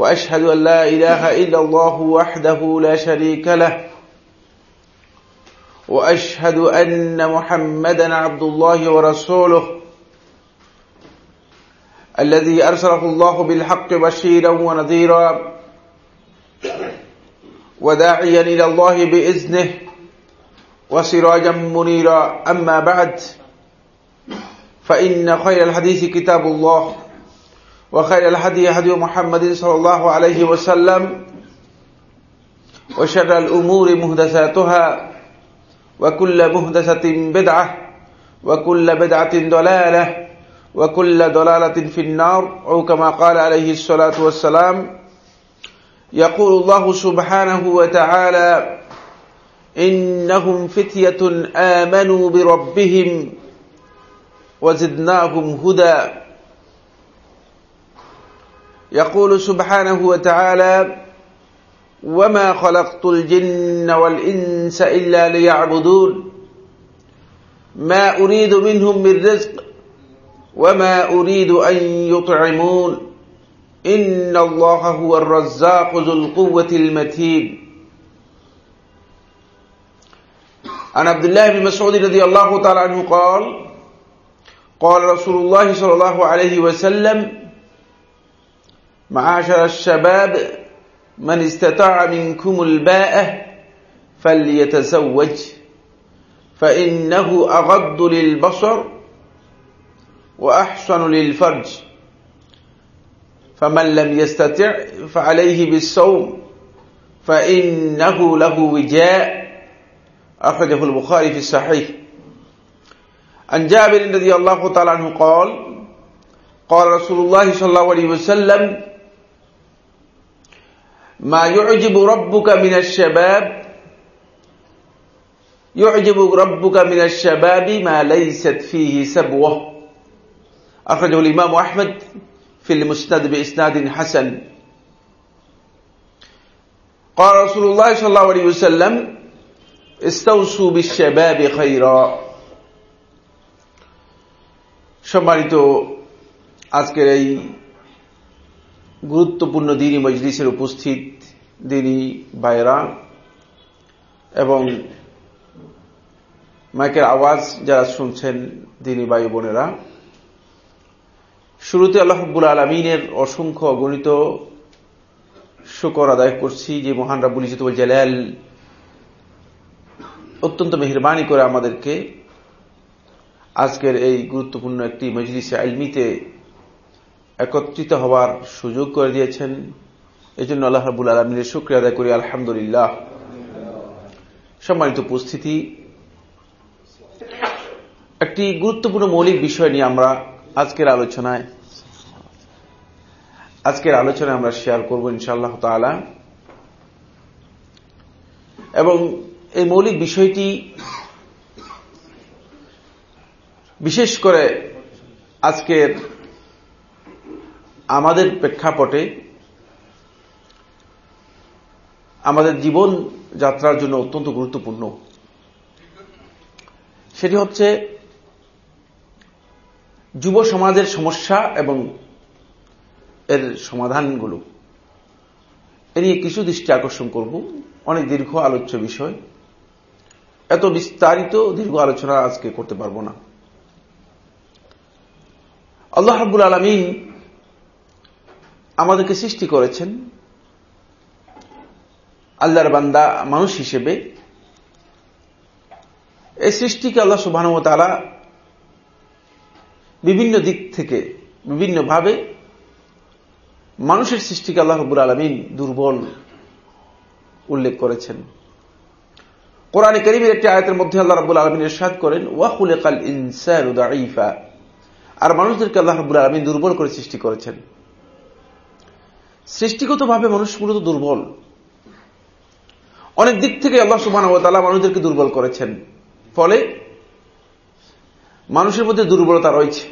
وأشهد أن لا إله إلا الله وحده لا شريك له. وأشهد أن محمدا عبد الله ورسوله. الذي أرسله الله بالحق بشيرا ونذيرا. وداعيا إلى الله بإذنه. وسراجا منيرا. أما بعد فإن خير الحديث كتاب الله. وخير الهدي هدي محمد صلى الله عليه وسلم وشر الأمور مهدساتها وكل مهدسة بدعة وكل بدعة ضلالة وكل ضلالة في النار أو كما قال عليه الصلاة والسلام يقول الله سبحانه وتعالى إنهم فتية آمنوا بربهم وزدناهم هدى يقول سبحانه وتعالى وما خلقت الجن والإنس إلا ليعبدون ما أريد منهم من رزق وما أريد أن يطعمون إن الله هو الرزاق ذو القوة المتين. عن عبد الله بن مسعود رضي الله تعالى عنه قال قال رسول الله صلى الله عليه وسلم معاشر الشباب من استطاع منكم الباءة فليتزوج فإنه أغض للبصر وأحسن للفرج. فمن لم يستطع فعليه بالصوم فإنه له وجاء. أخرجه البخاري في الصحيح. عن جابر رضي الله تعالى عنه قال قال رسول الله صلى الله عليه وسلم ما يعجب ربك من الشباب يعجب ربك من الشباب ما ليست فيه سبوة أخرجه الإمام أحمد في المسند بإسناد حسن قال رسول الله صلى الله عليه وسلم استوصوا بالشباب خيرا সম্মানিত আজকের এই গুরুত্বপূর্ণ দিনই মজলিসের উপস্থিত দিনই বাইরা এবং মাইকের আওয়াজ যারা শুনছেন দিনী বায়ু বোনেরা। শুরুতে আল্লাহবুল আলমিনের অসংখ্য অগণিত শুকর আদায় করছি যে মহান রাবুল ইজতুল জালাল অত্যন্ত মেহরবানি করে আমাদেরকে আজকের এই গুরুত্বপূর্ণ একটি মজলিসে আলমিতে একত্রিত হওয়ার সুযোগ করে দিয়েছেন। এই জন্য আল্লাহ রাবুল আলমিনের শুক্রিয়া আদায় করি, আলহামদুলিল্লাহ। সম্মানিত উপস্থিতি, একটি গুরুত্বপূর্ণ মৌলিক বিষয় নিয়ে আমরা আজকের আলোচনায় আজকের আলোচনায় আমরা শেয়ার করব ইনশাআল্লাহ তালা এবং এই মৌলিক বিষয়টি বিশেষ করে আজকের আমাদের প্রেক্ষাপটে আমাদের জীবন যাত্রার জন্য অত্যন্ত গুরুত্বপূর্ণ। সেটি হচ্ছে যুব সমাজের সমস্যা এবং এর সমাধানগুলো। এ নিয়ে কিছু দৃষ্টি আকর্ষণ করব। অনেক দীর্ঘ আলোচ্য বিষয়। এত বিস্তারিত দীর্ঘ আলোচনা আজকে করতে পারব না। আল্লাহ রাবুল আলমিন আমাদেরকে সৃষ্টি করেছেন আল্লাহর বান্দা মানুষ হিসেবে। এই সৃষ্টিকে আল্লাহ সুবাহানুতালা বিভিন্ন দিক থেকে বিভিন্নভাবে মানুষের সৃষ্টিকে আল্লাহ রবুল আলমিন দুর্বল উল্লেখ করেছেন। কোরআন করিমের একটি আয়তের মধ্যে আল্লাহ রবুল আলমিন এরশাদ করেন ওয়াহুল কাল ইনসান আর মানুষদেরকে আল্লাহ রবুল আলমিন দুর্বল করে সৃষ্টি করেছেন। সৃষ্টিগতভাবে মানুষ মূলত দুর্বল। অনেক দিক থেকে আল্লাহ সুবাহ মানুষদেরকে দুর্বল করেছেন। ফলে মানুষের মধ্যে দুর্বলতা রয়েছে।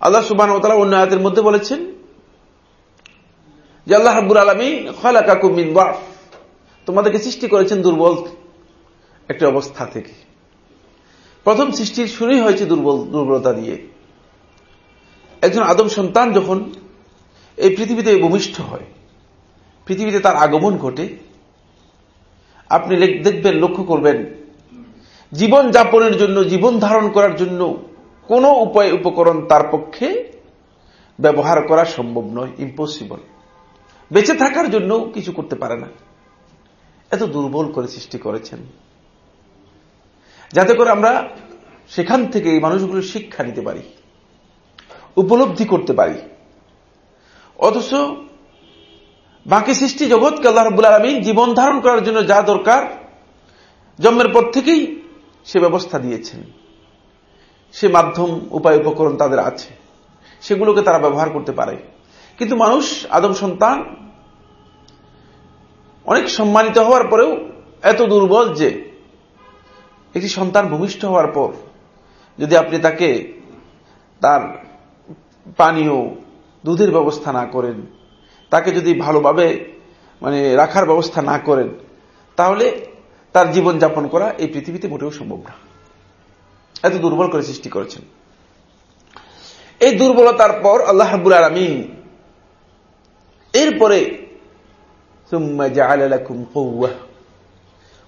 আল্লাহ সুবাহ অন্য আয়াতের মধ্যে বলেছেন, যে আল্লাহ হাবুর আলমী খালাকাকুমিন ওয়াফ তোমাদেরকে সৃষ্টি করেছেন দুর্বল একটি অবস্থা থেকে। প্রথম সৃষ্টির শুরুই হয়েছে দুর্বল, দুর্বলতা দিয়ে। একজন আদম সন্তান যখন এই পৃথিবীতে ভূমিষ্ঠ হয়। পৃথিবীতে তার আগমন ঘটে। আপনি দেখবেন, লক্ষ্য করবেন, জীবন যাপনের জন্য, জীবন ধারণ করার জন্য কোনো উপায়, উপকরণ তার পক্ষে ব্যবহার করা সম্ভব নয়। ইম্পসিবল বেঁচে থাকার জন্য কিছু করতে পারে না। এত দুর্বল করে সৃষ্টি করেছেন। যাতে করে আমরা সেখান থেকে এই মানুষগুলো শিক্ষা নিতে পারি, উপলব্ধি করতে পারি। অথচ বাকি সৃষ্টি জগৎকে আল্লাহ রব্বুল আলমী জীবন ধারণ করার জন্য যা দরকার, জন্মের পর থেকেই সে ব্যবস্থা দিয়েছেন। সে মাধ্যম, উপায়, উপকরণ তাদের আছে। সেগুলোকে তারা ব্যবহার করতে পারে। কিন্তু মানুষ, আদম সন্তান, অনেক সম্মানিত হওয়ার পরেও এত দুর্বল যে, একটি সন্তান ভূমিষ্ঠ হওয়ার পর যদি আপনি তাকে তার পানীয় দুধের ব্যবস্থা না করেন, তাকে যদি ভালোভাবে মানে রাখার ব্যবস্থা না করেন, তাহলে তার জীবন যাপন করা এই পৃথিবীতে মোটেও সম্ভব না। এত দুর্বল করে সৃষ্টি করেছেন। এই দুর্বলতার পর আল্লাহ হাবুল আলমিন এরপরে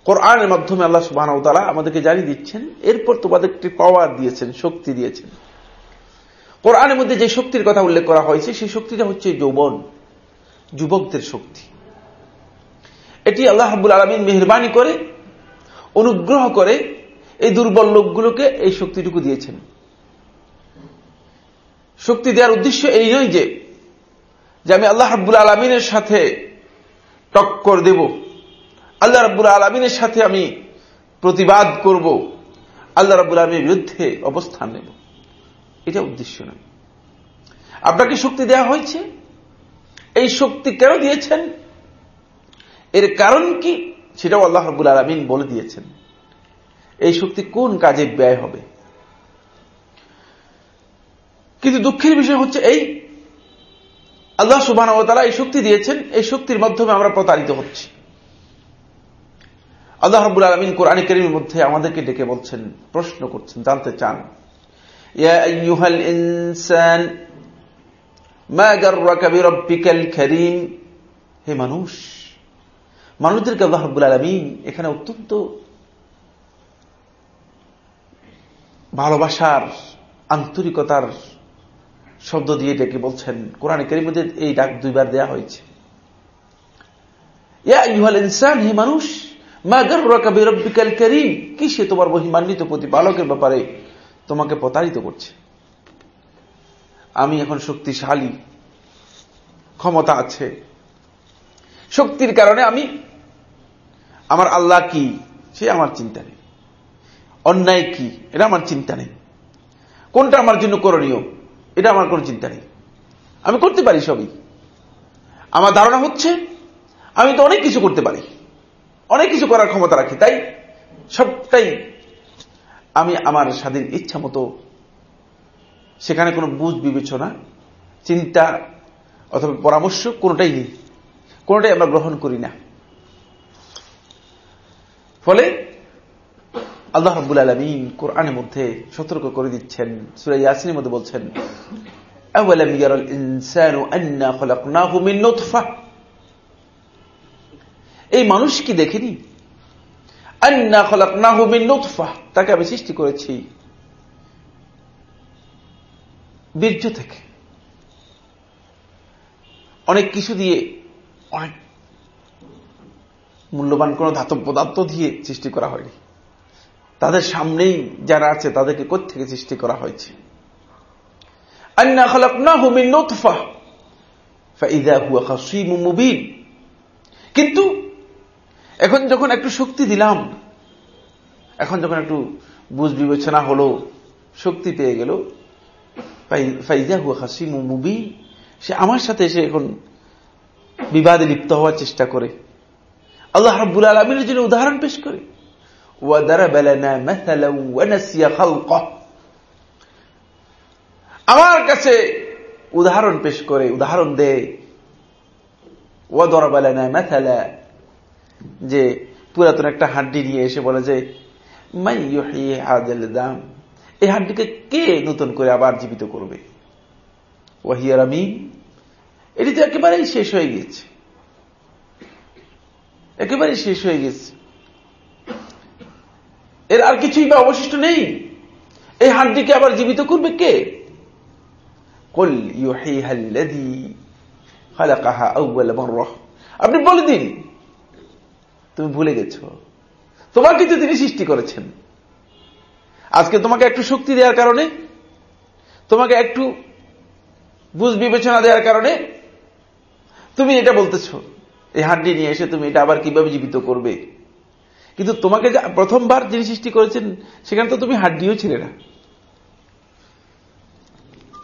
কোরআনের মাধ্যমে আল্লাহ সুবাহ আমাদেরকে জানিয়ে দিচ্ছেন, এরপর তোমাদের একটি পাওয়ার দিয়েছেন, শক্তি দিয়েছেন। কোরআনের মধ্যে যে শক্তির কথা উল্লেখ করা হয়েছে, সেই শক্তিটা হচ্ছে যৌবন, যুবকদের শক্তি। এটি আল্লাহ হাবুল আলমিন মেহরবানি করে, অনুগ্রহ করে এই দুর্বল লোকগুলোকে এই শক্তিটুকু দিয়েছেন। শক্তি দেওয়ার উদ্দেশ্য এই নয় যে আমি আল্লাহ রাব্বুল আলমিনের সাথে টক্কর দেব, আল্লাহ রাব্বুল আলমিনের সাথে আমি প্রতিবাদ করব, আল্লাহ রাব্বুল আলমীর বিরুদ্ধে অবস্থান নেব। এটা উদ্দেশ্য নয়। আপনাকে শক্তি দেওয়া হয়েছে। এই শক্তি কেন দিয়েছেন? এর কারণ কি? সেটাও আল্লাহ রবুল আলমিন বলে দিয়েছেন। এই শক্তি কোন কাজে ব্যয় হবে? কিন্তু দুঃখের বিষয় হচ্ছে এই, আল্লাহ সুবাহ তারা এই শক্তি দিয়েছেন। এই শক্তির মাধ্যমে আমরা প্রতারিত হচ্ছি। আল্লাহ রবুল আলমিন কোরআন করিমের মধ্যে আমাদেরকে ডেকে বলছেন, প্রশ্ন করছেন, জানতে চান। ইনসান হে মানুষ, মানুষদেরকে আল্লাহ রব্বুল আলমিন এখানে অত্যন্ত ভালোবাসার, আন্তরিকতার শব্দ দিয়ে ডেকে বলছেন। কোরআন মধ্যে এই ডাক দুইবার দেয়া হয়েছে। ইনসান, হে মানুষ, মা গর্বিকাল করিম? কি সে তোমার বহিমান্বিত প্রতিপালকের ব্যাপারে তোমাকে প্রতারিত করছে। আমি এখন শক্তিশালী, ক্ষমতা আছে। শক্তির কারণে আমি, আমার আল্লাহ কি, সে আমার চিন্তা নেই। অন্যায় কি, এটা আমার চিন্তা নেই। কোনটা আমার জন্য করণীয়, এটা আমার কোন চিন্তা নেই। আমি করতে পারি সবই। আমার ধারণা হচ্ছে, আমি তো অনেক কিছু করতে পারি। অনেক কিছু করার ক্ষমতা রাখি, তাই সবটাই আমি আমার স্বাধীন ইচ্ছা মতো সেখানে কোনো বুঝ, বিবেচনা, চিন্তা অথবা পরামর্শ কোনোটাই নেই। কোনোটাই আমরা গ্রহণ করি না। ফলে আল্লাহ রব্বুল আলমিন কোরআনের মধ্যে সতর্ক করে দিচ্ছেন সুরাই ইয়াসিনের মধ্যে বলছেন এই মানুষ কি দেখেনি? তাকে আমি সৃষ্টি করেছি। বীর্য থেকে। অনেক কিছু দিয়ে, অনেক মূল্যবান কোন ধাতব পদার্থ দিয়ে সৃষ্টি করা হয়নি। তাদের সামনেই যারা আছে, তাদেরকে কোথেকে সৃষ্টি করা হয়েছে? কিন্তু এখন যখন একটু শক্তি দিলাম, এখন যখন একটু বুঝ বিবেচনা হলো, শক্তি পেয়ে গেল ফাইজা হুয়া হাসিমু মুবিন, সে আমার সাথে এসে এখন বিবাদে লিপ্ত হওয়ার চেষ্টা করে। আল্লাহ রাব্বুল আলমিনের জন্য উদাহরণ পেশ করে। আমার কাছে উদাহরণ পেশ করে, উদাহরণ দেয় ওয়াদরাবালানা মাথালা যে পুরাতন একটা হাড্ডি নিয়ে এসে বলে যে, মাই দাম। এই হাড্ডিকে কে নতুন করে আবার জীবিত করবে? ওয়াহিয়ার আমি এটি তো একেবারেই শেষ হয়ে গেছে। একেবারেই শেষ হয়ে গেছে। এর আর কিছুই বা অবশিষ্ট নেই। এই হাড্ডিকে আবার জীবিত করবে কে? কল ইউহাল্লাদি খালাকাহা আউ্বাল মরহ আপনি বলে দিন। তুমি ভুলে গেছো। তোমাকে তো তিনি সৃষ্টি করেছেন। আজকে তোমাকে একটু শক্তি দেওয়ার কারণে, তোমাকে একটু বুঝ বিবেচনা দেওয়ার কারণে তুমি এটা বলতেছ, এই হাড্ডি নিয়ে এসে তুমি এটা আবার কীভাবে জীবিত করবে? কিন্তু তোমাকে প্রথমবার যিনি সৃষ্টি করেছেন, সেখানে তো তুমি হাড্ডিও ছিলে না।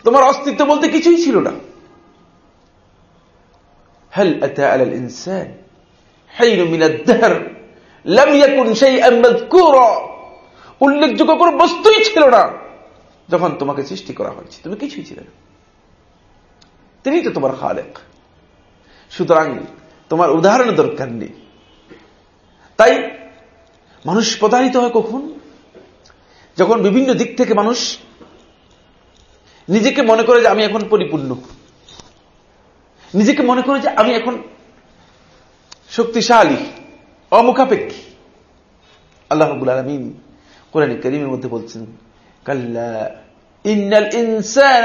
তোমার অস্তিত্ব বলতে কিছুই ছিল না। হ্যাল আল ইনসেন্ট হাইরু মিনাদ দাহর, লাম ইয়াকুন শাইআন উল্লেখযোগ্য কোন বস্তুই ছিল না যখন তোমাকে সৃষ্টি করা হয়েছে। তুমি কিছুই ছিলে না। তিনি তো তোমার খালেক। সুতরাং তোমার উদাহরণ দরকার নেই। তাই মানুষ প্রতারিত হয় কখন? যখন বিভিন্ন দিক থেকে মানুষ নিজেকে মনে করে যে আমি এখন পরিপূর্ণ। নিজেকে মনে করে যে আমি এখন শক্তিশালী, অমুখাপেক্ষী। আল্লাহ রবুল আলমিন কোরআন করিমের মধ্যে বলছেন, কাল্লা ইন্নাল ইনসান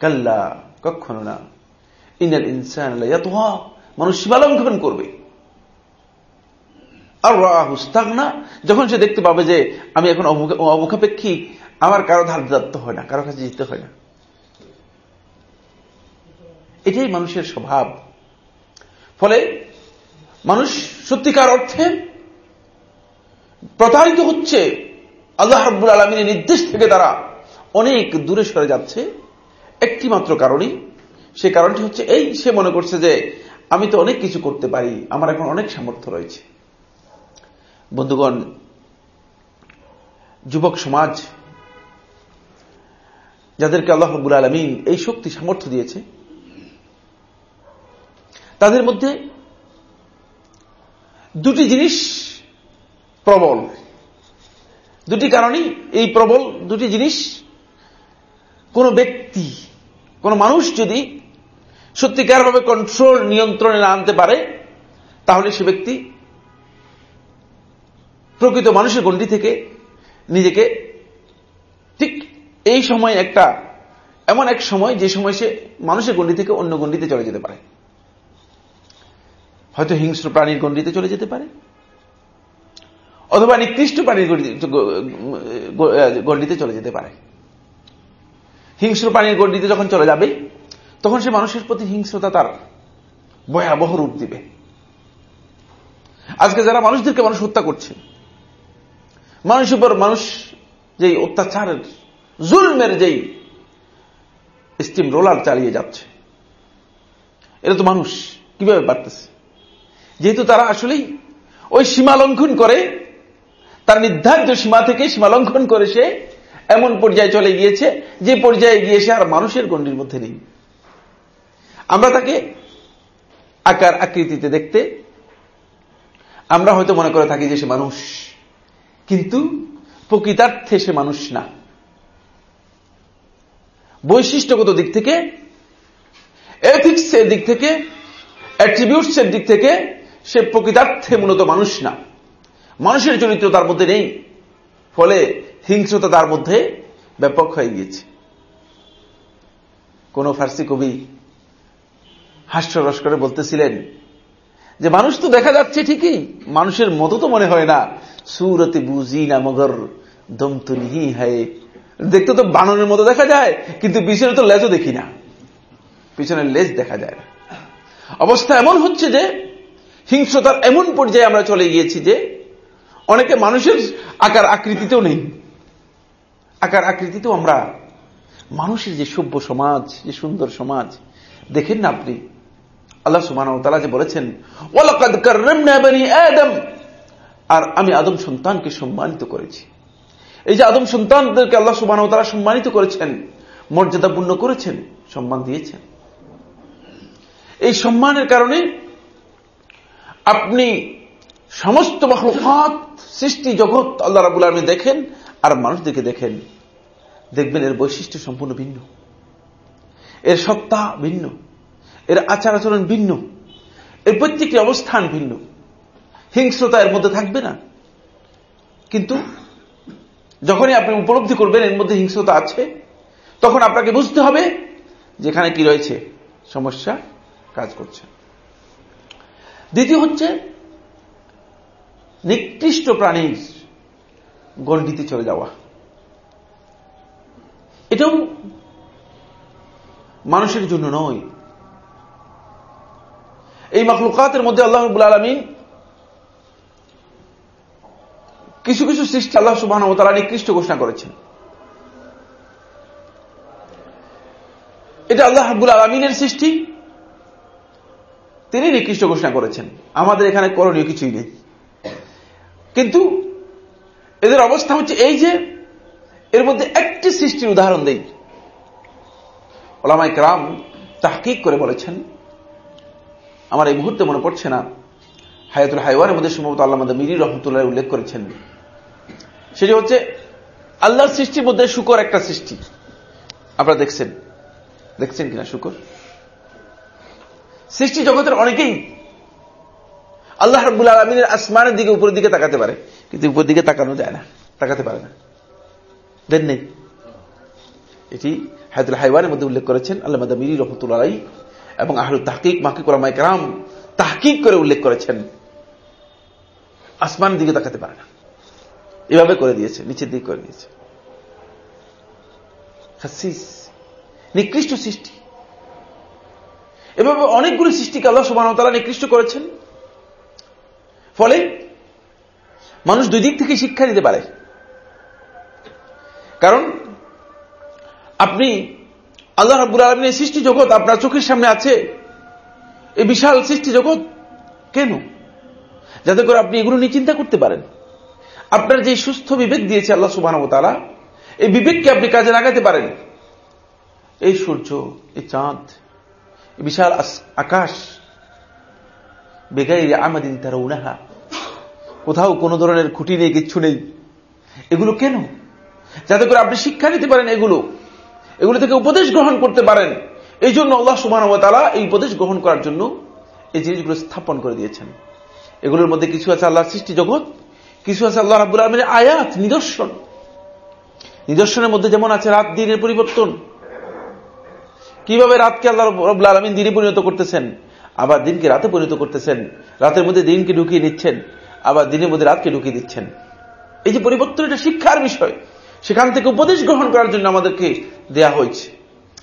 কাল্লা কখনো না। ইন্নাল ইনসান মানুষ সীমালঙ্ঘন করবে। আর রাহুস্তাগনা যখন সে দেখতে পাবে যে আমি এখন অমুখাপেক্ষী, আমার কারও ধার হয় না, কারও কাছে জিততে হয় না। এটাই মানুষের স্বভাব। ফলে মানুষ সত্যিকার অর্থে প্রতারিত হচ্ছে আল্লাহ রব্বুল আলমিনের নির্দেশ থেকে তারা অনেক দূরে সরে যাচ্ছে। একটি মাত্র কারণই, সে কারণটি হচ্ছে এই, সে মনে করছে যে আমি তো অনেক কিছু করতে পারি, আমার এখন অনেক সামর্থ্য রয়েছে। বন্ধুগণ, যুবক সমাজ, যাদেরকে আল্লাহ রব্বুল আলমিন এই শক্তি সামর্থ্য দিয়েছে তাদের মধ্যে দুটি জিনিস প্রবল। দুটি কারণেই এই প্রবল দুটি জিনিস, কোন ব্যক্তি, কোন মানুষ যদি সত্যিকারভাবে কন্ট্রোল নিয়ন্ত্রণে না আনতে পারে, তাহলে সে ব্যক্তি প্রকৃত মানুষের গণ্ডি থেকে নিজেকে ঠিক এই সময় একটা, এমন এক সময় যে সময় সে মানুষের গণ্ডি থেকে অন্য গণ্ডিতে চলে যেতে পারে। হয়তো হিংস্র প্রাণীর গণ্ডিতে চলে যেতে পারে। অথবা নিকৃষ্ট প্রাণীর গণ্ডিতে চলে যেতে পারে। হিংস্র প্রাণীর গণ্ডিতে যখন চলে যাবে, তখন সে মানুষের প্রতি হিংস্রতা তার ভয়াবহ রূপ দিবে। আজকে যারা মানুষদেরকে মানুষ হত্যা করছে, মানুষ উপর মানুষ যেই অত্যাচারের, জুলমের যেই স্টিম রোলার চালিয়ে যাচ্ছে এটা তো মানুষ, কীভাবে পারতেছে? যেহেতু তারা আসলেই ওই সীমা লঙ্ঘন করে, তার নির্ধারিত সীমা থেকে সীমা লঙ্ঘন করে সে এমন পর্যায়ে চলে গিয়েছে, যে পর্যায়ে গিয়ে সে আর মানুষের গণ্ডির মধ্যে নেই। আমরা তাকে আকার আকৃতিতে দেখতে, আমরা হয়তো মনে করে থাকি যে সে মানুষ, কিন্তু প্রকৃতার্থে সে মানুষ না। বৈশিষ্ট্যগত দিক থেকে এথিক্সের দিক থেকে অ্যাট্রিবিউটসের দিক থেকে সে প্রকৃতার্থে মূলত মানুষ না। মানুষের চরিত্র তার মধ্যে নেই। ফলে হিংস্রতা তার মধ্যে ব্যাপক হয়ে গিয়েছে। কোন ফার্সি কবি হাস্যরস করে বলতেছিলেন যে, মানুষ তো দেখা যাচ্ছে ঠিকই, মানুষের মতো তো মনে হয় না। সুরতে বুঝি না মগর, দম তো নিহি হয়। দেখতে তো বাননের মতো দেখা যায়, কিন্তু পিছনে তো লেজও দেখি না। পিছনের লেজ দেখা যায় না। অবস্থা এমন হচ্ছে যে হিংস্রতার এমন পর্যায়ে আমরা চলে গিয়েছি যে অনেকে মানুষের আকার আকৃতিতেও নেই। আকার আকৃতিতেও আমরা মানুষের যে সভ্য সমাজ, যে সুন্দর সমাজ, দেখেন না আপনি? আল্লাহ সুমান তালা যে বলেছেন আর আমি আদম সন্তানকে সম্মানিত করেছি। এই যে আদম সন্তানদেরকে আল্লাহ সুবাহ তারা সম্মানিত করেছেন, মর্যাদাপূর্ণ করেছেন, সম্মান দিয়েছেন। এই সম্মানের কারণে আপনি সমস্ত মখলুকাত, সৃষ্টি জগৎ আল্লাহ রাবুল আলমী দেখেন আর মানুষদেরকে দেখেন। দেখবেন এর বৈশিষ্ট্য সম্পূর্ণ ভিন্ন। এর সত্তা ভিন্ন। এর আচার আচরণ ভিন্ন। এর প্রত্যেকটি অবস্থান ভিন্ন। হিংস্রতা এর মধ্যে থাকবে না। কিন্তু যখনই আপনি উপলব্ধি করবেন এর মধ্যে হিংস্রতা আছে, তখন আপনাকে বুঝতে হবে যেখানে কি রয়েছে। সমস্যা কাজ করছে দ্বিতীয় হচ্ছে, নিকৃষ্ট প্রাণীর গণ্ডিতে চলে যাওয়া। এটাও মানুষের জন্য নয়। এই মখলুকাতের মধ্যে আল্লাহ আলমিন কিছু কিছু সৃষ্টি আল্লাহ সুবাহ তারা নিকৃষ্ট ঘোষণা করেছেন। এটা আল্লাহ হাবুল আলমিনের সৃষ্টি। তিনি নিকৃষ্ট ঘোষণা করেছেন। আমাদের এখানে করণীয় কিছুই নেই। কিন্তু এদের অবস্থা হচ্ছে এই যে, এর মধ্যে একটি সৃষ্টির উদাহরণ দেই। ওলামাই ক্রাম তাহকিক করে বলেছেন, আমার এই মুহূর্তে মনে পড়ছে না, হায়াতুল হাইওয়ানের মধ্যে সম্ভবত আল্লাহ মিরি রহমতুল্লাহ উল্লেখ করেছেন। সেটি হচ্ছে আল্লাহর সৃষ্টির মধ্যে শুকর একটা সৃষ্টি। আপনারা দেখছেন। দেখছেন কিনা শুকর? সৃষ্টি জগতের অনেকেই আল্লাহ রব্বুল আলমিনের আসমানের দিকে, উপরের দিকে তাকাতে পারে। কিন্তু উপর দিকে তাকানো যায় না, তাকাতে পারে না। দেন নেই। এটি হায়দুল হাইওয়ানের মধ্যে উল্লেখ করেছেন আল্লাহ মিরি রহমতুল্লাহ এবং আহরু তাহকিক মাকিকুল মাইকরাম তাহকিক করে উল্লেখ করেছেন। আসমানের দিকে তাকাতে পারে না। এভাবে করে দিয়েছে, নিচের দিকে করে দিয়েছে। নিকৃষ্ট সৃষ্টি। এভাবে অনেকগুলি সৃষ্টিকে আল্লাহ সুবাহ তারা নিকৃষ্ট করেছেন। ফলে মানুষ দুই দিক থেকে শিক্ষা নিতে পারে। কারণ আপনি আল্লাহ রাবুল আলমিনের সৃষ্টি জগৎ আপনার চোখের সামনে আছে। এই বিশাল সৃষ্টি জগৎ কেন? যাতে করে আপনি এগুলো নিয়ে চিন্তা করতে পারেন। আপনার যে সুস্থ বিবেক দিয়েছে আল্লাহ সুবাহ তালা এই বিবেককে আপনি কাজে লাগাতে পারেন। এই সূর্য, এই চাঁদ বিশাল আকাশ বেগাই আমাদিন তারা উনাহা কোথাও কোনো ধরনের খুঁটি নেই, কিচ্ছু নেই। এগুলো কেন? যাতে করে আপনি শিক্ষা নিতে পারেন এগুলো। এগুলো থেকে উপদেশ গ্রহণ করতে পারেন। এই জন্য আল্লাহ সুবাহ তালা এই উপদেশ গ্রহণ করার জন্য এই জিনিসগুলো স্থাপন করে দিয়েছেন। এগুলোর মধ্যে কিছু আছে আল্লাহ সৃষ্টি জগৎ, কিছু আছে আল্লাহ রাবুল আলমের আয়াত, নিদর্শন। নিদর্শনের মধ্যে যেমন আছে রাত দিনের পরিবর্তন কীভাবে রাতকে আল্লাহ রবুল্লা আলমিন দিনে পরিণত করতেছেন? আবার দিনকে রাতে পরিণত করতেছেন। রাতের মধ্যে দিনকে ঢুকিয়ে নিচ্ছেন আবার দিনের মধ্যে রাতকে ঢুকিয়ে দিচ্ছেন। এই যে পরিবর্তন, এটা শিক্ষার বিষয়। সেখান থেকে উপদেশ গ্রহণ করার জন্য আমাদেরকে দেয়া হয়েছে।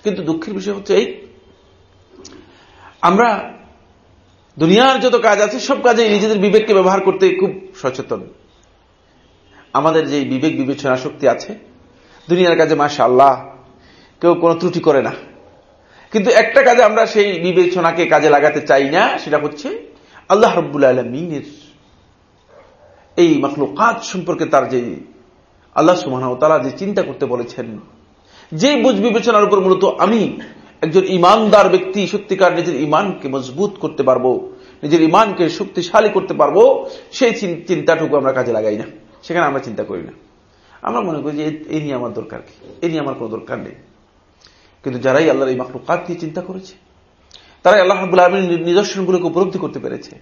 কিন্তু দুঃখের বিষয় হচ্ছে এই, আমরা দুনিয়ার যত কাজ আছে, সব কাজে নিজেদের বিবেককে ব্যবহার করতে খুব সচেতন। আমাদের যে বিবেক বিবেচনা শক্তি আছে, দুনিয়ার কাজে মাসা আল্লাহ কেউ কোনো ত্রুটি করে না। কিন্তু একটা কাজে আমরা সেই বিবেচনাকে কাজে লাগাতে চাই না, সেটা হচ্ছে আল্লাহ রব্বুল আলমিনের এই কাজ সম্পর্কে তার যে আল্লাহ সুমাহ তারা যে চিন্তা করতে বলেছেন, যে বুঝ বিবেচনার উপর মূলত আমি একজন ইমানদার ব্যক্তি, সত্যিকার নিজের ইমানকে মজবুত করতে পারব, নিজের ইমানকে শক্তিশালী করতে পারব, সেই চিন্তাটুকু আমরা কাজে লাগাই না। সেখানে আমরা চিন্তা করি না। আমরা মনে করি যে এই নিয়ে আমার দরকার কি? এই নিয়ে আমার কোনো দরকার নেই। কিন্তু যারাই আল্লাহর এই মাকলুকাত নিয়ে চিন্তা করেছে, তারাই আল্লাহ রাবুল আলমীর নিদর্শনগুলোকে উপলব্ধি করতে পেরেছে।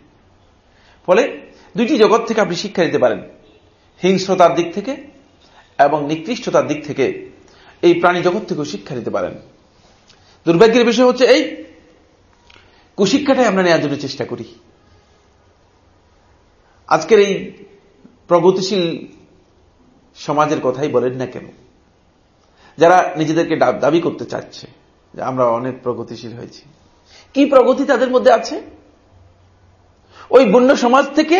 ফলে দুইটি জগৎ থেকে আপনি শিক্ষা নিতে পারেন। হিংস্রতার দিক থেকে এবং নিকৃষ্টতার দিক থেকে এই প্রাণী জগৎ থেকেও শিক্ষা নিতে পারেন। দুর্ভাগ্যের বিষয় হচ্ছে এই, কুশিক্ষাটাই আমরা নেওয়ার জন্য চেষ্টা করি। আজকের এই প্রগতিশীল সমাজের কথাই বলেন না কেন? যারা নিজেদেরকে দাবি করতে চাচ্ছে যে আমরা অনেক প্রগতিশীল হয়েছি। কি প্রগতি তাদের মধ্যে আছে? ওই বন্য সমাজ থেকে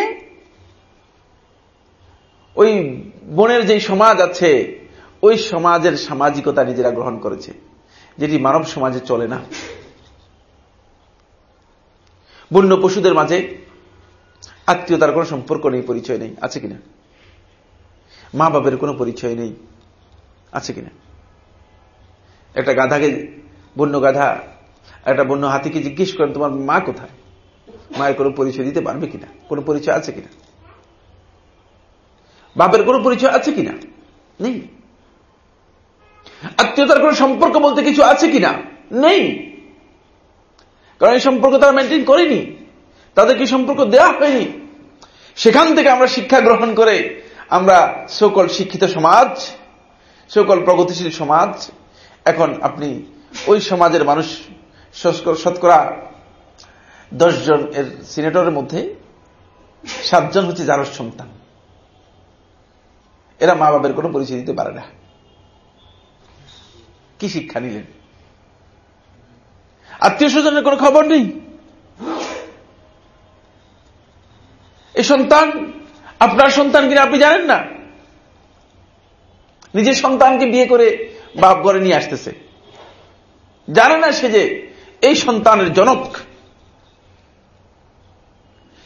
ওই বনের যে সমাজ আছে, ওই সমাজের সামাজিকতা নিজেরা গ্রহণ করেছে, যেটি মানব সমাজে চলে না। বন্য পশুদের মাঝে আত্মীয়তার কোন সম্পর্ক নেই, পরিচয় নেই, আছে কিনা? মা বাবের কোনো পরিচয় নেই, আছে কিনা? একটা গাধাকে, বন্য গাধা, একটা বন্য হাতিকে জিজ্ঞেস করেন, তোমার মা কোথায়? মায়ের কোনো পরিচয় দিতে পারবে কিনা? কোনো পরিচয় আছে কিনা? বাপের কোনো পরিচয় আছে কিনা? নেই। আত্মীয়তার কোন সম্পর্ক বলতে কিছু আছে কিনা? নেই। কারণ এই সম্পর্ক তারা মেনটেন করেনি। তাদেরকে সম্পর্ক দেওয়া হয়নি? সেখান থেকে আমরা শিক্ষা গ্রহণ করে আমরা সকল শিক্ষিত সমাজ সকল প্রগতিশীল সমাজ এখন আপনি ওই সমাজের মানুষ শতকরা দশজন এর সিনেটরের মধ্যে সাতজন হচ্ছে যার সন্তান। এরা মা বাবার কোনো পরিচয় দিতে পারে না। কি শিক্ষা নিলেন? আত্মীয় স্বজনের কোন খবর নেই? এই সন্তান আপনার সন্তান কিনা আপনি জানেন না? নিজের সন্তানকে বিয়ে করে বাপ ঘরে নিয়ে আসতেছে। জানে না সে যে এই সন্তানের জনক।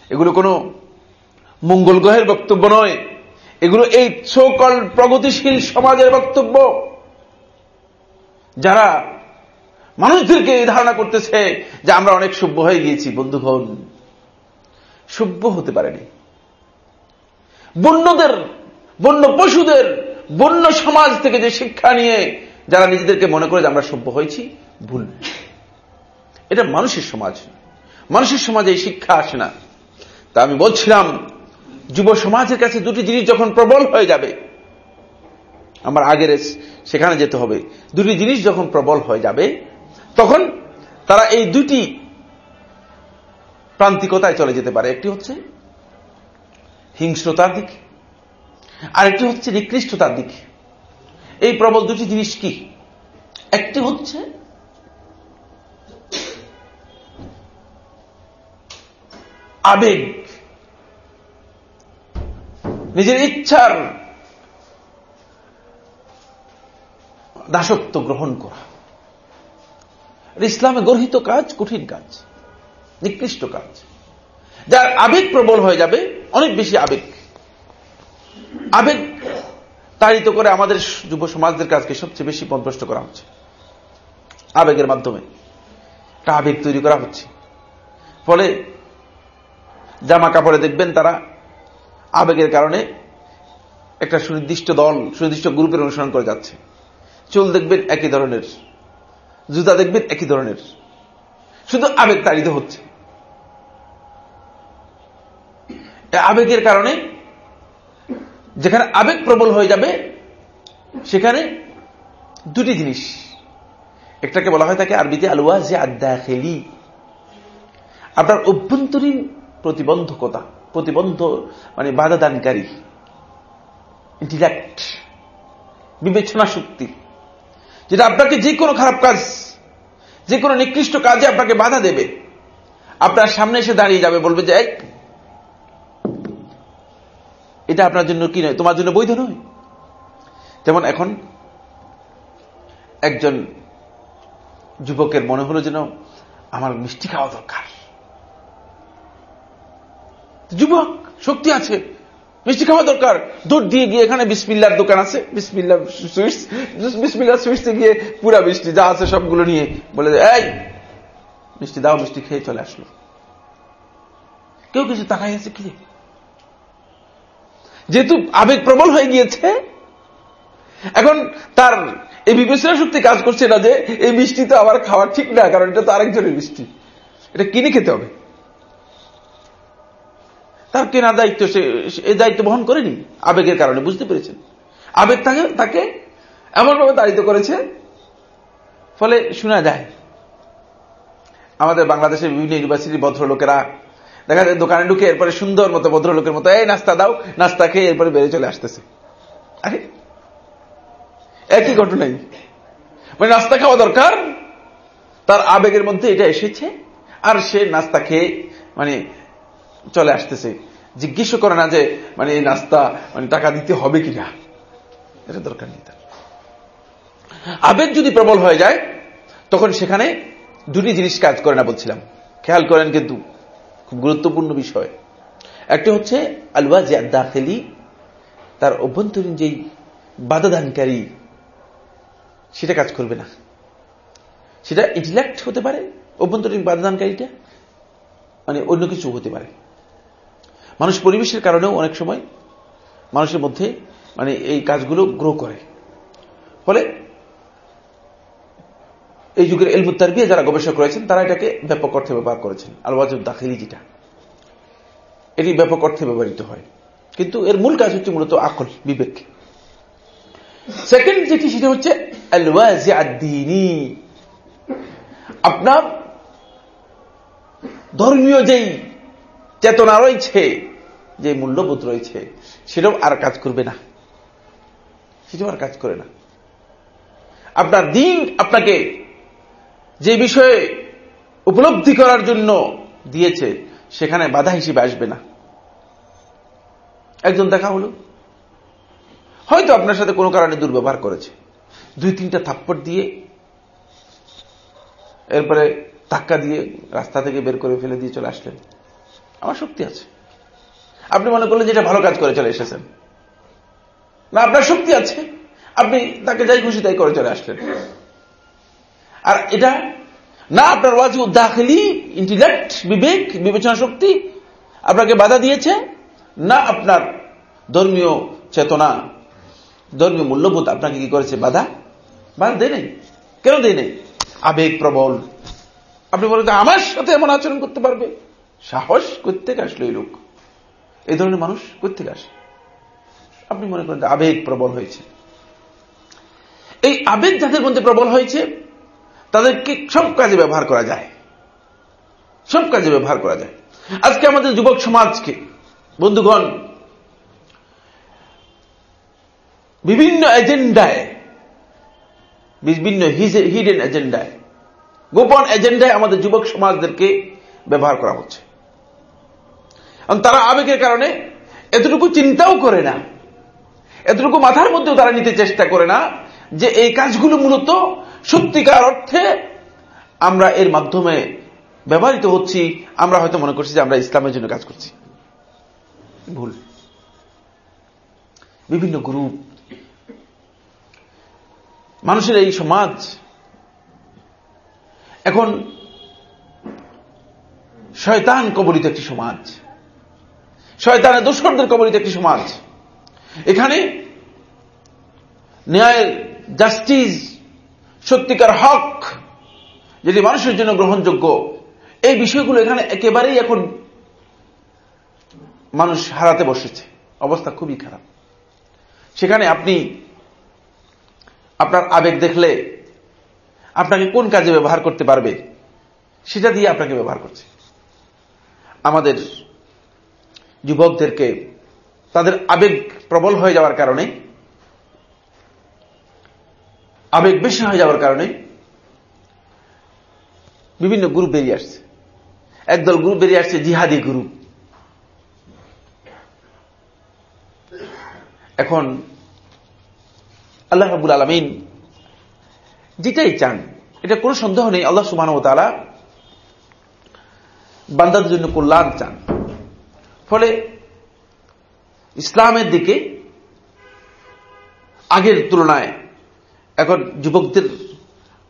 এগুলো কোন মঙ্গল গ্রহের বক্তব্য নয়। এগুলো এই সকল প্রগতিশীল সমাজের বক্তব্য। যারা মানুষদেরকে এই ধারণা করতেছে যে আমরা অনেক সভ্য হয়ে গিয়েছি বন্ধুগণ সভ্য হতে পারেনি। বন্যদের, বন্য পশুদের বন্য সমাজ থেকে যে শিক্ষা নিয়ে যারা নিজেদেরকে মনে করে যে আমরা সভ্য হয়েছি, ভুল এটা মানুষের সমাজ। মানুষের সমাজে এই শিক্ষা আসে না। তা আমি বলছিলাম, যুব সমাজের কাছে দুটি জিনিস যখন প্রবল হয়ে যাবে, আমার আগের সেখানে যেতে হবে। দুটি জিনিস যখন প্রবল হয়ে যাবে, তখন তারা এই দুটি প্রান্তিকতায় চলে যেতে পারে। একটি হচ্ছে হিংস্রতার দিক আরেকটি হচ্ছে নিকৃষ্টতার দিক। এই প্রবল দুটি জিনিস কি? একটি হচ্ছে আবেগ। নিজের ইচ্ছার দাসত্ব গ্রহণ করা। ইসলামে গর্হিত কাজ, কঠিন কাজ, নিকৃষ্ট কাজ। যার আবেগ প্রবল হয়ে যাবে, অনেক বেশি আবেগ আবেগ তাড়িত করে আমাদের যুব সমাজদের কাজকে সবচেয়ে বেশি পদভ্রষ্ট করা হচ্ছে। আবেগের মাধ্যমে একটা আবেগ তৈরি করা হচ্ছে। ফলে জামা কাপড়ে দেখবেন তারা আবেগের কারণে একটা সুনির্দিষ্ট দল, সুনির্দিষ্ট গ্রুপের অনুসরণ করে যাচ্ছে। চুল দেখবেন একই ধরনের, জুতা দেখবেন একই ধরনের। শুধু আবেগ তাড়িত হচ্ছে। আবেগের কারণে যেখানে আবেগ প্রবল হয়ে যাবে, সেখানে দুটি জিনিস। একটাকে বলা হয় তাকে আরবিতে আলুয়া যে আদা খেলি আপনার অভ্যন্তরীণ প্রতিবন্ধকতা, প্রতিবন্ধ মানে বাধা দানকারী ইন্টিলেক্ট বিবেচনা শক্তি, যেটা আপনাকে যে কোনো খারাপ কাজ, যে কোনো নিকৃষ্ট কাজে আপনাকে বাধা দেবে। আপনার সামনে এসে দাঁড়িয়ে যাবে, বলবে যে এটা আপনার জন্য কি নয়? তোমার জন্য বৈধ নয়। যেমন এখন একজন যুবকের মনে হলো যেন আমার মিষ্টি খাওয়া দরকার। যুবক, শক্তি আছে। মিষ্টি খাওয়া দরকার। দুধ দিয়ে গিয়ে এখানে বিসমিল্লার দোকান আছে। বিসমিল্লা সুইটস বিসমিল্লার সুইটসে গিয়ে পুরা মিষ্টি যা আছে সবগুলো নিয়ে বলে, এই, মিষ্টি দাও, মিষ্টি খেয়ে চলে আসলো। কেউ কিছু তাকাই আছে কি? যেহেতু আবেগ প্রবল হয়ে গিয়েছে, এখন তার এই বিবেচনা শক্তি কাজ করছে না যে এই মিষ্টি তো আবার খাওয়া ঠিক না, কারণ এটা তো আরেকজনের মিষ্টি। এটা কিনে খেতে হবে। তার কেনা দায়িত্ব, সে এই দায়িত্ব বহন করেনি, আবেগের কারণে, বুঝতে পেরেছেন? আবেগ তাকে তাকে এমনভাবে তাড়িত করেছে, ফলে শোনা যায়, আমাদের বাংলাদেশের বিভিন্ন ইউনিভার্সিটির ভদ্রলোকেরা দেখা যায় দোকানে ঢুকে এরপরে সুন্দর মতো ভদ্রলোকের মতো, এই, নাস্তা দাও, নাস্তা খেয়ে এরপরে বেড়ে চলে আসতেছে। আরে একই ঘটনাই? মানে নাস্তা খাওয়া দরকার? তার আবেগের মধ্যে এটা এসেছে, আর সে নাস্তা খেয়ে মানে চলে আসতেছে। জিজ্ঞেস করে না যে মানে এই নাস্তা মানে টাকা দিতে হবে কিনা? এটা দরকার নেই তার। আবেগ যদি প্রবল হয়ে যায়, তখন সেখানে দুটি জিনিস কাজ করে না বলছিলাম। খেয়াল করেন কিন্তু গুরুত্বপূর্ণ বিষয়। একটি হচ্ছে আলওয়া দাখেলি তার অভ্যন্তরীণ যেই বাধাদানকারী, সেটা কাজ করবে না। সেটা ইন্টেলেক্ট হতে পারে, অভ্যন্তরীণ বাধাদানকারীটা মানে অন্য কিছু হতে পারে। মানুষ পরিবেশের কারণেও অনেক সময় মানুষের মধ্যে মানে এই কাজগুলো গ্রো করে। ফলে এই যুগের এলমুত্তার বিয়ে যারা গবেষণা করেছেন তারা এটাকে ব্যাপক অর্থে ব্যবহার করেছেন। আলওয়াজুদ দাখিলি যেটা, এটি ব্যাপক অর্থে ব্যবহৃত হয়। কিন্তু এর মূল কাজ হচ্ছে মূলত আকল, বিবেক। সেকেন্ড যেটি, সেটা হচ্ছে আপনার ধর্মীয় যেই চেতনা রয়েছে যে মূল্যবোধ রয়েছে, সেটাও আর কাজ করবে না। সেটাও আর কাজ করে না। আপনার দিন আপনাকে যে বিষয়ে উপলব্ধি করার জন্য দিয়েছে, সেখানে বাধা হিসেবে আসবে না। একজন দেখা হলো। হয়তো আপনার সাথে কোনো কারণে দুর্ব্যবহার করেছে। দুই, তিনটা থাপ্পড় দিয়ে, এরপরে ধাক্কা দিয়ে রাস্তা থেকে বের করে ফেলে দিয়ে চলে আসলেন। আমার শক্তি আছে। আপনি মনে করলেন যেটা ভালো কাজ করে চলে এসেছেন। না, আপনার শক্তি আছে। আপনি তাকে যাই খুশি তাই করে চলে আসলেন। আর এটা না আপনার ওয়াজ দাখিলি ইন্টিলেক্ট বিবেক, বিবেচনা শক্তি আপনাকে বাধা দিয়েছে, না আপনার ধর্মীয় চেতনা, ধর্মীয় মূল্যবোধ আপনাকে কি করেছে বাধা? বাধা দেয় নেই। কেন দেয় নেই? আবেগ প্রবল। আপনি বলেন আমার সাথে এমন আচরণ করতে পারবে? সাহস করতে আসলো এই লোক? এই ধরনের মানুষ করতে আসে? আপনি মনে করেন আবেগ প্রবল হয়েছে। এই আবেগ যাদের মধ্যে প্রবল হয়েছে তাদেরকে সব কাজে ব্যবহার করা যায়। সব কাজে ব্যবহার করা যায়। আজকে আমাদের যুবক সমাজকে, বন্ধুগণ, বিভিন্ন এজেন্ডায়, বিভিন্ন হিডেন এজেন্ডায়, গোপন এজেন্ডায় আমাদের যুবক সমাজদেরকে ব্যবহার করা হচ্ছে। এবং তারা আবেগের কারণে এতটুকু চিন্তাও করে না, এতটুকু মাথার মধ্যেও তারা নিতে চেষ্টা করে না যে এই কাজগুলো মূলত সত্যিকার অর্থে আমরা এর মাধ্যমে ব্যবহৃত হচ্ছি, আমরা হয়তো মনে করছি যে আমরা ইসলামের জন্য কাজ করছি। ভুল। বিভিন্ন গ্রুপ। মানুষের এই সমাজ। এখন শয়তান কবলিত একটি সমাজ। শয়তানের দোষরদের কবলিত একটি সমাজ। এখানে ন্যায়ের জাস্টিস সত্যিকার হক যেটি মানুষের জন্য গ্রহণযোগ্য, এই বিষয়গুলো এখানে একেবারেই এখন মানুষ হারাতে বসেছে। অবস্থা খুবই খারাপ। সেখানে আপনি আপনার আবেগ দেখলে আপনাকে কোন কাজে ব্যবহার করতে পারবে, সেটা দিয়ে আপনাকে ব্যবহার করছে। আমাদের যুবকদেরকে তাদের আবেগ প্রবল হয়ে যাওয়ার কারণে আবেগ বেশি হয়ে যাওয়ার কারণে বিভিন্ন গ্রুপ বেরিয়ে আসছে। একদল গ্রুপ বেরিয়ে আসছে, জিহাদি গ্রুপ এখন আল্লাহ রাবুল আলমিন যেটাই চান, এটা কোনো সন্দেহ নেই, আল্লাহ সুবাহ তালা বান্দাদের জন্য কল্যাণ চান। ফলে ইসলামের দিকে আগের তুলনায় এখন যুবকদের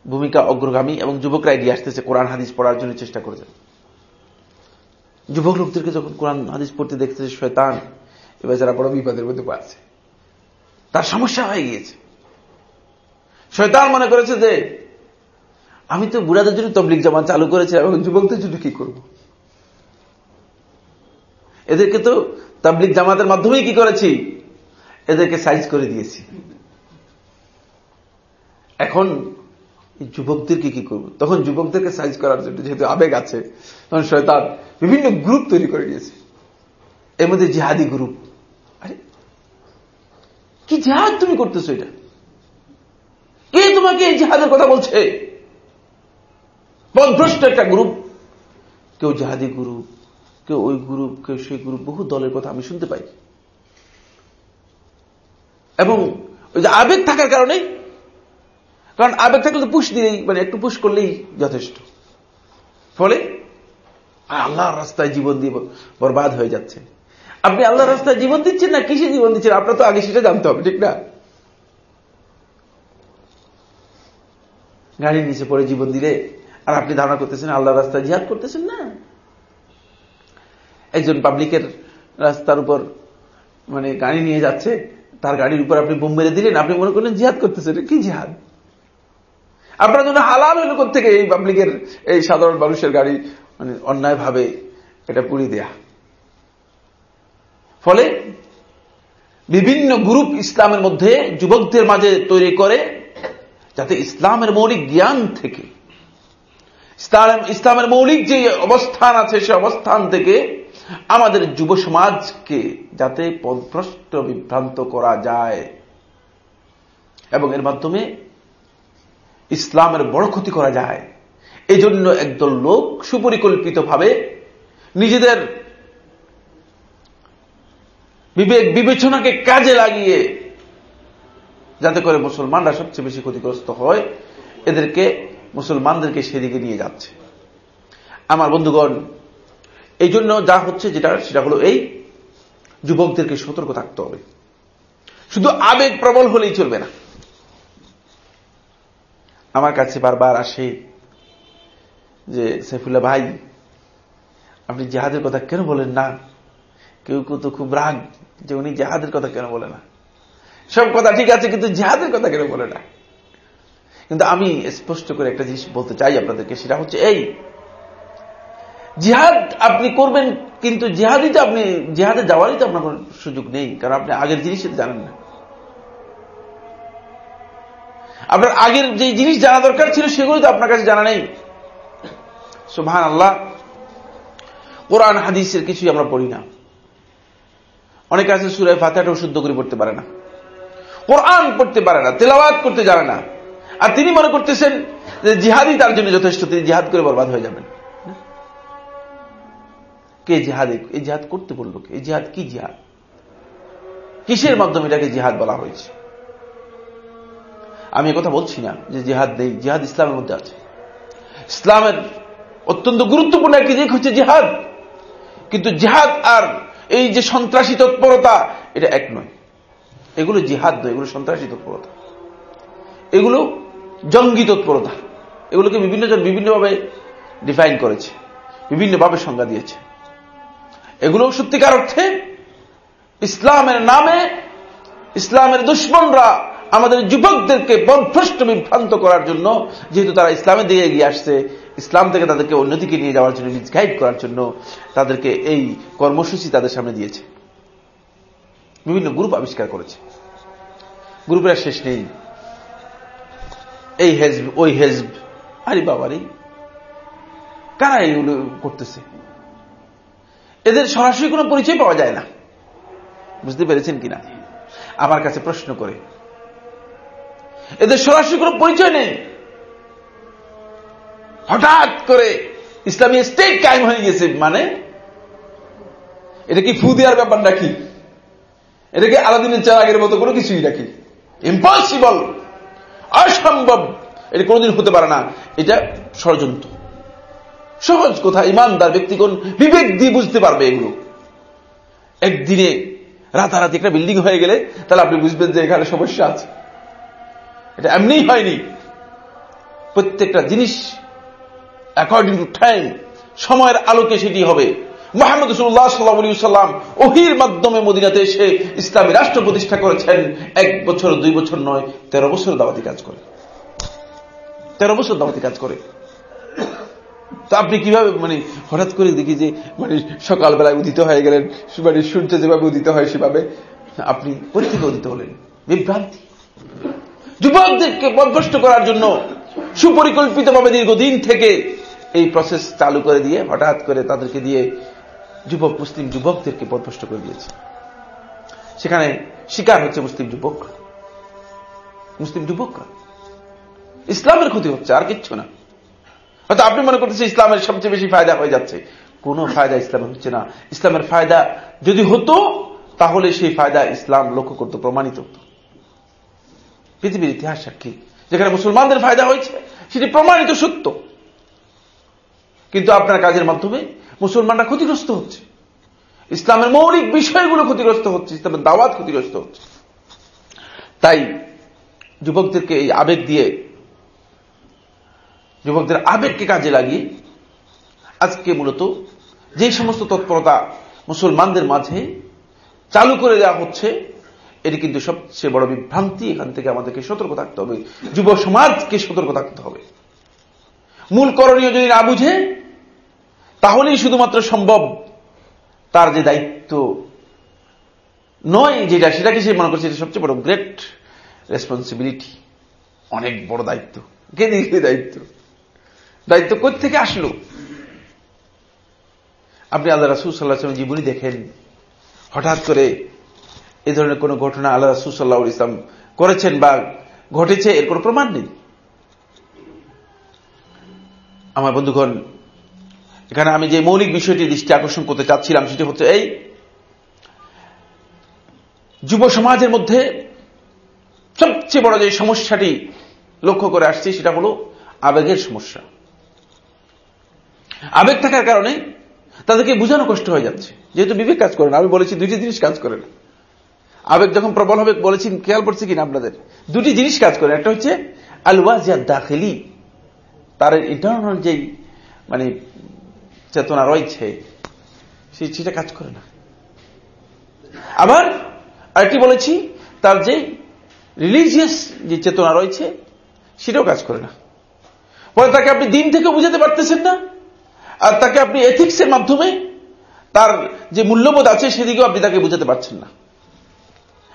ভূমিকা অগ্রগামী এবং যুবকরা এগিয়ে আসতেছে কোরআন, হাদিস পড়ার জন্য চেষ্টা করেছেন যুবক লোকদেরকে যখন কোরআন, হাদিস পড়তে দেখতেছে শয়তান, এবার যারা বড় বিপদের মধ্যে পাচ্ছে তার সমস্যা হয়ে গিয়েছে। শয়তান মনে করেছে যে, আমি তো বুড়াদের জন্য তবলিক জামান চালু করেছি এবং যুবকদের জন্য কি করব? এদেরকে তো তাবলিক জামাতের মাধ্যমেই কি করেছি? এদেরকে সাইজ করে দিয়েছি। এখন যুবকদেরকে কি করব? তখন যুবকদেরকে সাইজ করার জন্য যেহেতু আবেগ আছে, তখন শয়তান বিভিন্ন গ্রুপ তৈরি করে দিয়েছে। এর মধ্যে জিহাদি গ্রুপ আরে, কি জাহাদ তুমি করতেছো এটা? কে তোমাকে এই জাহাদের কথা বলছে? পদভ্রষ্ট একটা গ্রুপ কেউ জাহাদি গ্রুপ কেউ ওই গ্রুপ কেউ সেই গ্রুপ বহু দলের কথা আমি শুনতে পাই। এবং ওই যে আবেগ থাকার কারণে কারণ আবেগ থাকলে তো পুশ দিলেই মানে একটু পুশ করলেই যথেষ্ট। ফলে আল্লাহর রাস্তায় জীবন দিয়ে বরবাদ হয়ে যাচ্ছে। আপনি আল্লাহর রাস্তায় জীবন দিচ্ছেন না, কিসে জীবন দিচ্ছেন? আপনার তো আগে সেটা জানতে হবে, ঠিক না? গাড়ির নিচে পড়ে জীবন দিলে আর আপনি ধারণা করতেছেন আল্লাহ রাস্তায় জিহাদ করতেছেন না? একজন পাবলিকের রাস্তার উপর মানে গাড়ি নিয়ে যাচ্ছে, তার গাড়ির উপর আপনি বোম মেরে দিলেন, আপনি মনে করলেন জিহাদ করতেছেন কি জিহাদ? আপনার জন্য হালাল হইল থেকে এই পাবলিকের এই সাধারণ মানুষের গাড়ি? মানে অন্যায় ভাবে এটা পুড়িয়ে দেয়া। ফলে বিভিন্ন গ্রুপ ইসলামের মধ্যে যুবকদের মাঝে তৈরি করে, যাতে ইসলামের মৌলিক জ্ঞান থেকে ইসলামের মৌলিক যে অবস্থান আছে, সে অবস্থান থেকে আমাদের যুব সমাজকে যাতে পদভ্রষ্ট বিভ্রান্ত করা যায়। এবং এর মাধ্যমে ইসলামের বড় ক্ষতি করা যায়। এই জন্য একদল লোক সুপরিকল্পিতভাবে নিজেদের বিবেক বিবেচনাকে কাজে লাগিয়ে যাতে করে মুসলমানরা সবচেয়ে বেশি ক্ষতিগ্রস্ত হয়, এদেরকে, মুসলমানদেরকে সেদিকে নিয়ে যাচ্ছে। আমার বন্ধুগণ এই জন্য যা হচ্ছে যেটা, সেটা হলো এই, যুবকদেরকে সতর্ক থাকতে হবে। শুধু আবেগ প্রবল হলেই চলবে না। আমার কাছে বারবার আসে যে, সাইফুল্লাহ ভাই, আপনি জেহাদের কথা কেন বলেন না? কেউ কেউ তো খুব রাগ যে উনি জেহাদের কথা কেন বলে না? সব কথা ঠিক আছে, কিন্তু জেহাদের কথা কেন বলে না? কিন্তু আমি স্পষ্ট করে একটা জিনিস বলতে চাই আপনাদেরকে, সেটা হচ্ছে এই। জিহাদ আপনি করবেন, কিন্তু জেহাদি তো আপনি, জেহাদে যাওয়ারই তো আপনার সুযোগ নেই, কারণ আপনি আগের জিনিস জানেন না। আপনার আগের যে জিনিস জানা দরকার ছিল সেগুলো তো আপনার কাছে জানা নেই। সুহান আল্লাহ কোরআন, হাদিসের কিছুই আমরা পড়ি না। অনেকে আছে সুরায় ফাতেহাটাও শুদ্ধ করে পড়তে পারে না। কোরআন পড়তে পারে না, তেলাওয়াত করতে জানে না। আর তিনি মনে করতেছেন যে জিহাদই তার জন্য যথেষ্ট, তিনি জিহাদ করে বরবাদ হয়ে যাবেন। কে জিহাদ, এই জিহাদ করতে বলল এই জিহাদ কি জিহাদ? কিসের মাধ্যমে এটাকে জিহাদ বলা হয়েছে? আমি কথা বলছি না যে জিহাদ নেই, জিহাদ ইসলামের মধ্যে আছে। ইসলামের অত্যন্ত গুরুত্বপূর্ণ একটি দিক হচ্ছে জিহাদ। কিন্তু জিহাদ আর এই যে সন্ত্রাসী তৎপরতা, এটা এক নয়। এগুলো জিহাদ নয়, এগুলো সন্ত্রাসী তৎপরতা। এগুলো জঙ্গি তৎপরতা। এগুলোকে বিভিন্ন জন বিভিন্নভাবে ডিফাইন করেছে, বিভিন্নভাবে সংজ্ঞা দিয়েছে। এগুলো সত্যিকার অর্থে ইসলামের নামে ইসলামের দুশ্মনরা আমাদের যুবকদেরকে বদভ্রষ্ট বিভ্রান্ত করার জন্য, যেহেতু তারা ইসলামের দিকে এগিয়ে আসছে, ইসলাম থেকে তাদেরকে অন্যদিকে নিয়ে যাওয়ার জন্য গাইড করার জন্য তাদেরকে এই কর্মসূচি তাদের সামনে দিয়েছে। বিভিন্ন গ্রুপ আবিষ্কার করেছে। গ্রুপের শেষ নেই। এই হেজব ওই হেজব আরে বাবারি কারা এইগুলো করতেছে? এদের সরাসরি কোনো পরিচয় পাওয়া যায় না। বুঝতে পেরেছেন কিনা? আমার কাছে প্রশ্ন করে। এদের সরাসরি কোনো পরিচয় নেই। হঠাৎ করে ইসলামী স্টেট কায়েম হয়ে গেছে মানে? এটা কি ফু দেওয়ার ব্যাপার নাকি? এটা কি আলাদিনের চারাগের মতো কোনো কিছুই নাকি? ইম্পসিবল অসম্ভব! এটা কোনোদিন হতে পারে না। এটা ষড়যন্ত্র। সহজ কথা, ইমানদার ব্যক্তিগণ বিবেক দিয়ে বুঝতে পারবে এগুলো। একদিনে রাতারাতি একটা বিল্ডিং হয়ে গেলে তাহলে আপনি বুঝবেন যে এখানে সমস্যা আছে। এটা এমনিই হয়নি। প্রত্যেকটা জিনিস অ্যাকর্ডিং টু টাইম সময়ের আলোকে সেটি হবে। মোহাম্মদ রসুল্লাহ সাল্লাহ সাল্লাম ওহির মাধ্যমে মদিনাতে এসে ইসলামী রাষ্ট্র প্রতিষ্ঠা করেছেন। এক বছর, দুই বছর নয়, তেরো বছর দাওয়াতি কাজ করে। তেরো বছর দাওয়াতি কাজ করে। তো আপনি কীভাবে মানে হঠাৎ করে দেখি যে মানে সকালবেলায় উদিত হয়ে গেলেন মানে সূর্য যেভাবে উদিত হয় সেভাবে। আপনি পরীক্ষা উদিত হলেন। বিভ্রান্তি। যুবকদেরকে বদভ্রষ্ট করার জন্য সুপরিকল্পিতভাবে দীর্ঘদিন থেকে এই প্রসেস চালু করে দিয়ে, হঠাৎ করে তাদেরকে দিয়ে যুবক, মুসলিম যুবকদেরকে বদভ্রষ্ট করে দিয়েছে। সেখানে শিকার হচ্ছে মুসলিম যুবক। মুসলিম যুবকরা ইসলামের ক্ষতি হচ্ছে, আর কিচ্ছু না। হয়তো আপনি মনে করতেছেন ইসলামের সবচেয়ে বেশি ফায়দা হয়ে যাচ্ছে। কোন ফায়দা ইসলামের হচ্ছে না। ইসলামের ফায়দা যদি হতো, তাহলে সেই ফায়দা ইসলাম লক্ষ্য করতে, প্রমাণিত হতো। পৃথিবীর ইতিহাস সাক্ষী যেখানে মুসলমানদের ফায়দা হয়েছে, সেটি প্রমাণিত সত্য। কিন্তু আপনার কাজের মাধ্যমে মুসলমানরা ক্ষতিগ্রস্ত হচ্ছে। ইসলামের মৌলিক বিষয়গুলো ক্ষতিগ্রস্ত হচ্ছে, ইসলামের দাওয়াত ক্ষতিগ্রস্ত হচ্ছে। তাই যুবকদেরকে এই আবেগ দিয়ে, যুবকদের আবেগকে কাজে লাগিয়ে আজকে মূলত যে সমস্ত তৎপরতা মুসলমানদের মাঝে চালু করে দেওয়া হচ্ছে এটি কিন্তু সবচেয়ে বড় বিভ্রান্তি। এখান থেকে আমাদেরকে সতর্ক থাকতে হবে। যুব সমাজকে সতর্ক থাকতে হবে। মূল করণীয় যদি না বুঝে, তাহলেই শুধুমাত্র সম্ভব তার যে দায়িত্ব নয় যেটা, সেটাকে সে মনে করছে সবচেয়ে বড় গ্রেট রেসপন্সিবিলিটি অনেক বড় দায়িত্ব। কে দিয়েছে দায়িত্ব? দায়িত্ব থেকে আসলো? আপনি আল্লাহ রাসুল সাল্লাহ জীবনী দেখেন। হঠাৎ করে এ ধরনের কোন ঘটনা আল্লাহ রাসুল সাল্লাহ ইসলাম করেছেন বা ঘটেছে, এর কোন প্রমাণ নেই। আমার বন্ধুগণ, এখানে আমি যে মৌলিক বিষয়টি দৃষ্টি আকর্ষণ করতে চাচ্ছিলাম, সেটি হচ্ছে এই, যুব সমাজের মধ্যে সবচেয়ে বড় যে সমস্যাটি লক্ষ্য করে আসছি, সেটা হল আবেগের সমস্যা। আবেগ থাকার কারণে তাদেরকে বোঝানো কষ্ট হয়ে যাচ্ছে। যেহেতু বিবেক কাজ করে না, আমি বলেছি দুইটি জিনিস কাজ করে না। আবেগ যখন প্রবল হবে বলেছি খেয়াল করছে কিনা আপনাদের? দুটি জিনিস কাজ করে। একটা হচ্ছে আলওয়াজিয়া দাখিলি। তার ইন্টারনাল যেই মানে চেতনা রয়েছে সেটা কাজ করে না। আবার আরেকটি বলেছি, তার যে রিলিজিয়াস যে চেতনা রয়েছে, সেটাও কাজ করে না। ফলে তাকে আপনি দিন থেকে বুঝাতে পারতেছেন না, আর তাকে আপনি এথিক্সের মাধ্যমে তার যে মূল্যবোধ আছে, সেদিকেও আপনি তাকে বুঝাতে পারছেন না।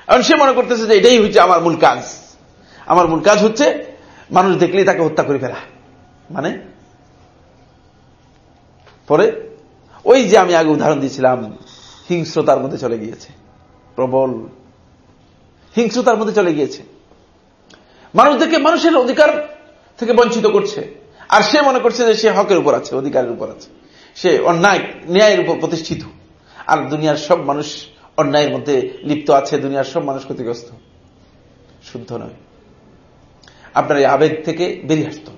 কারণ সে মনে করতেছে যে এটাই হচ্ছে আমার মূল কাজ। আমার মূল কাজ হচ্ছে মানুষ দেখলেই তাকে হত্যা করে ফেলা। মানে? পরে ওই যে আমি আগে উদাহরণ দিয়েছিলাম, হিংস্রতার মধ্যে চলে গিয়েছে। প্রবল হিংস্রতার মধ্যে চলে গিয়েছে। মানুষদেরকে মানুষের অধিকার থেকে বঞ্চিত করছে। আর সে মনে করছে যে সে হকের উপর আছে, অধিকারের উপর আছে। সে অন্যায়, ন্যায়ের উপর প্রতিষ্ঠিত। আর দুনিয়ার সব মানুষ অন্যায়ের মধ্যে লিপ্ত আছে দুনিয়ার সব মানুষ ক্ষতিগ্রস্ত। শুদ্ধ নয়। আপনার এই আবেগ থেকে বেরিয়ে আসত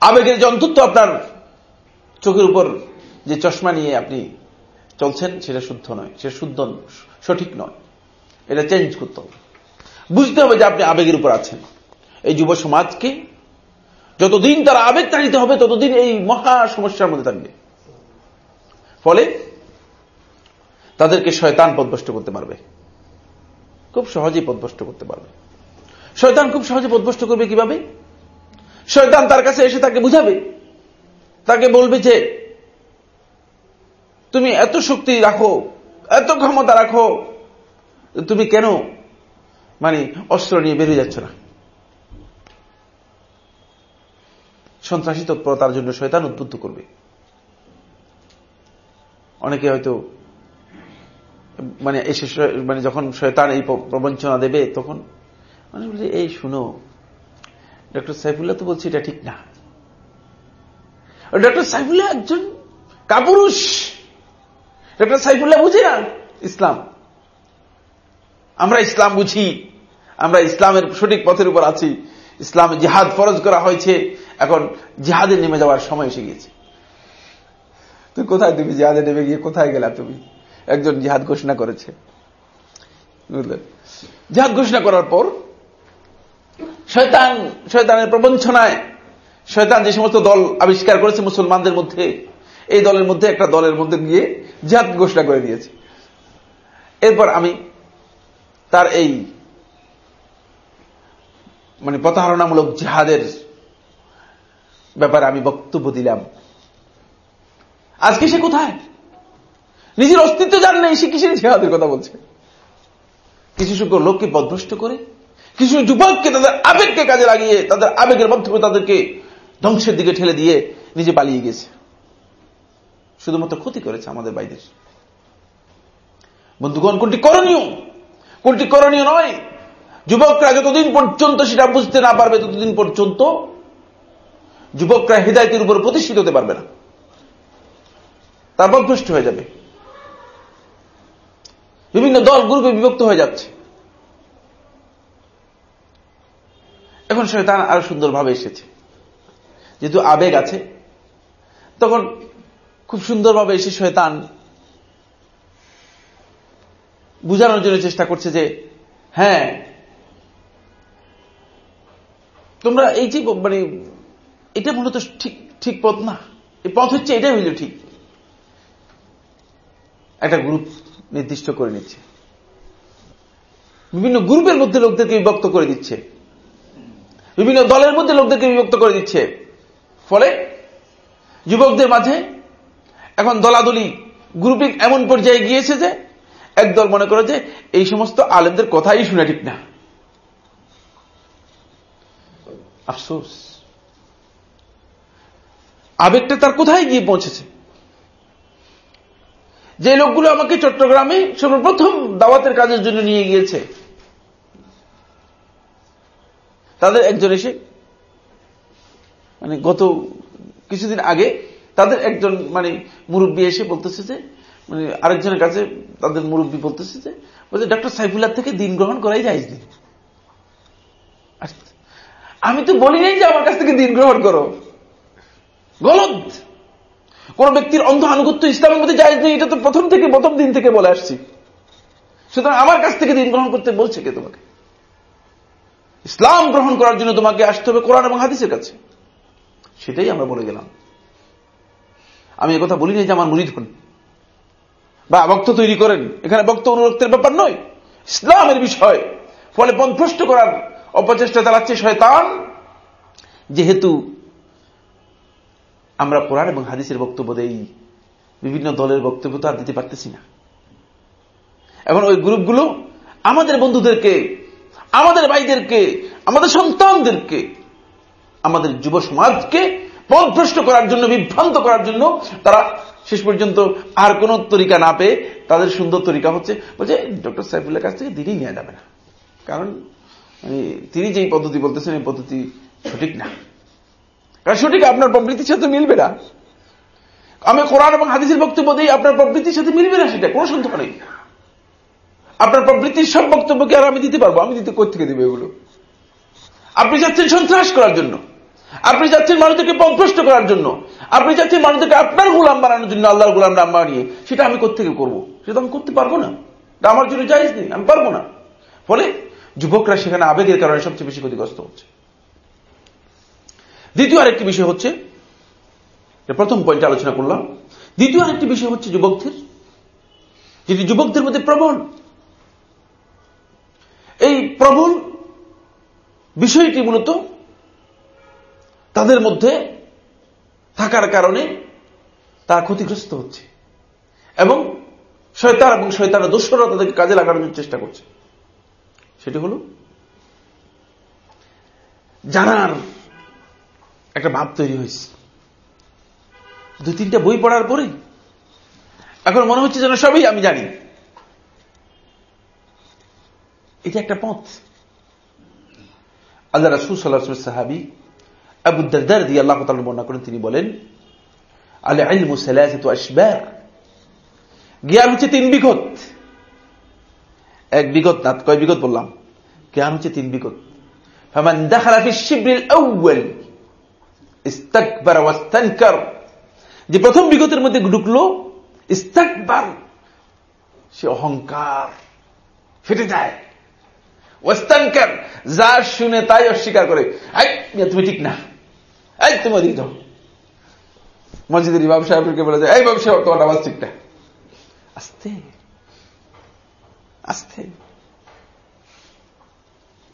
আবেগের যে অন্তত্ব আপনার চোখের উপর যে চশমা নিয়ে আপনি চলছেন, সেটা শুদ্ধ নয়। সেটা শুদ্ধ সঠিক নয়। এটা চেঞ্জ করতে হবে। বুঝতে হবে যে আপনি আবেগের উপর আছেন। এই যুব সমাজকে যতদিন তারা আবেগ তাড়িতে হবে, ততদিন এই মহা সমস্যার মধ্যে থাকবে। ফলে তাদেরকে শয়তান পদভষ্ট করতে পারবে। খুব সহজেই পদভষ্ট করতে পারবে। শয়তান খুব সহজে পদভষ্ট করবে কীভাবে? শয়তান তার কাছে এসে তাকে বুঝাবে। তাকে বলবে যে, তুমি এত শক্তি রাখো, এত ক্ষমতা রাখো, তুমি কেন মানে অস্ত্র নিয়ে বেরিয়ে যাচ্ছ না? সন্ত্রাসী তৎপরতার জন্য শয়তান উদ্বুদ্ধ করবে। অনেকে হয়তো মানে এসে মানে যখন শয়তান এই প্রবঞ্চনা দেবে, তখন মানে বলছে এই শুনো ডক্টর সাইফুল্লাহ তো বলছে এটা ঠিক না। ডক্টর সাইফুল্লাহ একজন কাপুরুষ। ডক্টর সাইফুল্লাহ বুঝি না ইসলাম। আমরা ইসলাম বুঝি, আমরা ইসলামের সঠিক পথের উপর আছি। ইসলাম জিহাদ ফরজ করা হয়েছে, এখন জিহাদে নেমে যাওয়ার সময় এসে গিয়েছে। তুই কোথায় তুমি জিহাদে নেমে গিয়ে, কোথায় গেলা তুমি? একজন জিহাদ ঘোষণা করেছে। বুঝলেন? জিহাদ ঘোষণা করার পর শয়তান, শয়তানের প্রবঞ্চনায় শয়তান যে সমস্ত দল আবিষ্কার করেছে মুসলমানদের মধ্যে, এই দলের মধ্যে, একটা দলের মধ্যে গিয়ে জিহাদ ঘোষণা করে দিয়েছে। এরপর আমি তার এই মানে প্রতারণামূলক জিহাদের ব্যাপারে আমি বক্তব্য দিলাম। আজকে সে কোথায়? নিজের অস্তিত্ব জান নেই, সে কিসের জিহাদের কথা বলছে? কিছু সংখ্যক লোককে বদভ্রষ্ট করে, কিছু যুবককে তাদের আবেগকে কাজে লাগিয়ে, তাদের আবেগের মাধ্যমে তাদেরকে ধ্বংসের দিকে ঠেলে দিয়ে নিজে পালিয়ে গেছে। শুধুমাত্র ক্ষতি করেছে আমাদের বাইদের। বন্ধুগণ, কোনটি করণীয়? কোনটি করণীয় নয়? যুবকরা যতদিন পর্যন্ত সেটা বুঝতে না পারবে, ততদিন পর্যন্ত যুবকরা হৃদায়তের উপর প্রতিষ্ঠিত হতে পারবে না। তার বদভ্রষ্ট হয়ে যাবে। বিভিন্ন দল, গ্রুপে বিভক্ত হয়ে যাচ্ছে। এখন শয়তান আরও সুন্দরভাবে এসেছে। যেহেতু আবেগ আছে, তখন খুব সুন্দরভাবে এসে শয়তান বুঝানোর জন্য চেষ্টা করছে যে হ্যাঁ তোমরা এই যে মানে এটা মূলত ঠিক ঠিক পথ না। এই পথ হচ্ছে এটাই হইল ঠিক। একটা গ্রুপ নির্দিষ্ট করে নিচ্ছে। বিভিন্ন গ্রুপের মধ্যে লোকদেরকে বিভক্ত করে দিচ্ছে। বিভিন্ন দলের মধ্যে লোকদেরকে বিভক্ত করে দিচ্ছে। ফলে যুবকদের মাঝে এখন দলাদলি গ্রুপিং এমন পর্যায়ে গিয়েছে যে একদল মনে করে যে এই সমস্ত আলেমদের কথাই শুনে ঠিক না। আফসোস। আবেগটা তার কোথায় গিয়ে পৌঁছেছে? যে লোকগুলো আমাকে চট্টগ্রামে সর্বপ্রথম দাওয়াতের কাজের জন্য নিয়ে গিয়েছে, তাদের একজন এসে মানে গত কিছুদিন আগে তাদের একজন মানে মুরব্বী এসে বলতেছে যে মানে আরেকজনের কাছে তাদের মুরব্বী বলতেছে যে, বলছে ডক্টর সাইফুল্লাহ থেকে দিন গ্রহণ করাই যায় দিন আমি তো বলি নাই যে আমার কাছ থেকে দিন গ্রহণ করো। গলত কোন ব্যক্তির অন্ধ আনুগত্য ইসলামের মধ্যে যায় নেই এটা তো প্রথম থেকে, প্রথম দিন থেকে বলে আসছি। সুতরাং আমার কাছ থেকে দিন গ্রহণ করতে বলছে কে তোমাকে? ইসলাম গ্রহণ করার জন্য তোমাকে আসতে হবে কোরআন এবং হাদিসের কাছে। সেটাই আমরা বলে গেলাম। আমি কথা বলি নাই যে আমার মুরিদ হন। বা বক্ত তৈরি করেন। এখানে বক্ত অনুরক্তের ব্যাপার নয়। ইসলামের বিষয়। ফলে পথভ্রষ্ট করার অপচেষ্টা চালাচ্ছে শয়তান। যেহেতু আমরা কোরআন এবং হাদিসের বক্তব্য দেই। বিভিন্ন দলের বক্তব্য তো আর দিতে পারতেছি না। এখন ওই গ্রুপগুলো আমাদের বন্ধুদেরকে, আমাদের ভাইদেরকে, আমাদের সন্তানদেরকে, আমাদের যুব সমাজকে পথভ্রষ্ট করার জন্য, বিভ্রান্ত করার জন্য তারা শেষ পর্যন্ত আর কোন তরিকা না পেয়ে তাদের সুন্দর তরিকা হচ্ছে বলছে, ডক্টর সাইফুল্লাহ কাছ থেকে দিনই নেওয়া যাবে না। কারণ তিনি যেই পদ্ধতি বলতেছেন, এই পদ্ধতি সঠিক না। কারণ সঠিক আপনার প্রবৃত্তির সাথে মিলবে না। আমি কোরআন এবং হাদিসের বক্তব্য দিই আপনার প্রবৃত্তির সাথে মিলবে না সেটা কোনো সন্দেহ নেই। আপনার প্রবৃত্তির সব বক্তব্যকে আর আমি দিতে পারব। আমি দিতে থেকে দেবো এগুলো? আপনি যাচ্ছেন সন্ত্রাস করার জন্য। আপনি যাচ্ছেন মানুষদেরকে পথভ্রষ্ট করার জন্য। আপনি যাচ্ছেন মানুষদেরকে আপনার গোলাম বানানোর জন্য, আল্লাহর গোলাম নাম বানিয়ে সেটা আমি কোথেকে করব? সেটা আমি করতে পারব না। আমার জন্য যাইজ নেই, আমি পারব না। ফলে যুবকরা সেখানে আবেগের কারণে সবচেয়ে বেশি ক্ষতিগ্রস্ত হচ্ছে। দ্বিতীয় আরেকটি বিষয় হচ্ছে প্রথম পয়েন্টে আলোচনা করলাম, দ্বিতীয় আরেকটি বিষয় হচ্ছে যুবকদের, যেটি যুবকদের মধ্যে প্রবল। এই প্রবল বিষয়টি মূলত তাদের মধ্যে থাকার কারণে তারা ক্ষতিগ্রস্ত হচ্ছে এবং শয়তান এবং শয়তানের দোষরা তাদেরকে কাজে লাগানোর চেষ্টা করছে। সেটি হল জানার একটা ভাব তৈরি হয়েছে। দু তিনটা বই পড়ার পরে এখন মনে হচ্ছে যেন সবই আমি জানি। এটা একটা পথ। আল্লাহ রাসুল সাল্লাহ সাহাবি আবুদ্দার দিয়ে আল্লাহ তাল বর্ণনা করেন, তিনি বলেন আল্লাহ আইল মুসালাহিত আসব্যাক জ্ঞান হচ্ছে তিন বিঘত এক বিগত না, কয় বিগত বললাম? জ্ঞান হচ্ছে তিন বিগত। ফামান দেখালাফি শিবরিল আউ্বাল ইস্তাকবার ওয়াস্তানকার যে প্রথম বিগতের মধ্যে ঢুকল, ইস্তাকবার। সে অহংকার, ফেটে যায়। ওয়াস্তানকার যা শুনে তাই অস্বীকার করে। তুমি ঠিক না। এই, তুমি অধিক যাও। মসজিদের ইমাম সাহেবকে বলে যায় এই বাবু সাহেব, তোমার আওয়াজ ঠিকটা আস্তে। আস্তে।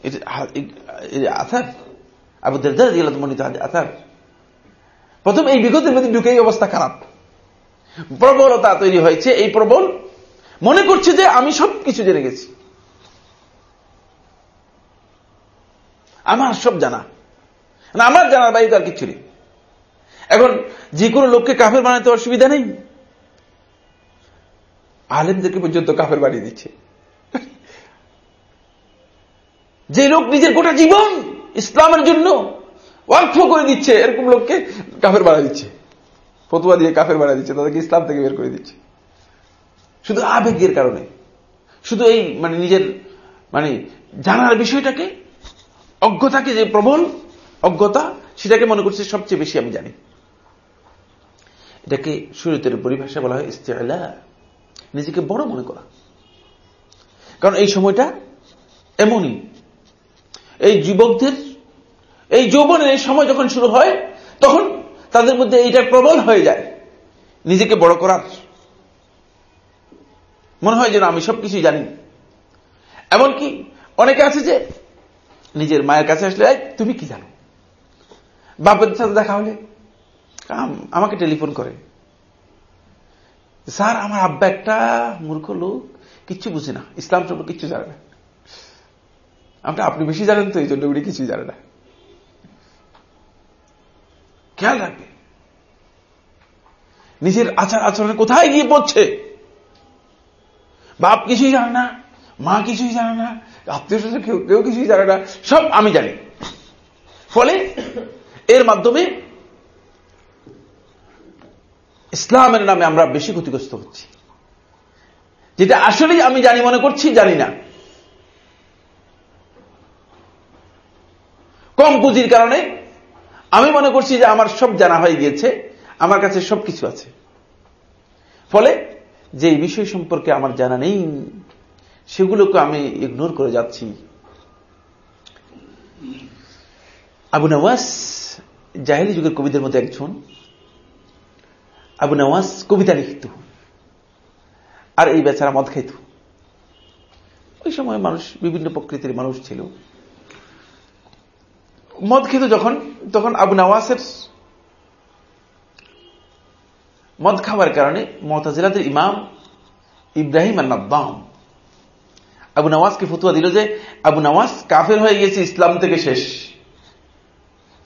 এটা আথার, আবু দেদার দিল তোমার আথার। প্রথম এই বিগতের মধ্যে ঢুকে এই অবস্থা খারাপ। প্রবলতা তৈরি হয়েছে এই প্রবল। মনে করছে যে আমি সব কিছু জেনে গেছি। আমার সব জানা। না, আমার জানার বাইরে তো আর কিছু নেই। এখন যে কোনো লোককে কাফের বানাতে অসুবিধা নেই। আলেমদেরকে পর্যন্ত কাফের বানিয়ে দিচ্ছে। যে লোক নিজের গোটা জীবন ইসলামের জন্য ওয়ার্ক করে দিচ্ছে। এরকম লোককে কাফের বাড়া দিচ্ছে। ফতুয়া দিয়ে কাফের বাড়া দিচ্ছে, তাদেরকে ইসলাম থেকে বের করে দিচ্ছে। শুধু আবেগের কারণে। শুধু এই মানে নিজের মানে জানার বিষয়টাকে, অজ্ঞতাকে যে প্রবল অজ্ঞতা, সেটাকে মনে করছে সবচেয়ে বেশি আমি জানি। এটাকে শরীরের পরিভাষা বলা হয় ইস্তেলা নিজেকে বড় মনে করা। কারণ এই সময়টা এমনই। এই যুবকদের এই যৌবনের এই সময় যখন শুরু হয়, তখন তাদের মধ্যে এইটা প্রবল হয়ে যায়। নিজেকে বড় করার। মনে হয় যেন আমি সবকিছুই জানি। এমনকি অনেকে আছে যে নিজের মায়ের কাছে আসলে তুমি কি জানো? বাপের সাথে দেখা হলে আমাকে টেলিফোন করে। স্যার, আমার আব্বা একটা মূর্খ লোক, কিচ্ছু বুঝে না। ইসলাম সম্পর্কে কিচ্ছু জানে না। আমরা আপনি বেশি জানেন তো, এই জন্য উনি কিছুই জানে না। খেয়াল রাখবে। নিজের আচার আচরণে কোথায় গিয়ে পড়ছে? বাপ কিছুই জানে না, মা কিছুই জানে না, আত্মীয় স্বজন কেউ কেউ কিছুই জানে না, সব আমি জানি। ফলে এর মাধ্যমে ইসলামের নামে আমরা বেশি ক্ষতিগ্রস্ত হচ্ছি। যেটা আসলেই আমি জানি, মনে করছি, জানি না। কম পুঁজির কারণে আমি মনে করছি যে আমার সব জানা হয়ে গিয়েছে, আমার কাছে সব কিছু আছে। ফলে যে বিষয় সম্পর্কে আমার জানা নেই, সেগুলোকে আমি ইগনোর করে যাচ্ছি। আবু নওয়াজ জাহেলি যুগের কবিদের মধ্যে একজন। আবু নওয়াজ কবিতা লিখিত। আর এই বেচারা মদ খাইত। ওই সময় মানুষ, বিভিন্ন প্রকৃতির মানুষ ছিল। মদ খেত যখন, তখন আবু নওয়াজের মদ খাওয়ার কারণে মতাজিলাদের ইমাম ইব্রাহিম আন্নাদ্দাম আবু নওয়াজকে ফতুয়া দিল যে আবু নওয়াজ কাফের হয়ে গিয়েছে, ইসলাম থেকে শেষ।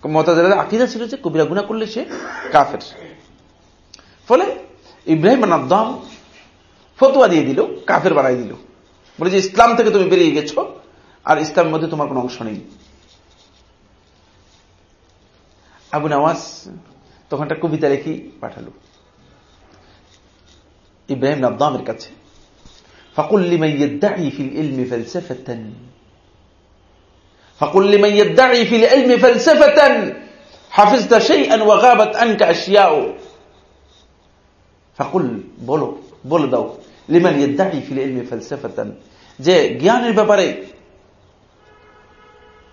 মতাজিলাদের আকিদা ছিল যে কবিরা গুণা করলে সে কাফের। ফলে ইব্রাহিম আন্নাদ্দাম ফতুয়া দিয়ে দিল, কাফের বাড়াই দিল। বলে যে, ইসলাম থেকে তুমি বেরিয়ে গেছো, আর ইসলামের মধ্যে তোমার কোনো অংশ নেই। আবু নওয়াজ তখন একটা কবিতা লেখি পাঠালো ইব্রাহিম নাদ্দামের কাছে فقل لمن يدعي في العلم فلسفة فقل لمن يدعي في العلم فلسفة حفظت شيئا وغابت عنك أشياء فقل বলো বলে দাও লিমান يدعي في العلم فلسفة যে জ্ঞানের ব্যাপারে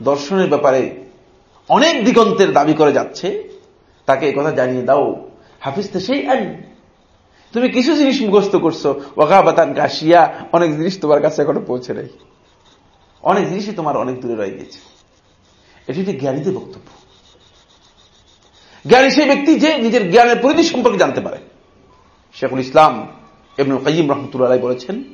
দর্শনের ব্যাপারে অনেক দিগন্তের দাবি করে যাচ্ছে, তাকে কথা জানিয়ে দাও। হাফিজ তো সেই আইন। তুমি কিছু জিনিস মুখস্থ করছ। ওয়াকাবাতান কাশিয়া অনেক জিনিস তোমার কাছে এখনও পৌঁছে নেই। অনেক জিনিসই তোমার অনেক দূরে রয়ে গেছে। এটি একটি জ্ঞানীদের বক্তব্য। জ্ঞানী সেই ব্যক্তি যে নিজের জ্ঞানের পরিধি সম্পর্কে জানতে পারে। শেখুল ইসলাম এবং কাইম রহমতুল্লাহ বলেছেন,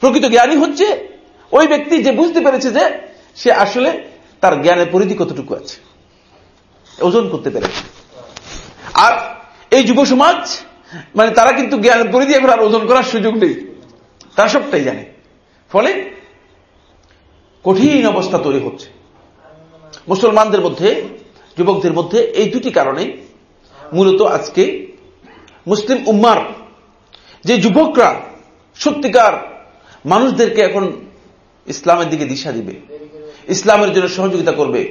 প্রকৃত জ্ঞানী হচ্ছে ওই ব্যক্তি যে বুঝতে পেরেছে যে সে আসলে তার জ্ঞানের পরিধি কতটুকু আছে? ওজন করতে পেরেছে। আর এই যুব সমাজ মানে তারা কিন্তু জ্ঞানের পরিধি এখন আর ওজন করার সুযোগ নেই। তারা সবটাই জানে। ফলে কঠিন অবস্থা তৈরি হচ্ছে। মুসলমানদের মধ্যে, যুবকদের মধ্যে এই দুটি কারণে মূলত আজকে মুসলিম উম্মার, যে যুবকরা সত্যিকার মানুষদেরকে এখন ইসলামের দিকে দিশা দিবে ইসলামের জন্য সহযোগিতা করবে।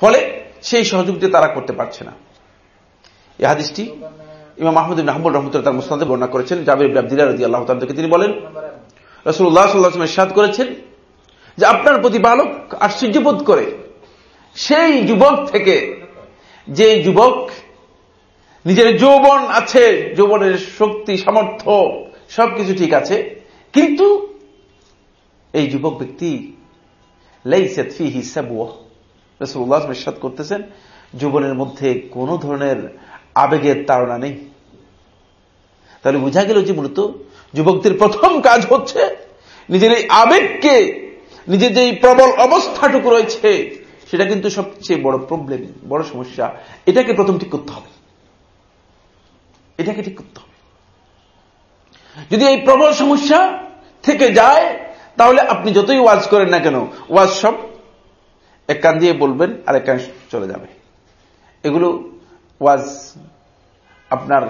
ফলে সেই সহযোগিতা তারা করতে পারছে না। এই হাদিসটি ইমাম মাহমুদ হাম্বুল রহমতুল্লাহ তার মুসলাদে বর্ণনা করেছেন, জাবির আব্দিল্লা রদি আল্লাহ থেকে তিনি বলেন রসুল্লাহ সাল্লাহ সাদ করেছেন যে আপনার প্রতিপালক আশ্চর্যবোধ করে, সেই যুবক থেকে যে যুবক নিজের যৌবন আছে, যৌবনের শক্তি, সামর্থ্য, সবকিছু ঠিক আছে, কিন্তু এই যুবক ব্যক্তি রসুল্লাহ করতেছেন, যৌবনের মধ্যে কোন ধরনের আবেগের তাড়না নেই। তাহলে বোঝা গেল যে মূলত যুবকদের প্রথম কাজ হচ্ছে নিজের এই আবেগকে, নিজের যে প্রবল অবস্থাটুকু রয়েছে, সেটা কিন্তু সবচেয়ে বড় প্রবলেম বড় সমস্যা। এটাকে প্রথম ঠিক করতে হবে। এটাকে ঠিক করতে হবে। যদি এই প্রবল সমস্যা থেকে যায় তাহলে আপনি যতই ওয়াজ করেন না কেন, ওয়াজ সব এক কান দিয়ে বলবেন, আর এক কান চলে যাবে। এগুলো ওয়াজ আপনার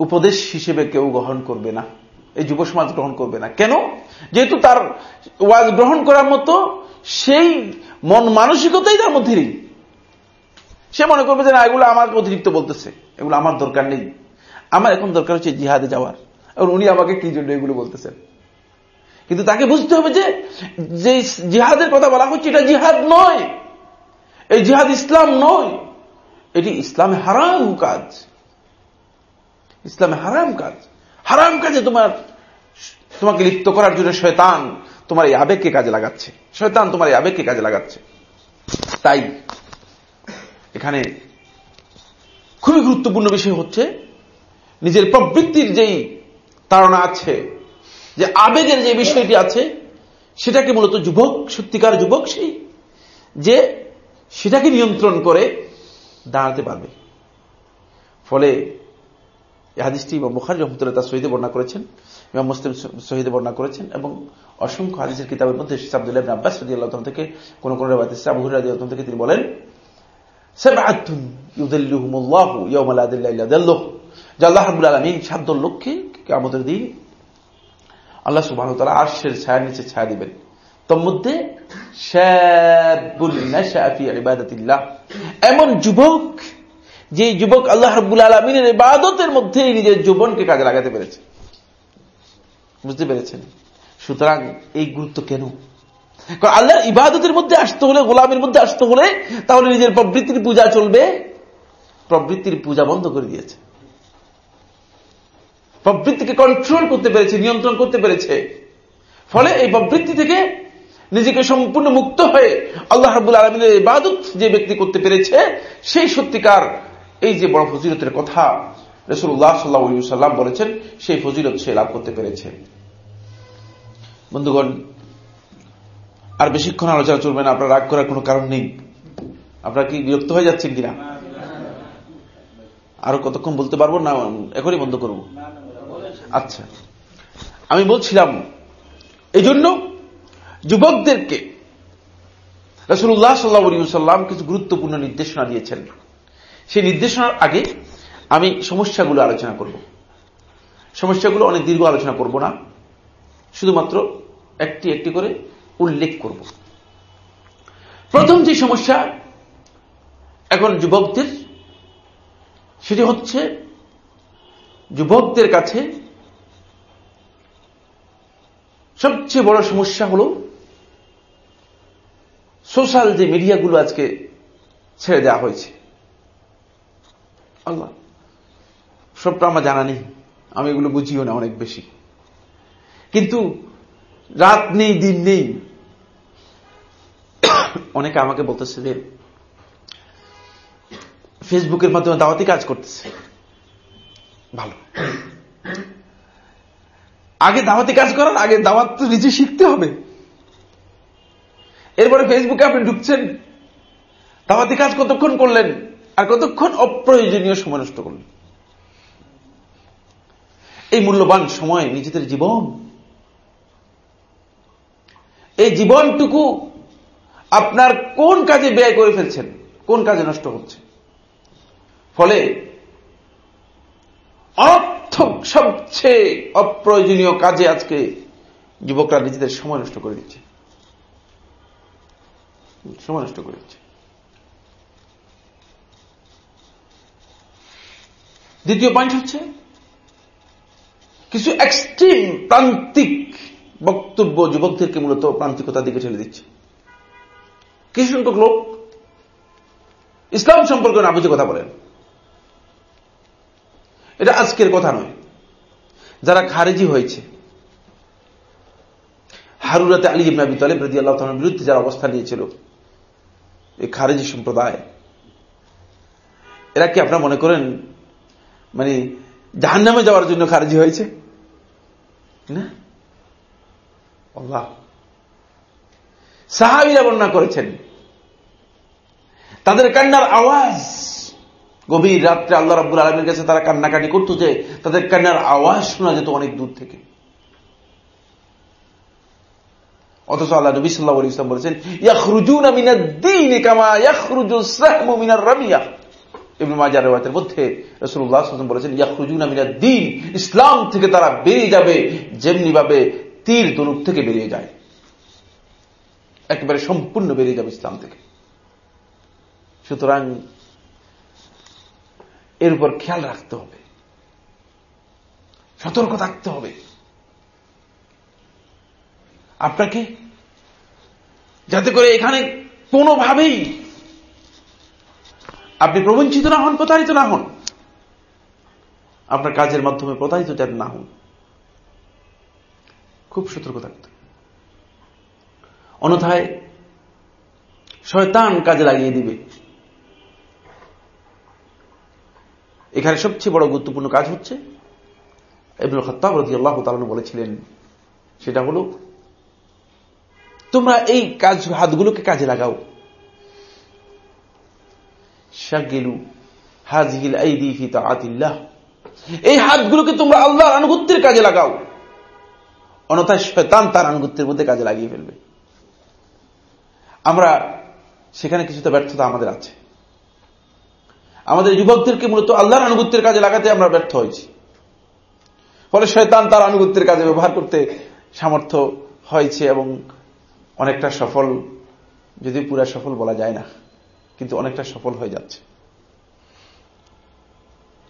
উপদেশ হিসেবে কেউ গ্রহণ করবে না, এই যুব সমাজ গ্রহণ করবে না। কেন? যেহেতু তার ওয়াজ গ্রহণ করার মতো সেই মন মানসিকতাই তার মধ্যে নেই। সে মনে করবে যে না, এগুলো আমার অতিরিক্ত বলতেছে, এগুলো আমার দরকার নেই। আমার এখন দরকার হচ্ছে জিহাদে যাওয়ার। এবং উনি আমাকে কি জন্য এগুলো বলতেছেন? কিন্তু তাকে বুঝতে হবে যে জিহাদের কথা বলা হচ্ছে, এটা জিহাদ নয়। এই জিহাদ ইসলাম নয়। এটি ইসলামে হারাম কাজ। ইসলামে হারাম কাজ। হারাম কাজে তোমার, তোমাকে লিপ্ত করার জন্য শয়তান তোমার এই আবেগকে কাজে লাগাচ্ছে। শয়তান তোমার এই আবেগকে কাজে লাগাচ্ছে। তাই এখানে খুবই গুরুত্বপূর্ণ বিষয় হচ্ছে, নিজের প্রবৃত্তির যেই ধারণা আছে যে আবেগের যে বিষয়টি আছে, সেটাকে মূলত যুবক, সত্যিকার যুবক সেই, যে সেটাকে নিয়ন্ত্রণ করে দাঁড়াতে পারবে। ফলে হাদিসটি ইমাম বুখারি রহমতুল্লাহ তার শহীদে বর্ণনা করেছেন, ইমাম মুসলিম শহীদে বর্ণনা করেছেন এবং অসংখ্য হাদিসের কিতাবের মধ্যে আব্দুল্লাহ আব্বাস রাজি আল্লাহ থেকে কোন কোন আবু রাজি আল্লাহ থেকে তিনি বলেন সাত লোককে আমাদের দিন আল্লাহ সুবাহ তারা আর্শের ছায়ার নিচে ছায়া দিবেন। তোর মধ্যে এমন যুবক, যে যুবক আল্লাহ রব্বুল আলমিনের ইবাদতের মধ্যে নিজের যৌবনকে কাজে লাগাতে পেরেছে। বুঝতে পেরেছেন? সুতরাং এই গুরুত্ব কেন? আল্লাহ ইবাদতের মধ্যে আসতে হলে, গোলামের মধ্যে আসতে হলে, তাহলে নিজের প্রবৃত্তির পূজা চলবে। প্রবৃত্তির পূজা বন্ধ করে দিয়েছে। প্রবৃত্তিকে কন্ট্রোল করতে পেরেছে, নিয়ন্ত্রণ করতে পেরেছে। ফলে এই প্রবৃত্তি থেকে নিজেকে সম্পূর্ণ মুক্ত হয়ে আল্লাহ রাবুল আলমিনের ইবাদত যে ব্যক্তি করতে পেরেছে, সেই সত্যিকার এই যে বড় ফজিলতের কথা রসুল্লাহ সাল্লাহ সাল্লাম বলেছেন, সেই ফজিলত সে লাভ করতে পেরেছে। বন্ধুগণ, আর বেশিক্ষণ আলোচনা চলবে না, আপনার রাগ করার কোনো কারণ নেই। আপনারা কি বিরক্ত হয়ে যাচ্ছেন কিনা? আরও কতক্ষণ বলতে পারব না, এখনই বন্ধ করব। আচ্ছা। আমি বলছিলাম এই জন্য যুবকদেরকে রসুল্লাহ সাল্লাহ সাল্লাম কিছু গুরুত্বপূর্ণ নির্দেশনা দিয়েছেন। সেই নির্দেশনার আগে আমি সমস্যাগুলো আলোচনা করব। সমস্যাগুলো অনেক দীর্ঘ আলোচনা করব না। শুধুমাত্র একটি একটি করে উল্লেখ করব। প্রথম যে সমস্যা এখন যুবকদের, সেটি হচ্ছে যুবকদের কাছে সবচেয়ে বড় সমস্যা হল সোশ্যাল যে মিডিয়াগুলো আজকে ছেড়ে দেওয়া হয়েছে। আল্লাহ সবটা আমার জানা নেই, আমি এগুলো বুঝিও না অনেক বেশি। কিন্তু রাত নেই, দিন নেই, অনেকে আমাকে বলতেছে যে ফেসবুকের মাধ্যমে দাওয়াতি কাজ করতেছে। ভালো। আগে দাওয়াতি কাজ করার, আগে দাওয়াত তো নিজে শিখতে হবে। এরপরে ফেসবুকে আপনি ঢুকছেন, দাওয়াতি কাজ কতক্ষণ করলেন, আর কতক্ষণ অপ্রয়োজনীয় সময় নষ্ট করলেন? এই মূল্যবান সময় নিজেদের জীবন। এই জীবনটুকু আপনার কোন কাজে ব্যয় করে ফেলছেন, কোন কাজে নষ্ট হচ্ছে? ফলে অনর্থক সবচেয়ে অপ্রয়োজনীয় কাজে আজকে যুবকরা নিজেদের সময় নষ্ট করে দিচ্ছে। সময় নষ্ট করে দিচ্ছে। দ্বিতীয় পয়েন্ট হচ্ছে, কিছু এক্সট্রিম প্রান্তিক বক্তব্য যুবকদেরকে মূলত প্রান্তিকতার দিকে ঠেলে দিচ্ছে। কিছু সংখ্যক লোক ইসলাম সম্পর্কে না বুঝে কথা বলেন। এটা আজকের কথা নয়। যারা খারেজি হয়েছে, হারুরাতে আলী ইবনা আবি তালেব রাজি আল্লাহ বিরুদ্ধে যারা অবস্থান নিয়েছিল, এই খারেজি সম্প্রদায়, এরা কি আপনারা মনে করেন মানে জাহান নামে যাওয়ার জন্য খারেজি হয়েছে? না? সাহাবিরা বর্ণনা করেছেন, তাদের কান্নার আওয়াজ গভীর রাত্রে আল্লাহ রাব্বুল আলমের কাছে তারা কান্নাকাটি করত যে তাদের কান্নার আওয়াজ শোনা যেত অনেক দূর থেকে। অথচ আল্লাহ নবী সাল্লাহ আলী ইসলাম বলেছেন, ইয়াখরুজুন মিনাদ্দিন কামা ইয়াখরুজু সাহমু মিনার রামিয়া ইবনু মাজার রেওয়াতের মধ্যে রাসূলুল্লাহ সাল্লাল্লাহু বলেছেন, ইয়াখরুজুন মিনাদ্দিন ইসলাম থেকে তারা বেরিয়ে যাবে, যেমনি ভাবে তীর দরুদ থেকে বেরিয়ে যায়। একেবারে সম্পূর্ণ বেরিয়ে যাবে ইসলাম থেকে। সুতরাং এর উপর খেয়াল রাখতে হবে। সতর্ক থাকতে হবে। আপনাকে যাতে করে এখানে কোনোভাবেই আপনি প্রবঞ্চিত না হন, প্রতারিত না হন। আপনার কাজের মাধ্যমে প্রতারিত যাতে না হন। খুব সতর্ক থাকতে অন্যথায় শয়তান কাজে লাগিয়ে দিবে। এখানে সবচেয়ে বড় গুরুত্বপূর্ণ কাজ হচ্ছে এবং খত্তাব রদি আল্লাহ তালন বলেছিলেন, সেটা হল, তোমরা এই কাজ, হাতগুলোকে কাজে লাগাও। শাগিলু হাজিল তাআতিল্লাহ। এই হাতগুলোকে তোমরা আল্লাহর আনুগত্যের কাজে লাগাও। অনথায় শয়তান তার আনুগত্যের মধ্যে কাজে লাগিয়ে ফেলবে। আমরা সেখানে কিছুটা ব্যর্থতা আমাদের আছে। আমাদের যুবকদেরকে মূলত আল্লাহর আনুগত্যের কাজে লাগাতে আমরা ব্যর্থ হয়েছি। ফলে শয়তান তার আনুগত্যের কাজে ব্যবহার করতে সামর্থ্য হয়েছে এবং অনেকটা সফল, যদি পুরা সফল বলা যায় না, কিন্তু অনেকটা সফল হয়ে যাচ্ছে।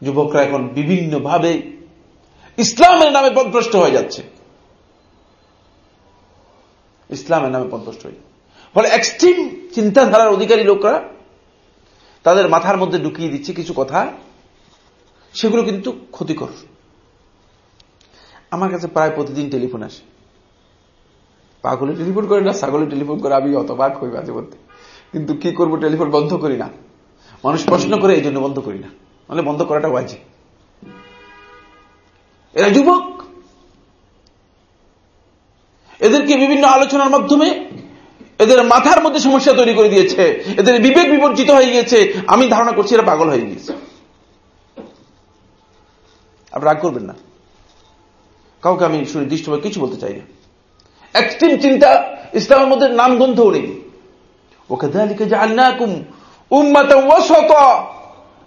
যুবকরা এখন বিভিন্নভাবে ইসলামের নামে পদভ্রষ্ট হয়ে যাচ্ছে। ইসলামের নামে পদভ্রষ্ট হয়ে ফলে এক্সট্রিম চিন্তাধারার অধিকারী লোকরা তাদের মাথার মধ্যে ঢুকিয়ে দিচ্ছে কিছু কথা, সেগুলো কিন্তু ক্ষতিকর। আমার কাছে প্রায় প্রতিদিন টেলিফোন আসে। পাগলে টেলিফোন করে না, ছাগলে টেলিফোন করে, আমি অতবাক হই মাঝে মধ্যে। কিন্তু কি করব, টেলিফোন বন্ধ করি না। মানুষ প্রশ্ন করে, এই জন্য বন্ধ করি না। মানে বন্ধ করাটা বাজে এরা যুবক! এদেরকে বিভিন্ন আলোচনার মাধ্যমে এদের মাথার মধ্যে সমস্যা তৈরি করে দিয়েছে। এদের বিবেক বিবর্জিত হয়ে গিয়েছে। আমি ধারণা করছি এরা পাগল হয়ে গিয়েছে। আপনি রাগ করবেন না। কাউকে আমি সুনির্দিষ্টভাবে কিছু বলতে চাই না। এক্সট্রিম চিন্তা, ইসলামের মধ্যে নামগন্ধও নেই। যে আল্লাহকুম উম্মাতা ওয়াসতা।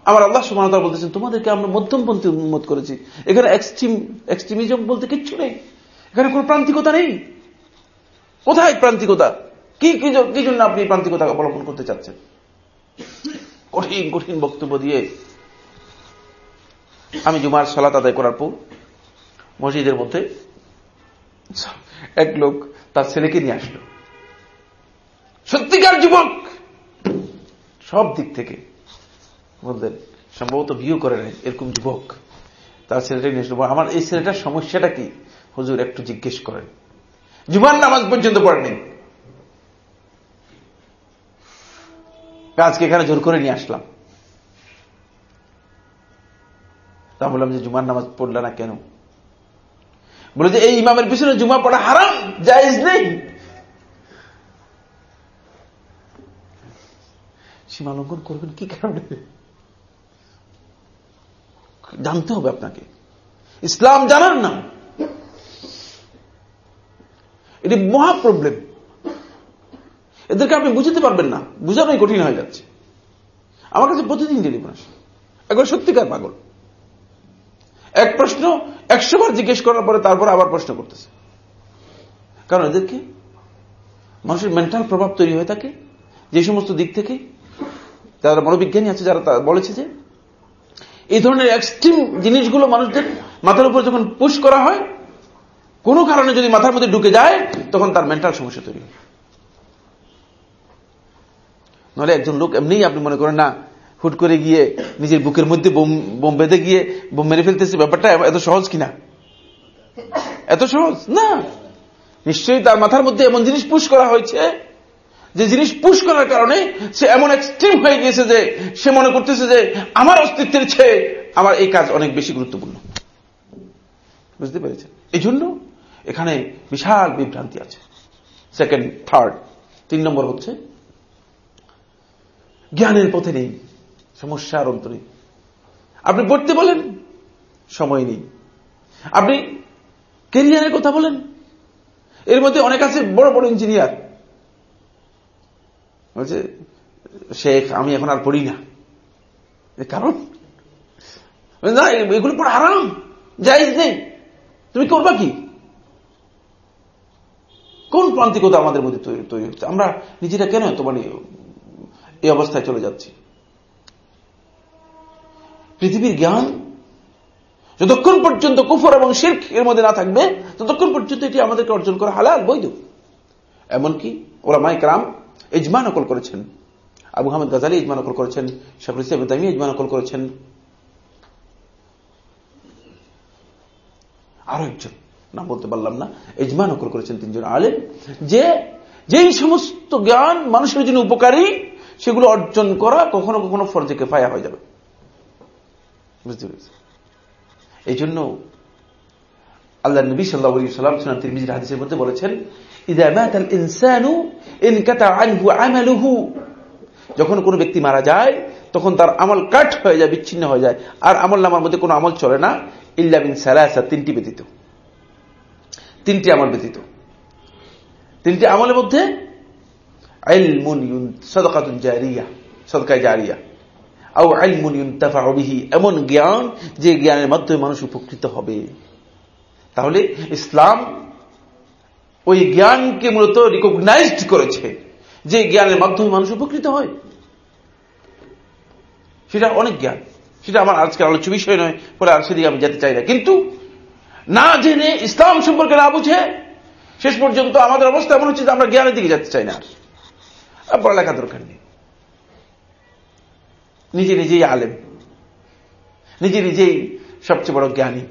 আমার আল্লাহ সুবহানাহু বলতেছেন, তোমাদেরকে আমরা মধ্যমপন্থী উন্মত করেছি। এখানে এক্সট্রিম এক্সট্রিমিজম বলতে কিচ্ছু নেই। এখানে কোন প্রান্তিকতা নেই। কোথায় প্রান্তিকতা? কি কি জন্য আপনি প্রান্তিকতা অবলম্বন করতে চাচ্ছেন? কঠিন কঠিন বক্তব্য দিয়ে আমি জুমার সলাত আদায় করার পর মসজিদের মধ্যে এক লোক তার ছেলেকে নিয়ে আসলো। সত্যিকার যুবক! সব দিক থেকে বললেন, সম্ভবত বিয়ে করে নেন এরকম যুবক। তার ছেলেটা নিয়ে আসলো। আমার এই ছেলেটার সমস্যাটা কি? হুজুর একটু জিজ্ঞেস করেন। জুমার নামাজ পর্যন্ত পড়েনি আজকে এখানে জোর করে নিয়ে আসলাম। তা বললাম যে জুমার নামাজ পড়লে না কেন? বলে যে এই ইমামের পিছনে জুমা পড়া হারাম, জায়জ নেই। সীমা লঙ্ঘন করবেন কি কারণে? জানতে হবে আপনাকে। ইসলাম জানার না এটি মহা প্রবলেম এদেরকে আপনি বুঝতে পারবেন না। বুঝানোই কঠিন হয়ে যাচ্ছে। আমার কাছে প্রতিদিন টেলিফোন আসে একবার সত্যিকার পাগল। এক প্রশ্ন একশো বার জিজ্ঞেস করার পরে তারপর আবার প্রশ্ন করতেছে। কারণ এদেরকে মানুষের মেন্টাল প্রভাব তৈরি হয়ে থাকে যে সমস্ত দিক থেকে। যারা মনোবিজ্ঞানী আছে, যারা বলেছে যে, এই ধরনের এক্সট্রিম জিনিসগুলো মানুষদের মাথার উপর যখন পুশ করা হয়, কোনো কারণে যদি মাথার মধ্যে ঢুকে যায়, তখন তার মেন্টাল সমস্যা তৈরি হয়। নাহলে একজন লোক এমনিই আপনি মনে করেন না, হুট করে গিয়ে নিজের বুকের মধ্যে বোম বেঁধে গিয়ে বোম মেরে ফেলতেছে, ব্যাপারটা এত সহজ কিনা এত সহজ? না। নিশ্চয়ই তার মাথার মধ্যে এমন জিনিস পুশ করা হয়েছে, যে জিনিস পুশ করার কারণে সে এমন এক্সট্রিম হয়ে গিয়েছে যে সে মনে করতেছে যে আমার অস্তিত্বের চেয়ে আমার এই কাজ অনেক বেশি গুরুত্বপূর্ণ। বুঝতে পেরেছেন? এই জন্য এখানে বিশাল বিভ্রান্তি আছে। সেকেন্ড থার্ড তিন নম্বর হচ্ছে জ্ঞানের পথে নেই, সমস্যার অন্তরে আপনি পড়তে বলেন, সময় নেই। আপনি কেরিয়ারের কথা বলেন, এর মধ্যে অনেক আছে বড় বড় ইঞ্জিনিয়ার বলছে, শেখ, আমি এখন আর পড়ি না। কারণ? না এগুলো পড়ে আরাম যাইজ নেই। তুমি করবা কি? কোন প্রান্তিকতা আমাদের মধ্যে তৈরি হচ্ছে? আমরা নিজেরা কেন এত মানে এই অবস্থায় চলে যাচ্ছি। পৃথিবীর জ্ঞান যতক্ষণ পর্যন্ত কুফর এবং শির্ক এর মধ্যে না থাকবে, ততক্ষণ পর্যন্ত এটি আমাদেরকে অর্জন করা হালাল, বৈধ। এমনকি ওরা মাইকরাম ইজমা নকল করেছেন। আবু হামদ গাজালি ইজমা নকল করেছেন শেখুল ইসলাম ইতামি ইজমা নকল করেছেন। আরও একজন, নাম বলতে পারলাম না, ইজমা নকল করেছেন তিনজন আলেম, যে যেই সমস্ত জ্ঞান মানুষের জন্য উপকারী সেগুলো অর্জন করা কখনো কখনো ফরজেকে ফায়া হয়ে যাবে। বুঝতে পেরেছি এই জন্য আল্লাহ নবী সাল্লাহ সাল্লাম সুনাম তিরমিজির হাদিসের মধ্যে বলেছেন যখন কোনো ব্যক্তি মারা যায়, তখন তার আমল কাট হয়ে যায়, বিচ্ছিন্ন হয়ে যায়। আর আমল নামার মধ্যে কোনো আমল চলে না। ইল্লা বিন সালাসা, তিনটি ব্যতীত। তিনটি আমল ব্যতীত। তিনটি আমলের মধ্যে সদকাতুন জারিয়া সদকায় জারিয়া আও এমন জ্ঞান যে জ্ঞানের মাধ্যমে মানুষ উপকৃত হবে। তাহলে ইসলাম ওই জ্ঞানকে মূলত রিকগনাইজড করেছে যে জ্ঞানের মাধ্যমে মানুষ উপকৃত হয়। সেটা অনেক জ্ঞান। সেটা আমার আজকে আলোচ্য বিষয় নয়, পরে আর সেদিকে আমি যেতে চাই না। কিন্তু না জেনে ইসলাম সম্পর্কে না বুঝে শেষ পর্যন্ত আমাদের অবস্থা এমন হচ্ছে যে আমরা জ্ঞানের দিকে যেতে চাই না। আর পড়ালেখা দরকার নেই। নিজে নিজেই আলেম। নিজে নিজেই সবচেয়ে বড় জ্ঞানী।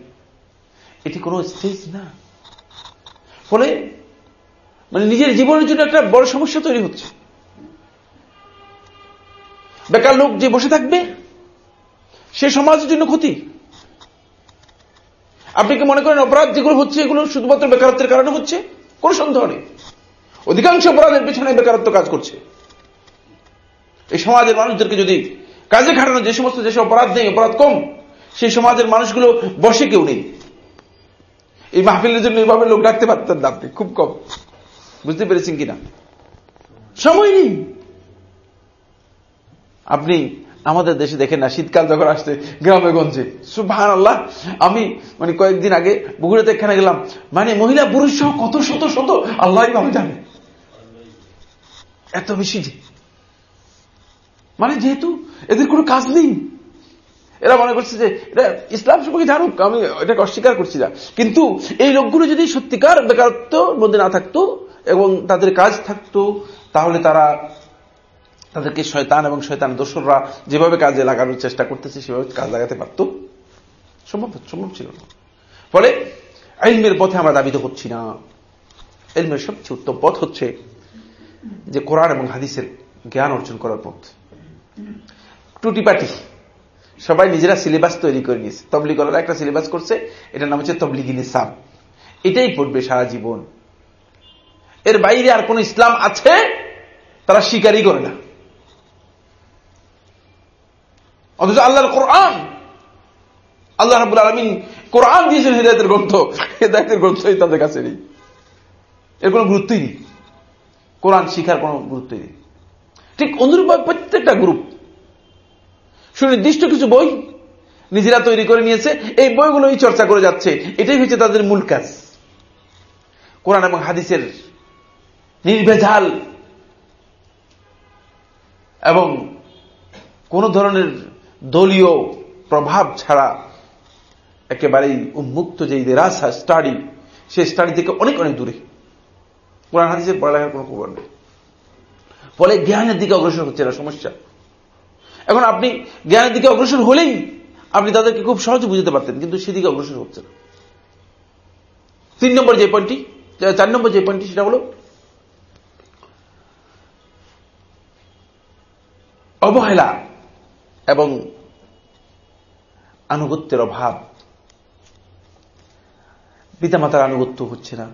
এটি কোন স্টেজ না। ফলে মানে নিজের জীবনের জন্য একটা বড় সমস্যা তৈরি হচ্ছে। বেকার লোক যে বসে থাকবে, সে সমাজের জন্য ক্ষতি। আপনি কি মনে করেন অপরাধ যেগুলো হচ্ছে, এগুলো শুধুমাত্র বেকারত্বের কারণে হচ্ছে? কোন সন্দেহ নেই। অধিকাংশ অপরাধের পেছনে বেকারত্ব কাজ করছে। এই সমাজের মানুষদেরকে যদি কাজে খাটানো, যে সমস্ত যেসব অপরাধ নেই, অপরাধ কম, সেই সমাজের মানুষগুলো বসে কেউ নেই। এই মাহফিলের জন্য এইভাবে লোক ডাকতে পারতেন আপনি, খুব কম। বুঝতে পেরেছেন কিনা? সময় নেই। আপনি আমাদের দেশে দেখেন না, শীতকাল যখন আসছে গ্রামে গঞ্জে সুভান আল্লাহ আমি মানে কয়েকদিন আগে বগুড়াতে এখানে গেলাম। মানে মহিলা, পুরুষ সহ কত শত শত আল্লাহ ভাবে জানে। এত বেশি মানে যেহেতু এদের কোনো কাজ নেই। এরা মনে করছে যে, এটা ইসলাম সম্পর্কে জানুক, আমি এটাকে অস্বীকার করছি না। কিন্তু এই লোকগুলো যদি সত্যিকার বেকারত্ব মধ্যে না থাকতো এবং তাদের কাজ থাকতো, তাহলে তারা তাদেরকে শয়তান এবং শয়তান দোসররা যেভাবে কাজে লাগানোর চেষ্টা করতেছে, সেভাবে কাজ লাগাতে পারত। সম্ভব সম্ভব ছিল না। ফলে এলমের পথে আমরা দাবিত হচ্ছি না। এলমের সবচেয়ে উত্তম পথ হচ্ছে যে কোরআন এবং হাদিসের জ্ঞান অর্জন করার পথ। টুটিপাটি সবাই নিজেরা সিলেবাস তৈরি করে নিয়েছে। তবলিগলারা একটা সিলেবাস করছে, এটার নাম হচ্ছে তবলিগি নিসাম। এটাই পড়বে সারা জীবন। এর বাইরে আর কোন ইসলাম আছে? তারা স্বীকারই করে না। অথচ আল্লাহর কোরআন। আল্লাহ রাবুল আলমিন কোরআন দিয়েছেন হেদায়তের গ্রন্থ। হেদায়তের গ্রন্থই তাদের কাছে নেই। এর কোন গুরুত্বই নেই। কোরআন শিখার কোন গুরুত্বই নেই। ঠিক অনুরূপ প্রত্যেকটা গ্রুপ, সুনির্দিষ্ট কিছু বই নিজেরা তৈরি করে নিয়েছে, এই বইগুলোই চর্চা করে যাচ্ছে। এটাই হচ্ছে তাদের মূল কাজ। কোরআন এবং হাদিসের নির্ভেজাল এবং কোন ধরনের দলীয় প্রভাব ছাড়া একেবারেই উন্মুক্ত যে দেরাসা, স্টাডি, সে স্টাডি থেকে অনেক অনেক দূরে। কোরআন হাদিসের পড়ালেখার কোন খবর নেই। ফলে জ্ঞানের দিকে অগ্রসর হচ্ছে না সমস্যা। এখন আপনি জ্ঞানের দিকে অগ্রসর হলেই আপনি তাদেরকে খুব সহজে বুঝতে পারতেন, কিন্তু সেদিকে অগ্রসর হচ্ছে না। তিন নম্বর যে পয়েন্টটি চার নম্বর যে পয়েন্টটি সেটা হল অবহেলা এবং আনুগত্যের অভাব। পিতামাতার আনুগত্য হচ্ছে না।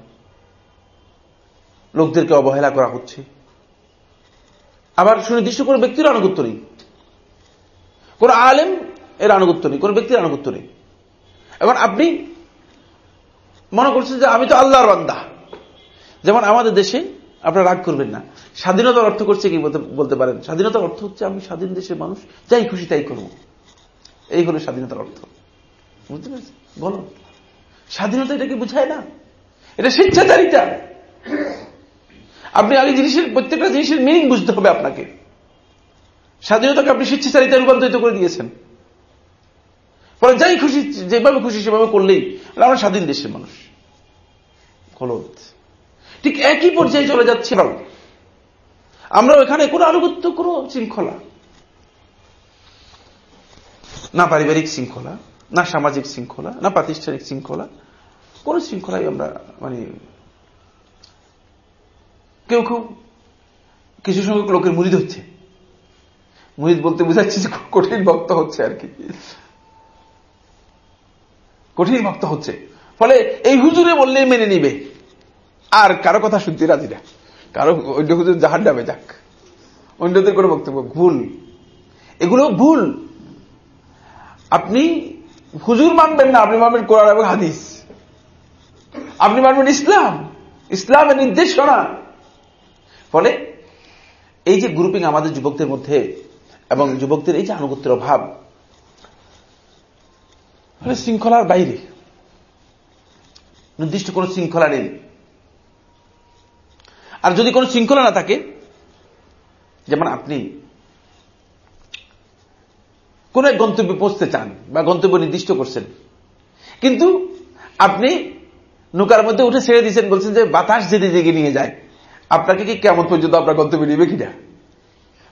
লোকদেরকে অবহেলা করা হচ্ছে। আবার সুনির্দিষ্ট কোনো ব্যক্তির আনুগত্য নেই। কোন আলেম এর আনুগত্য নেই, কোন ব্যক্তির আনুগত্য নেই। এখন আপনি মনে করছেন যে আমি তো আল্লাহর বান্দা। যেমন আমাদের দেশে আপনারা রাগ করবেন না। স্বাধীনতার অর্থ করছে কি বলতে পারেন? স্বাধীনতার অর্থ হচ্ছে আমি স্বাধীন দেশের মানুষ, যাই খুশি তাই করব। এই হলো স্বাধীনতার অর্থ। বুঝতে পেরেছি বলো স্বাধীনতা এটাকে বুঝায় না? এটা স্বেচ্ছাচারিতা। আপনি আগে জিনিসের, প্রত্যেকটা জিনিসের মিনিং বুঝতে হবে আপনাকে। স্বাধীনতাকে আপনি স্বেচ্ছাচারিতা রূপান্তরিত করে দিয়েছেন। ফলে যাই খুশি, যেভাবে খুশি সেভাবে করলেই আমরা স্বাধীন দেশের মানুষ। ঠিক একই পর্যায়ে চলে যাচ্ছে ভালো আমরা এখানে কোনো আনুগত্য, কোনো শৃঙ্খলা। না পারিবারিক শৃঙ্খলা, না সামাজিক শৃঙ্খলা, না প্রাতিষ্ঠানিক শৃঙ্খলা, কোন শৃঙ্খলাই আমরা মানে কেউ কেউ কিছু সংখ্যক লোকের মুরিদ হচ্ছে। মুরিদ বলতে বুঝাচ্ছি যে কঠিন ভক্ত হচ্ছে আর কি। কঠিন ভক্ত হচ্ছে। ফলে এই হুজুরে বললে মেনে নিবে। আর কারও কথা শুনতে রাজি না। কারও অন্য হুজুর জাহান যাবে যাক। অন্যদের কোনো বক্তব্য ভুল। এগুলো ভুল। আপনি হুজুর মানবেন না, আপনি মানবেন কোরআন এবং হাদিস। আপনি মানবেন ইসলাম। ইসলামের নির্দেশনা। ফলে এই যে গ্রুপিং আমাদের যুবকদের মধ্যে এবং যুবকদের এই যে আনুগত্যের অভাব শৃঙ্খলার বাইরে। নির্দিষ্ট কোন শৃঙ্খলা নেই। আর যদি কোন শৃঙ্খলা না থাকে, যেমন আপনি কোন এক গন্তব্যে পৌঁছতে চান বা গন্তব্য নির্দিষ্ট করছেন, কিন্তু আপনি নৌকার মধ্যে উঠে ছেড়ে দিচ্ছেন বলছেন যে বাতাস জেগে নিয়ে যায় আপনাকে কি কেমন পর্যন্ত আপনার গন্তব্য নিবে কিনা?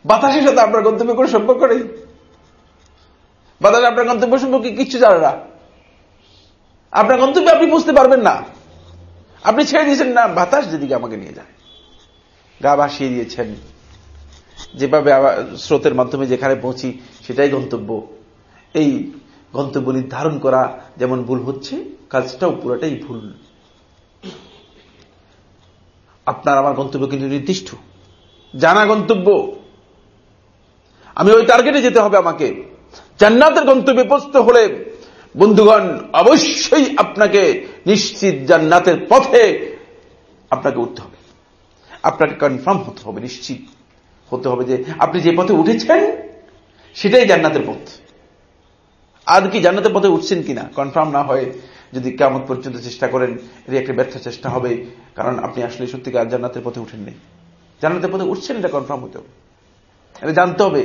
বাতাসের সাথে আপনার গন্তব্য কোনো সম্পর্ক নেই? বাতাস আপনার গন্তব্য সম্পর্কে কিচ্ছু জানে না। আপনার গন্তব্যে আপনি বুঝতে পারবেন না। আপনি ছেড়ে দিয়েছেন না, বাতাস যেদিকে আমাকে নিয়ে যায়। গা ভাসিয়ে দিয়েছেন। যেভাবে স্রোতের মাধ্যমে যেখানে পৌঁছি, সেটাই গন্তব্য। এই গন্তব্য নির্ধারণ করা যেমন ভুল হচ্ছে, কাজটাও পুরোটাই ভুল। আপনার আমার গন্তব্য কিন্তু নির্দিষ্ট। জানা গন্তব্য। আমি ওই টার্গেটে যেতে হবে আমাকে। জান্নাতের গন্তব্যে পৌঁছতে হলে বন্ধুগণ, অবশ্যই আপনাকে নিশ্চিত জান্নাতের পথে আপনাকে উঠতে হবে। আপনাকে কনফার্ম হতে হবে, নিশ্চিত হতে হবে যে আপনি যে পথে উঠেছেন, সেটাই জান্নাতের পথ। আর কি জান্নাতের পথে উঠছেন কিনা কনফার্ম না হয় যদি কেমন পর্যন্ত চেষ্টা করেন এর একটা ব্যর্থ চেষ্টা হবে। কারণ আপনি আসলে সত্যিকার জান্নাতের পথে উঠেননি। জান্নাতের পথে উঠছেন এটা কনফার্ম হতে হবে। এটা জানতে হবে।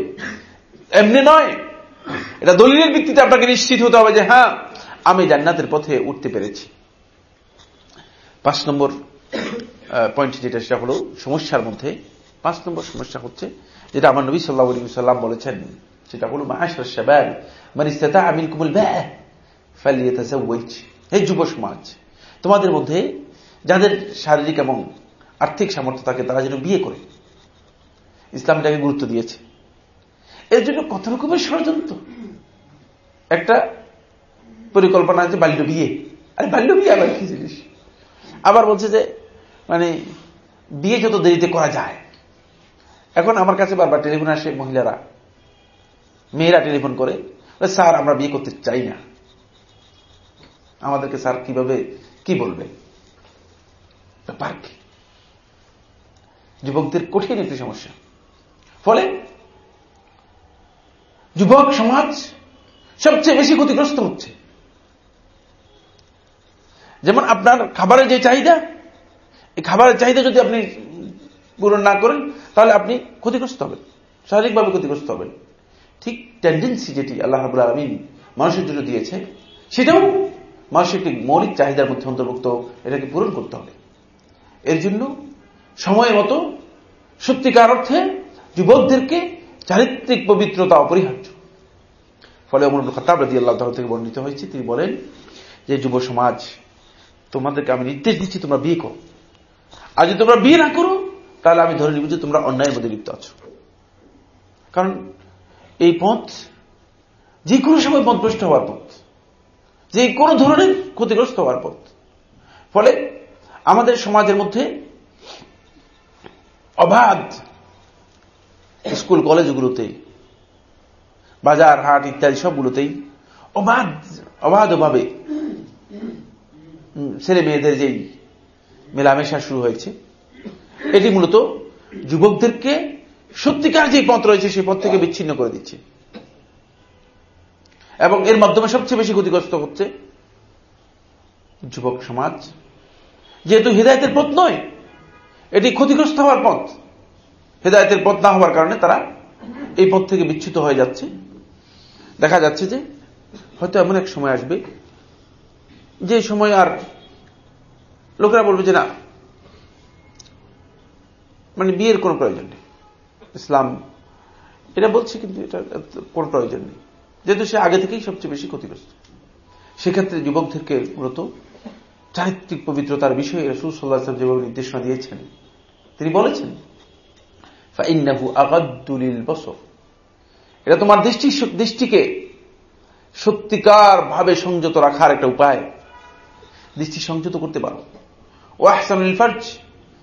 এমনি নয়। এটা দলিলের ভিত্তিতে আপনাকে নিশ্চিত হতে হবে যে হ্যাঁ আমি জান্নাতের পথে উঠতে পেরেছি। পাঁচ নম্বর পয়েন্ট যেটা সেটা হল সমস্যার মধ্যে। পাঁচ নম্বর সমস্যা হচ্ছে যেটা আমার নবী সাল্লাহ আলী সাল্লাম বলেছেন, সেটা হল মাহাসাবান মানে আমিন কুমুল হে যুব সমাজ, তোমাদের মধ্যে যাদের শারীরিক এবং আর্থিক সামর্থ্য থাকে, তারা যেন বিয়ে করে। ইসলাম এটাকে গুরুত্ব দিয়েছে। এর জন্য কত রকমের ষড়যন্ত্র। একটা পরিকল্পনা আছে, বাল্য বিয়ে। আরে, বাল্য বিয়ে আবার কি জিনিস? আবার বলছে যে মানে বিয়ে যত দেরিতে করা যায়। এখন আমার কাছে বারবার টেলিফোন আসে মহিলারা। মেয়েরা টেলিফোন করে স্যার, আমরা বিয়ে করতে চাই না। আমাদেরকে, স্যার, কীভাবে, কি বলবে? ব্যাপার যুবকদের কঠিন একটি সমস্যা। ফলে যুবক সমাজ সবচেয়ে বেশি ক্ষতিগ্রস্ত হচ্ছে। যেমন আপনার খাবারের যে চাহিদা, এই খাবারের চাহিদা যদি আপনি পূরণ না করেন, তাহলে আপনি ক্ষতিগ্রস্ত হবেন শারীরিকভাবে ক্ষতিগ্রস্ত হবেন। ঠিক টেন্ডেন্সি যেটি আল্লাহ রাবুল আলমিন মানুষের জন্য দিয়েছে, সেটাও মানুষের একটি মৌলিক চাহিদার মধ্যে অন্তর্ভুক্ত, এটাকে পূরণ করতে হবে। এর জন্য সময় মতো সত্যিকার অর্থে যুবকদেরকে চারিত্রিক পবিত্রতা অপরিহার্য। ফলে অমর খতাব রাজি আল্লাহ থেকে বর্ণিত হয়েছে, তিনি বলেন যে, যুব সমাজ, তোমাদেরকে আমি নির্দেশ দিচ্ছি তোমরা বিয়ে করো। আর যদি তোমরা বিয়ে না করো, তাহলে আমি ধরে নিব যে তোমরা অন্যায়ের মধ্যে লিপ্ত আছো। কারণ এই পথ যে কোনো সময় পথভ্রষ্ট হওয়ার পথ যে কোনো ধরনের ক্ষতিগ্রস্ত হওয়ার পথ। ফলে আমাদের সমাজের মধ্যে অবাধ স্কুল, কলেজগুলোতে, বাজার, হাট ইত্যাদি সবগুলোতেই অবাধ, অবাধভাবে ছেলে মেয়েদের যেই মেলামেশা শুরু হয়েছে, এটি মূলত যুবকদেরকে সত্যিকার যে পথ রয়েছে সেই পথ থেকে বিচ্ছিন্ন করে দিচ্ছে। এবং এর মাধ্যমে সবচেয়ে বেশি ক্ষতিগ্রস্ত হচ্ছে যুবক সমাজ। যেহেতু হৃদায়তের পথ নয়, এটি ক্ষতিগ্রস্ত হওয়ার পথ। হেদায়তের পথ না হওয়ার কারণে তারা এই পথ থেকে বিচ্ছুত হয়ে যাচ্ছে। দেখা যাচ্ছে যে হয়তো এমন এক সময় আসবে যে সময় আর লোকেরা বলবে যে না মানে বিয়ের কোনো প্রয়োজন নেই। ইসলাম এটা বলছে কিন্তু এটা কোনো প্রয়োজন নেই। যেহেতু সে আগে থেকেই সবচেয়ে বেশি ক্ষতিগ্রস্ত। সেক্ষেত্রে যুবকদেরকে মূলত চারিত্রিক পবিত্রতার বিষয়ে রসুল সাল্লাহ যেভাবে নির্দেশনা দিয়েছেন, তিনি বলেছেন এটা তোমার দৃষ্টি দৃষ্টিকে সত্যিকার ভাবে সংযত রাখার একটা উপায়। দৃষ্টি সংযত করতে পারো। ও আহসানুল ফার্জ,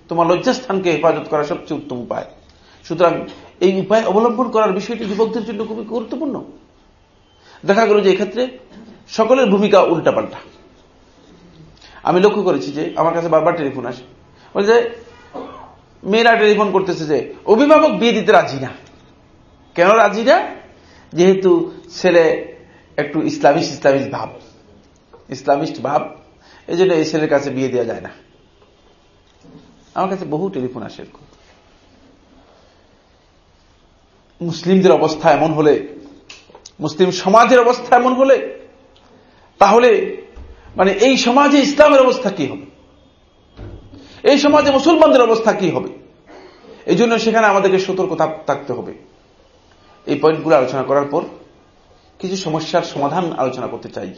তোমার লজ্জাস্থানকে হেফাজত করার সবচেয়ে উত্তম উপায়। সুতরাং এই উপায় অবলম্বন করার বিষয়টি যুবকদের জন্য খুবই গুরুত্বপূর্ণ। দেখা গেল যে এক্ষেত্রে সকলের ভূমিকা উল্টাপাল্টা। আমি লক্ষ্য করেছি যে আমার কাছে বারবার টেলিফোন আসে। বলে যে, মেয়েরা টেলিফোন করতেছে যে, অভিভাবক বিয়ে দিতে রাজি না। কেন রাজি না? যেহেতু ছেলে একটু ইসলামিস্ট ইসলামিস্ট ভাব। ইসলামিস্ট ভাব এই জন্য এই ছেলের কাছে বিয়ে দেওয়া যায় না। আমার কাছে বহু টেলিফোন আসে এরকম। মুসলিমদের অবস্থা এমন হলে, মুসলিম সমাজের অবস্থা এমন হলে, তাহলে মানে এই সমাজে ইসলামের অবস্থা কি হবে? এই সমাজে মুসলমানদের অবস্থা কি হবে? এই জন্য সেখানে আমাদেরকে সতর্ক থাকতে হবে। এই পয়েন্টগুলো আলোচনা করার পর কিছু সমস্যার সমাধান আলোচনা করতে চাই।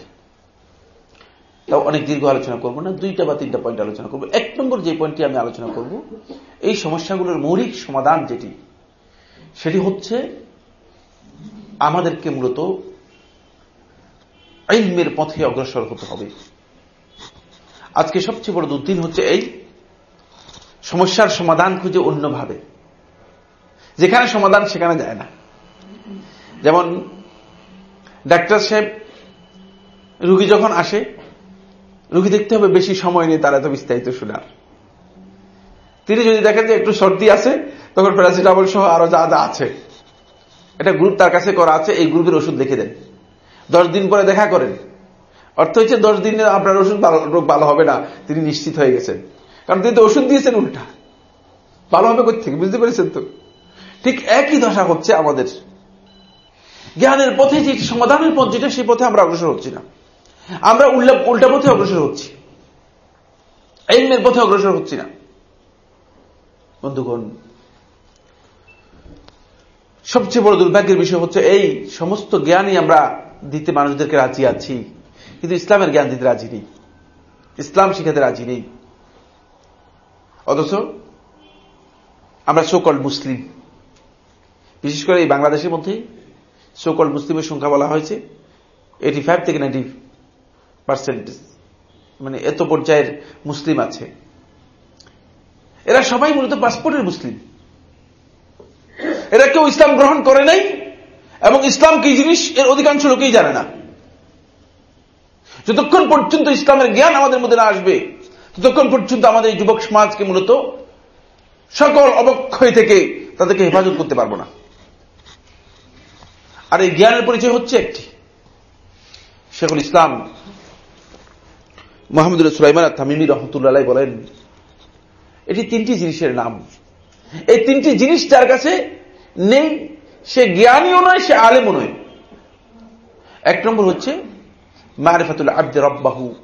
তাও অনেক দীর্ঘ আলোচনা করব না, দুইটা বা তিনটা পয়েন্ট আলোচনা করব। এক নম্বর যে পয়েন্টটি আমি আলোচনা করব, এই সমস্যাগুলোর মৌলিক সমাধান যেটি, সেটি হচ্ছে আমাদেরকে মূলত আইমের পথে অগ্রসর হতে হবে। আজকে সবচেয়ে বড় দুর্দিন হচ্ছে এই সমস্যার সমাধান খুঁজে অন্যভাবে। যেখানে সমাধান সেখানে যায় না। যেমন ডাক্তার সাহেব, রুগী যখন আসে, রুগী দেখতে হবে বেশি সময় নেই, তারা এত বিস্তারিত শোনার। তিনি যদি দেখেন যে একটু সর্দি আছে, তখন প্যারাসিটামল সহ আরও যা যা আছে এটা গ্রুপ তার কাছে করা আছে, এই গ্রুপের ওষুধ লিখে দেন। দশ দিন পরে দেখা করেন। অর্থ হচ্ছে দশ দিনে আপনার ওষুধ রোগ ভালো হবে না, তিনি নিশ্চিত হয়ে গেছেন। কারণ তিনি তো ওষুধ দিয়েছেন উল্টা। ভালো হবে থেকে বুঝতে পেরেছেন তো? ঠিক একই দশা হচ্ছে আমাদের। জ্ঞানের পথে যে সমাধানের পথ যেটা, সেই পথে আমরা অগ্রসর হচ্ছি না। আমরা উল্টা পথে অগ্রসর হচ্ছি। এলমের পথে অগ্রসর হচ্ছি না। বন্ধুগণ, সবচেয়ে বড় দুর্ভাগ্যের বিষয় হচ্ছে এই সমস্ত জ্ঞানই আমরা দিতে মানুষদেরকে রাজি আছি। কিন্তু ইসলামের জ্ঞান দিতে রাজি নেই। ইসলাম শিখাতে রাজি নেই। অথচ আমরা সোকল মুসলিম। বিশেষ করে এই বাংলাদেশের মধ্যে সোকল মুসলিমের সংখ্যা বলা হয়েছে এইটি ফাইভ থেকে নাইনটি পার্সেন্টেজ মানে এত পর্যায়ের মুসলিম আছে। এরা সবাই মূলত পাসপোর্টের মুসলিম। এরা কেউ ইসলাম গ্রহণ করে নাই। এবং ইসলাম কি জিনিস? এর অধিকাংশ লোকেই জানে না। যতক্ষণ পর্যন্ত ইসলামের জ্ঞান আমাদের মধ্যে না আসবে, ততক্ষণ পর্যন্ত আমাদের এই যুবক সমাজকে মূলত সকল অবক্ষয় থেকে তাদেরকে হেফাজত করতে পারব না। আর এই জ্ঞানের পরিচয় হচ্ছে একটি। শেখুল ইসলাম মোহাম্মদুল সুলাইমান তামিমি রহমতুল্লাহ বলেন, এটি তিনটি জিনিসের নাম। এই তিনটি জিনিস যার কাছে নেই সে জ্ঞানীও নয়, সে আলেমও নয়। এক নম্বর হচ্ছে, মারেফাতুল আব্দে রব্বাহু,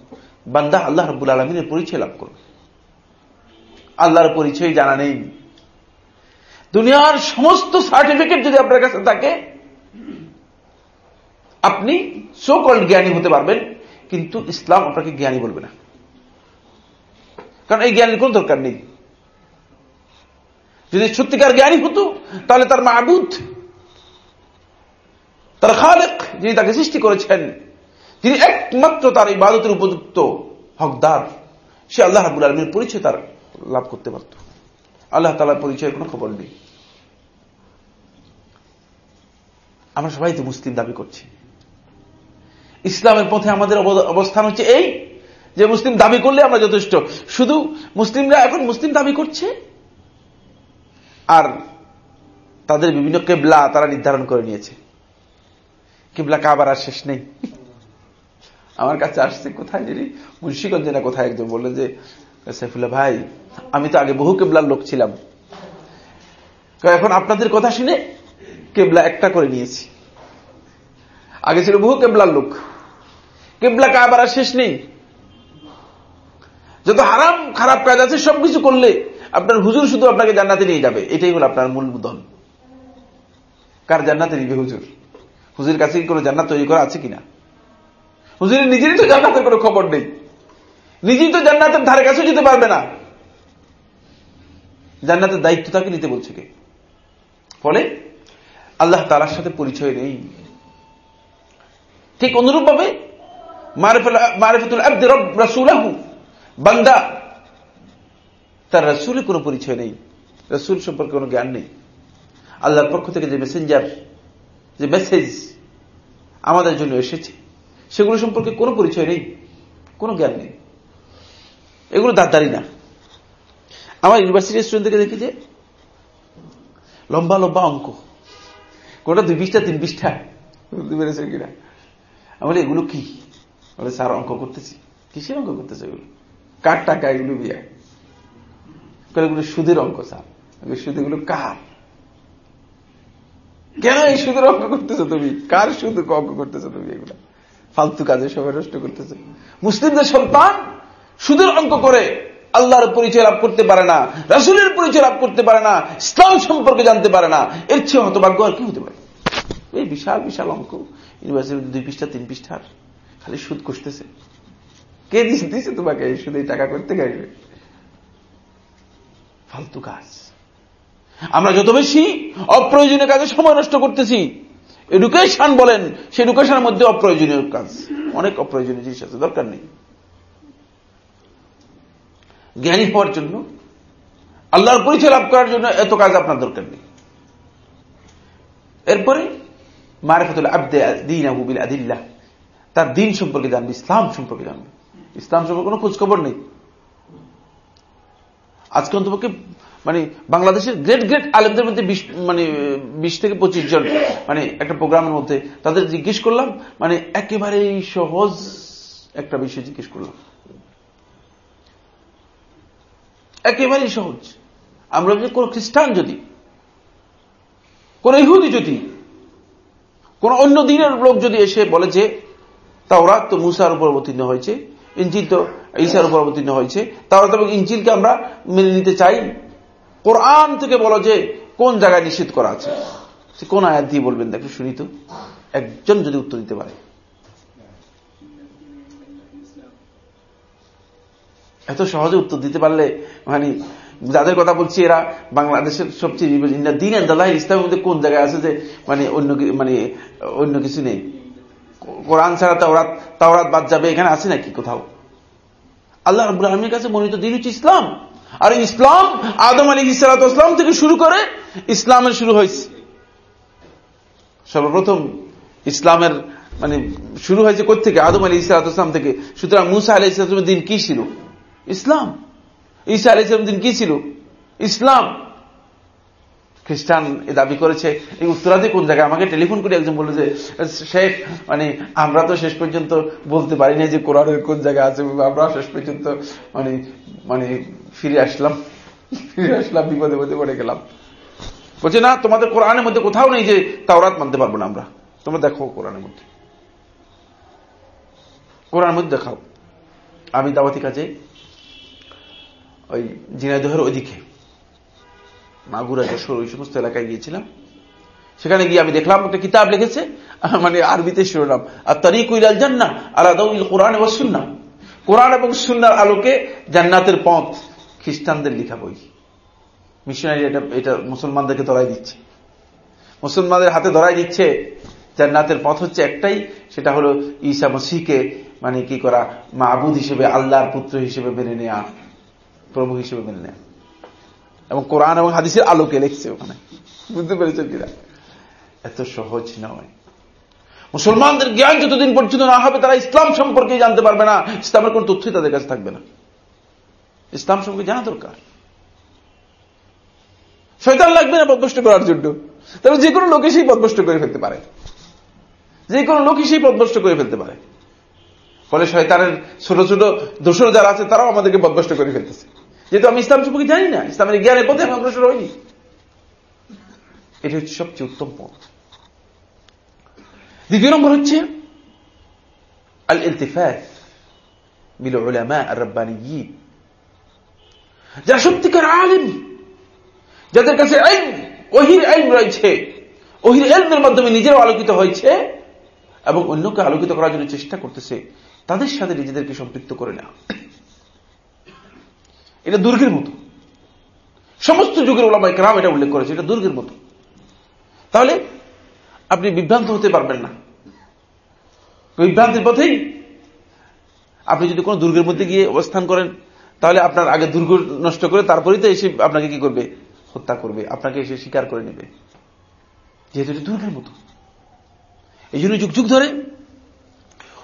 বান্দা আল্লাহ রব্বুল আলমিনের পরিচয় লাভ করবে। আল্লাহর পরিচয় জানা নেই। দুনিয়ার সমস্ত সার্টিফিকেট যদি আপনার কাছে থাকে, আপনি সোকল জ্ঞানী হতে পারবেন, কিন্তু ইসলাম আপনাকে জ্ঞানী বলবে না। কারণ এই জ্ঞানের কোন দরকার নেই। যদি সত্যিকার জ্ঞানী হতো, তাহলে তার মাহবুদ তার খালেক, যিনি তাকে সৃষ্টি করেছেন, যিনি একমাত্র তার ইবাদতের উপযুক্ত হকদার, সে আল্লাহ হাবুল আলমীর পরিচয় তার লাভ করতে পারত। আল্লাহ তালার পরিচয়ের কোন খবর নেই। আমরা সবাই তো মুসলিম দাবি করছি। ইসলামের পথে আমাদের অবস্থান হচ্ছে এই, যে মুসলিম দাবি করলে আমরা যথেষ্ট। শুধু মুসলিমরা এখন মুসলিম দাবি করছে? আর তাদের বিভিন্ন কেবলা তারা নির্ধারণ করে নিয়েছে। কেবলা কাবার আর শেষ নেই। আমার কাছে আসছে কোথায় যিনি মুন্সীগঞ্জে না কোথায় একজন বললেন যে, সাইফুল্লাহ ভাই, আমি তো আগে বহু কেবলার লোক ছিলাম। এখন আপনাদের কথা শুনে কেবলা একটা করে নিয়েছি। আগে ছিল বহু কেবলার লোক। কেবলা কাবার আর শেষ নেই। যত হারাম খারাপ কাজ আছে, সবকিছু করলে আপনার হুজুর শুধু আপনাকে জান্নাতে নিয়ে যাবে। এটাই হল আপনার মূল দল কার জান্নাতে নিবে হুজুর? হুজুরের কাছে কি কোনো জান্নাত তৈরি করা আছে কিনা? হুজুরের নিজেরই তো জান্নাতের কোনো খবর নেই। নিজেই তো জান্নাতের ধারে কাছে যেতে পারবে না। জান্নাতের দায়িত্ব তাকে নিতে বলছে কে? ফলে আল্লাহ তালার সাথে পরিচয় নেই। ঠিক অনুরূপ ভাবে মারেফতুল রাসুলাহু, বান্দা তার রসুলের কোনো পরিচয় নেই। রসুল সম্পর্কে কোনো জ্ঞান নেই। আল্লাহর পক্ষ থেকে যে মেসেঞ্জার যে মেসেজ আমাদের জন্য এসেছে, সেগুলো সম্পর্কে কোনো পরিচয় নেই, কোনো জ্ঞান নেই। এগুলো দাঁড়ি না। আমার ইউনিভার্সিটির স্টুডেন্টদেরকে দেখি যে লম্বা লম্বা অঙ্ক, কোনটা দুই বিশটা তিন বিশটা বুঝতে পেরেছেন কিনা? আমি এগুলো কি? বলে, স্যার, অঙ্ক করতেছি। কিসের অঙ্ক করতেছে এগুলো? কার টাকা এগুলো দিয়ে? এগুলো সুদের অঙ্ক, স্যার। সুদ এগুলো কার? কেন এই সুদের অঙ্ক করতেছো তুমি? কার সুদ অঙ্ক করতেছো তুমি এগুলো? ফালতু কাজে সবাই নষ্ট করতেছে। মুসলিমদের সন্তান সুদের অঙ্ক করে আল্লাহর পরিচয় লাভ করতে পারে না, রাসুলের পরিচয় লাভ করতে পারে না, ইসলাম সম্পর্কে জানতে পারে না, এর চেয়ে হতভাগ্য আর কি হতে পারে? এই বিশাল বিশাল অঙ্ক। ইউনিভার্সিটি দুই পৃষ্ঠা, তিন পৃষ্ঠার। খালি সুদ কষতেছে। কে দিয়েছে তোমাকে এই সুদ এই টাকা করতে গাইবে ফালতু কাজ। আমরা যত বেশি অপ্রয়োজনীয় কাজে সময় নষ্ট করতেছি এডুকেশন বলেন, সে এডুকেশনের মধ্যে অপ্রয়োজনীয় কাজ। অনেক অপ্রয়োজনীয় জিনিস আছে, দরকার নেই। জ্ঞানী হওয়ার জন্য, আল্লাহর পরিচয় লাভ করার জন্য এত কাজ আপনার দরকার নেই। এরপরে, মারেফতুল আব্দে দিন আবুবিল আদিল্লাহ, তার দিন সম্পর্কে জানবে, ইসলাম সম্পর্কে জানবে। ইসলাম সম্পর্কে কোনো খোঁজখবর নেই। আজকে অন্তপক্ষে মানে বাংলাদেশের গ্রেট গ্রেট আলেমদের মধ্যে মানে বিশ থেকে পঁচিশ জন মানে একটা প্রোগ্রামের মধ্যে তাদের জিজ্ঞেস করলাম মানে একেবারেই সহজ একটা বিষয় জিজ্ঞেস করলাম। একেবারেই সহজ। আমরা যদি কোন খ্রিস্টান যদি, কোন ইহুদি যদি, কোন অন্য দিনের লোক যদি এসে বলে যে ওরা তো মুসার উপর অবতীর্ণ হয়েছে, ইঞ্জিল তো ঈশার উপর অবতীর্ণ হয়েছে তারা তো ইঞ্জিলকে আমরা মেনে নিতে চাই কোরআন থেকে বলো যে কোন জায়গায় নিষেধ করা আছে? কোন আয়াত দিয়ে বলবেন? দেখো, শুনি তো। একজন যদি উত্তর দিতে পারে। এত সহজে উত্তর দিতে পারলে মানে যাদের কথা বলছি, এরা বাংলাদেশের সবচেয়ে দিন আন্দাল্লাহ ইসলামের মধ্যে কোন জায়গায় আছে যে মানে অন্য মানে অন্য কিছু নেই? কোরআন ছাড়া তাওরাত তাওরাত বাদ যাবে। এখানে আছে নাকি কোথাও? আল্লাহ রব্বুল আলমীর কাছে মনোনীত দিন হচ্ছে ইসলাম। আর ইসলাম আদম আলী ইসলাম থেকে শুরু করে ইসলামের শুরু হয়েছে। সর্বপ্রথম ইসলামের মানে শুরু হয়েছে থেকে আদম আলী ইসলাম থেকে। সুতরাং মুসা আলী ইসলামের দিন কি ছিল? ইসলাম। ঈসা আলী ইসলামের দিন কি ছিল? ইসলাম। খ্রিস্টান দাবি করেছে, এই উত্তরাদি কোন জায়গায়? আমাকে টেলিফোন করে একজন বলল যে, শেখ মানে আমরা তো শেষ পর্যন্ত বলতে পারি না যে কোরআনের কোন জায়গায় আছে আমরা শেষ পর্যন্ত মানে মানে ফিরে আসলাম। ফিরে আসলাম, বিপদে মধ্যে পড়ে গেলাম। বলছে, না, তোমাদের কোরআনের মধ্যে কোথাও নেই যে তাওরাত মানতে পারব না আমরা। তোমরা দেখো কোরআনের মধ্যে। কোরআনের মধ্যে দেখাও। আমি দাওয়াতি কাজে ওই জিনাইদহের ওইদিকে মাগুরা যশোর, ওই সমস্ত এলাকায় গিয়েছিলাম। সেখানে গিয়ে আমি দেখলাম, একটা কিতাব লিখেছে মানে আরবিতে শিরোনাম আর তারিক ইলাল জান্না আলাদা কোরআন এবং সুন্না কোরআন এবং সুন্নার আলোকে জান্নাতের পথ খ্রিস্টানদের লিখা বই। মিশনারি এটা এটা মুসলমানদেরকে ধরাই দিচ্ছে। মুসলমানদের হাতে ধরাই দিচ্ছে, জান্নাতের পথ হচ্ছে একটাই, সেটা হলো ঈসা মসিকে মানে কি করা মাহবুদ হিসেবে, আল্লাহর পুত্র হিসেবে মেনে নেয়া প্রভু হিসেবে মেনে নেয়া। এবং কোরআন এবং হাদিসের আলোকে লিখছে ওখানে। বুঝতে পেরেছেন কিনা? এত সহজ নয়। মুসলমানদের জ্ঞান যতদিন পর্যন্ত না হবে, তারা ইসলাম সম্পর্কে জানতে পারবে না। ইসলামের কোন তথ্যই তাদের কাছে থাকবে না। ইসলাম সম্পর্কে জানা দরকার। শয়তান লাগবে না পদভষ্ট করার জন্য। তবে যে কোনো লোকে সেই পদভষ্ট করে ফেলতে পারে। যে কোনো লোকই সেই পদভষ্ট করে ফেলতে পারে। ফলে শয়তানের ছোট ছোট দোষর যারা আছে, তারাও আমাদেরকে বদভস্ত করে ফেলতেছে। যেহেতু আমি ইসলাম সম্পর্কে জানি না, ইসলামের জ্ঞানের পথে আমি অগ্রসর হইনি। এটি হচ্ছে সবচেয়ে উত্তম পথ। দ্বিতীয় নম্বর হচ্ছে আল ইলতিফাত মিল উলামা আর যারা সত্যিকার আলিম, যাদের কাছে ওহির আইন রয়েছে ওহির এলমের মাধ্যমে নিজেও আলোকিত হয়েছে এবং অন্যকে আলোকিত করার জন্য চেষ্টা করতেছে, তাদের সাথে নিজেদেরকে সম্পৃক্ত করে নেওয়া। এটা দুর্গের মতো। সমস্ত যুগের ওলামাই কেরাম এটা উল্লেখ করেছে, এটা দুর্গের মতো। তাহলে আপনি বিভ্রান্ত হতে পারবেন না। বিভ্রান্তির পথেই আপনি যদি কোনো দুর্গের মধ্যে গিয়ে অবস্থান করেন, তাহলে আপনার আগে দুর্গ নষ্ট করে তারপরেই তো এসে আপনাকে কি করবে? হত্যা করবে, আপনাকে এসে স্বীকার করে নেবে। যেহেতু এটা দুর্গের মতো। এই জন্য যুগ যুগ ধরে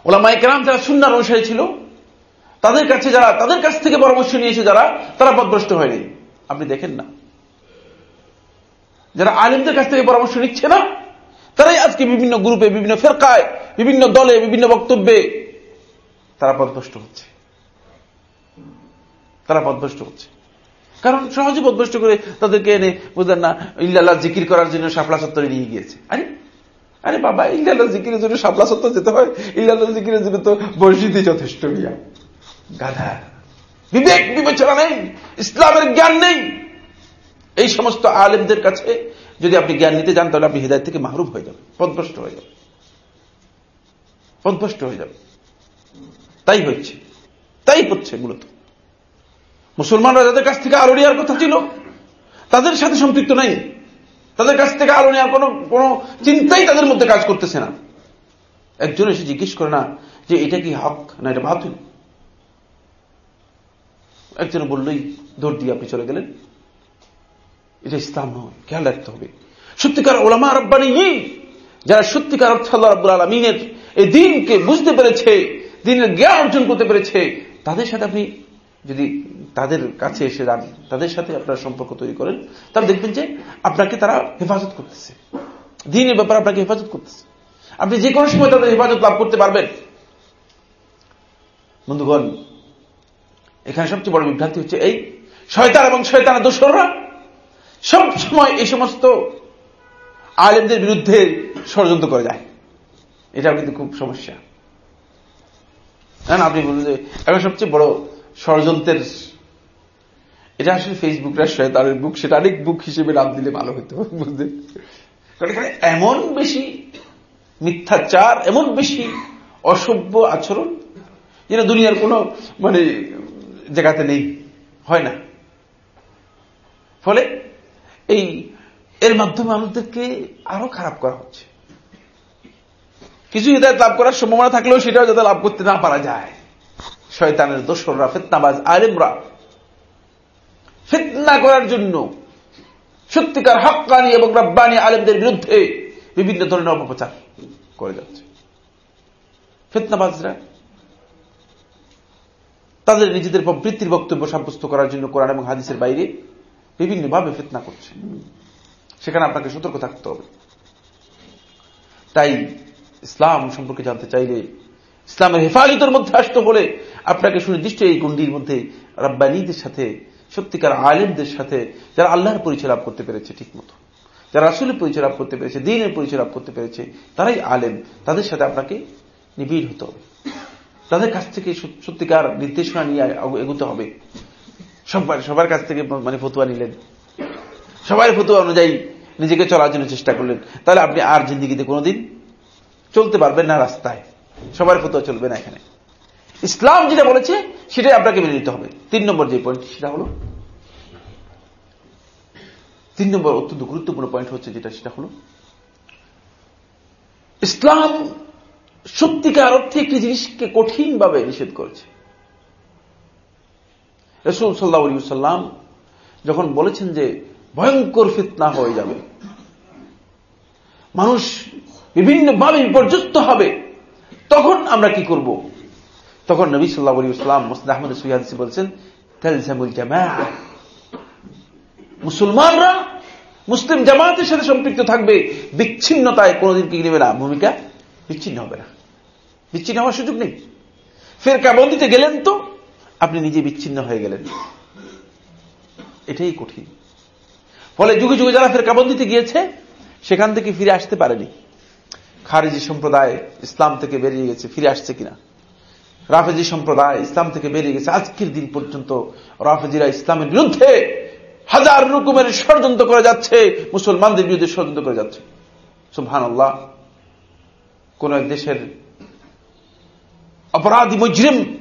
ওলামাই কেরাম যারা সুন্নার অনুসারী ছিল তাদের কাছে যারা, তাদের কাছ থেকে পরামর্শ নিয়েছে যারা, তারা পদভ্রষ্ট হয়নি। আপনি দেখেন না। যারা আলিমদের কাছ থেকে পরামর্শ নিচ্ছে না, তারাই আজকে বিভিন্ন গ্রুপে বিভিন্ন ফেরকায়, বিভিন্ন দলে, বিভিন্ন বক্তব্যে তারা পদভ্রষ্ট হচ্ছে। তারা পদভ্রষ্ট হচ্ছে। কারণ সহজে পদভ্রষ্ট করে তাদেরকে এনে বুঝলেন না, ইল্লাল্লাহ জিকির করার জন্য শাপলা সত্তরে নিয়ে গিয়েছে। আরে আরে বাবা, ইল্লাল্লাহ জিকিরের জন্য শাপলা সত্তর যেতে হয়, ইল্লাল্লাহ জিকিরের জন্য তো বর্ষিতে যথেষ্ট ইয়া গাধা। বিবেক বিবেচনা নেই, ইসলামের জ্ঞান নেই। এই সমস্ত আলেমদের কাছে যদি আপনি জ্ঞান নিতে যান, তাহলে আপনি হৃদয় থেকে মাহরুম হয়ে যাবেন, পদভ্রষ্ট হয়ে যাবে পদভ্রষ্ট হয়ে যাবে তাই হচ্ছে তাই হচ্ছে মূলত। মুসলমানরা যাদের কাছ থেকে আলো নেওয়ার কথা ছিল, তাদের সাথে সম্পৃক্ত নাই। তাদের কাছ থেকে আলো নেওয়ার কোনো, কোন চিন্তাই তাদের মধ্যে কাজ করতেছে না। একজন এসে জিজ্ঞেস করে না যে, এটা কি হক না এটা বাতিল? একজন বললেই দৌড় দিয়ে আপনি চলে গেলেন। এটা ইসলাম নয়, খেয়াল রাখতে হবে। সত্যিকার ওলামা রব্বানি যারা সত্যিকার অর্থ আল্লাহ রব্বুল আলমিনের এই দিনকে বুঝতে পেরেছে, দিনের জ্ঞান অর্জন করতে পেরেছে, তাদের সাথে আপনি যদি তাদের কাছে এসে যান, তাদের সাথে আপনার সম্পর্ক তৈরি করেন, তাহলে দেখবেন যে আপনাকে তারা হেফাজত করতেছে। দিনের ব্যাপারে আপনাকে হেফাজত করতেছে। আপনি যে কোনো সময় তাদের হেফাজত লাভ করতে পারবেন। বন্ধুগণ এখানে সবচেয়ে বড় বিভ্রান্তি হচ্ছে এই শয়তান এবং শয়তানা দোসররা সব সময় এই সমস্ত আলেমদের বিরুদ্ধে ষড়যন্ত্র করে যায়। এটা কিন্তু খুব সমস্যা। হ্যাঁ আপনি বলুন যে এখন সবচেয়ে বড় ষড়যন্ত্রের এটা আসলে ফেসবুকরা শয়তানের বুক সেটা অনেক বুক হিসেবে নাম দিলে ভালো হতো বুঝতে কারণ এখানে এমন বেশি মিথ্যাচার, এমন বেশি অসভ্য আচরণ, যেটা দুনিয়ার কোন মানে জায়গাতে নেই, হয় না। ফলে এই, এর মাধ্যমে আমাদেরকে আরও খারাপ করা হচ্ছে। কিছু হৃদায়ত লাভ করার সম্ভাবনা থাকলেও সেটাও যাতে লাভ করতে না পারা যায়। শয়তানের দোসররা, ফেতনাবাজ আলেমরা। ফেতনা করার জন্য সত্যিকার হকানি এবং রব্বানি আলেমদের বিরুদ্ধে বিভিন্ন ধরনের অপপ্রচার করে যাচ্ছে। ফেতনাবাজরা তাদের নিজেদের প্রবৃত্তির বক্তব্য সাব্যস্ত করার জন্য কোরআন এবং হাদিসের বাইরে বিভিন্নভাবে ফেতনা করছে। সেখানে আপনাকে সতর্ক থাকতে হবে। তাই ইসলাম সম্পর্কে জানতে চাইলে ইসলামের হেফাজতের মধ্যে আসতে হলে আপনাকে সুনির্দিষ্ট এই গণ্ডির মধ্যে রাব্বানীদের সাথে, সত্যিকার আলেমদের সাথে যারা আল্লাহর পরিচয় লাভ করতে পেরেছে ঠিক মতো যারা আসলের পরিচয় লাভ করতে পেরেছে, দিনের পরিচয় লাভ করতে পেরেছে, তারাই আলেম। তাদের সাথে আপনাকে নিবিড় হতে হবে। তাদের কাছ থেকে সত্যিকার নির্দেশনা নিয়ে এগোতে হবে। সবার সবার কাছ থেকে মানে ফতুয়া নিলেন। সবাই ফতুয়া অনুযায়ী নিজেকে চলার জন্য চেষ্টা করলেন। তাহলে আপনি আর জিন্দিগিতে কোনোদিন চলতে পারবেন না রাস্তায়। সবার ফতুয়া চলবে না এখানে। ইসলাম যেটা বলেছে, সেটাই আপনাকে মেনে নিতে হবে। তিন নম্বর যে পয়েন্ট সেটা হলো, তিন নম্বর অত্যন্ত গুরুত্বপূর্ণ পয়েন্ট হচ্ছে যেটা, সেটা হলো, ইসলাম সত্যিকার অর্থে একটি জিনিসকে কঠিনভাবে নিষেধ করেছে। রসুল সাল্লাহ সাল্লাম যখন বলেছেন যে ভয়ঙ্কর ফিতনা হয়ে যাবে, মানুষ বিভিন্নভাবে বিপর্যস্ত হবে, তখন আমরা কি করব? তখন নবী সাল্লাহ ইসলাম মোসদ আহমদ সুয়াদি বলছেন মুসলমানরা মুসলিম জামাতের সাথে সম্পৃক্ত থাকবে, বিচ্ছিন্নতায় কোনদিন কি নেবে না, ভূমিকা বিচ্ছিন্ন হবে না। বিচ্ছিন্ন হওয়ার সুযোগ নেই। ফেরকাবন্দিতে গেলেন তো, আপনি নিজে বিচ্ছিন্ন হয়ে গেলেন। এটাই কঠিন। ফলে যুগে যুগে যারা ফেরকাবন্দিতে গিয়েছে, সেখান থেকে ফিরে আসতে পারেনি। খারিজি সম্প্রদায় ইসলাম থেকে বেরিয়ে গেছে, ফিরে আসছে কিনা? রাফেজি সম্প্রদায় ইসলাম থেকে বেরিয়ে গেছে, আজকের দিন পর্যন্ত রাফেজিরা ইসলামের বিরুদ্ধে হাজার রকমের ষড়যন্ত্র করে যাচ্ছে, মুসলমানদের বিরুদ্ধে ষড়যন্ত্র করে যাচ্ছে। সুহান আল্লাহ কোন এক দেশের অপরাধী মজরিম।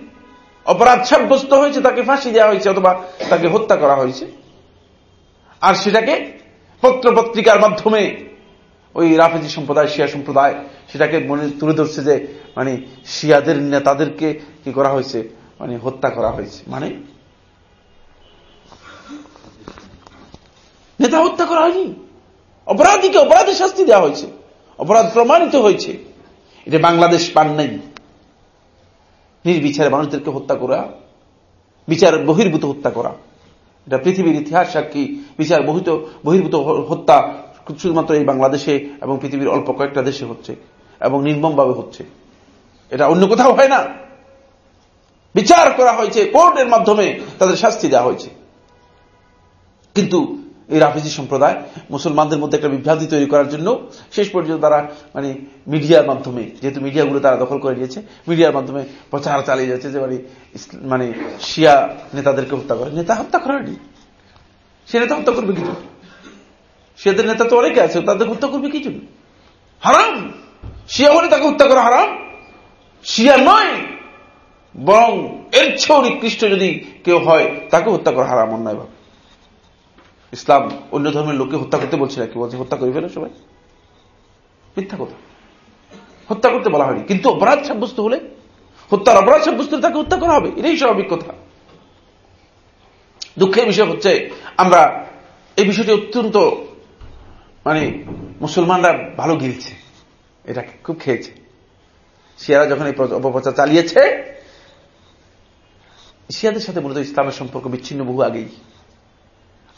অপরাধ সাব্যস্ত হয়েছে, তাকে ফাঁসি দেওয়া হয়েছে অথবা তাকে হত্যা করা হয়েছে। আর সেটাকে পত্র পত্রিকার মাধ্যমে ওই রাফেজি সম্প্রদায়, শিয়া সম্প্রদায়, সেটাকে মনে তুলে ধরছে যে মানে শিয়াদের নেতাদেরকে কি করা হয়েছে? মানে হত্যা করা হয়েছে। মানে? নেতা হত্যা করা হয়নি। অপরাধীকে অপরাধের শাস্তি দেওয়া হয়েছে। অপরাধ প্রমাণিত হয়েছে। এটা বাংলাদেশ পান নাই। নির্বিচারে মানুষদেরকে হত্যা করা, বিচার বহির্ভূত হত্যা করা। এটা পৃথিবীর ইতিহাস সাক্ষী বিচার বহিত, বহির্ভূত হত্যা শুধুমাত্র এই বাংলাদেশে এবং পৃথিবীর অল্প কয়েকটা দেশে হচ্ছে এবং নির্মমভাবে হচ্ছে। এটা অন্য কোথাও হয় না। বিচার করা হয়েছে কোর্টের মাধ্যমে, তাদের শাস্তি দেওয়া হয়েছে। কিন্তু এই রাফিজি সম্প্রদায় মুসলমানদের মধ্যে একটা বিভ্রান্তি তৈরি করার জন্য শেষ পর্যন্ত তারা মানে মিডিয়ার মাধ্যমে, যেহেতু মিডিয়াগুলো তারা দখল করে নিয়েছে, মিডিয়ার মাধ্যমে প্রচার চালিয়ে যাচ্ছে যে মানে মানে শিয়া নেতাদেরকে হত্যা করে। নেতা হত্যা করেনি। সে নেতা হত্যা করবে কিছু সেদের নেতা তো অনেকে আছে, তাদের হত্যা করবে কি জন্য? হারাম! শিয়া হলে তাকে হত্যা করা হারাম। শিয়া নয়। বরং এর চেয়েও নিকৃষ্ট যদি কেউ হয়, তাকে হত্যা করা হারাম অন্যায় ভাবে ইসলাম অন্য ধর্মের লোককে হত্যা করতে বলছে না কি বলছে, হত্যা করে ফেলে সবাই? মিথ্যা কথা। হত্যা করতে বলা হয়নি। কিন্তু অপরাধ সাব্যস্ত হলে হত্যার অপরাধ সাব্যস্ত হলে তাকে হত্যা করা হবে। এটাই স্বাভাবিক কথা। দুঃখের বিষয় হচ্ছে, আমরা এই বিষয়টি অত্যন্ত মানে মুসলমানরা ভালো গিলছে। এটা খুব খেয়েছে। শিয়ারা যখন এই অপপ্রচার চালিয়েছে, শিয়াদের সাথে মূলত ইসলামের সম্পর্ক বিচ্ছিন্ন বহু আগেই।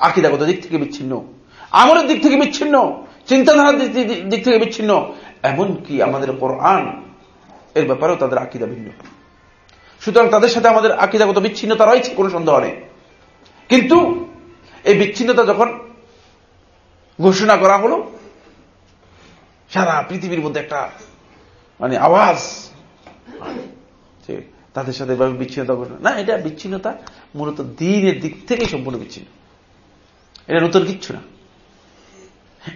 আকিদাগত দিক থেকে বিচ্ছিন্ন। আমলের দিক থেকে বিচ্ছিন্ন। চিন্তাধারার দিক থেকে বিচ্ছিন্ন। এমনকি আমাদের কোরআন, এর ব্যাপারেও তাদের আকিদা ভিন্ন। সুতরাং তাদের সাথে আমাদের আকিদাগত বিচ্ছিন্নতা রয়েছে, কোনো সন্দেহ নেই। কিন্তু এই বিচ্ছিন্নতা যখন ঘোষণা করা হল, সারা পৃথিবীর মধ্যে একটা মানে আওয়াজ তাদের সাথে এভাবে বিচ্ছিন্নতা ঘোষণা না, এটা বিচ্ছিন্নতা মূলত দিনের দিক থেকেই সম্পূর্ণ বিচ্ছিন্ন। এটা নতুন কিচ্ছু না।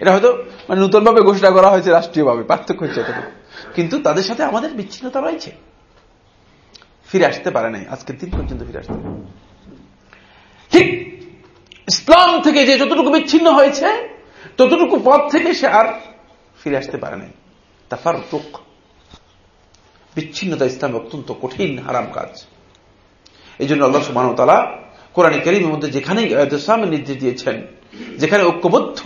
এটা হয়তো মানে নতুনভাবে ঘোষণা করা হয়েছে রাষ্ট্রীয়ভাবে, পার্থক্য হচ্ছে এটা কিন্তু তাদের সাথে আমাদের বিচ্ছিন্নতা রয়েছে। ফিরে আসতে পারে নাই, আজকের দিন পর্যন্ত ফিরে আসতে ঠিক, ইসলাম থেকে যে যতটুকু বিচ্ছিন্ন হয়েছে, ততটুকু পথ থেকে সে আর ফিরে আসতে পারে নাই। তাফার তুক বিচ্ছিন্নতা ইসলাম অত্যন্ত কঠিন, হারাম কাজ। এই জন্য আল্লাহ সুবাহ তালা কোরআন করিমের মধ্যে যেখানেই ইসলামের নির্দেশ দিয়েছেন, যেখানে ঐক্যবদ্ধ,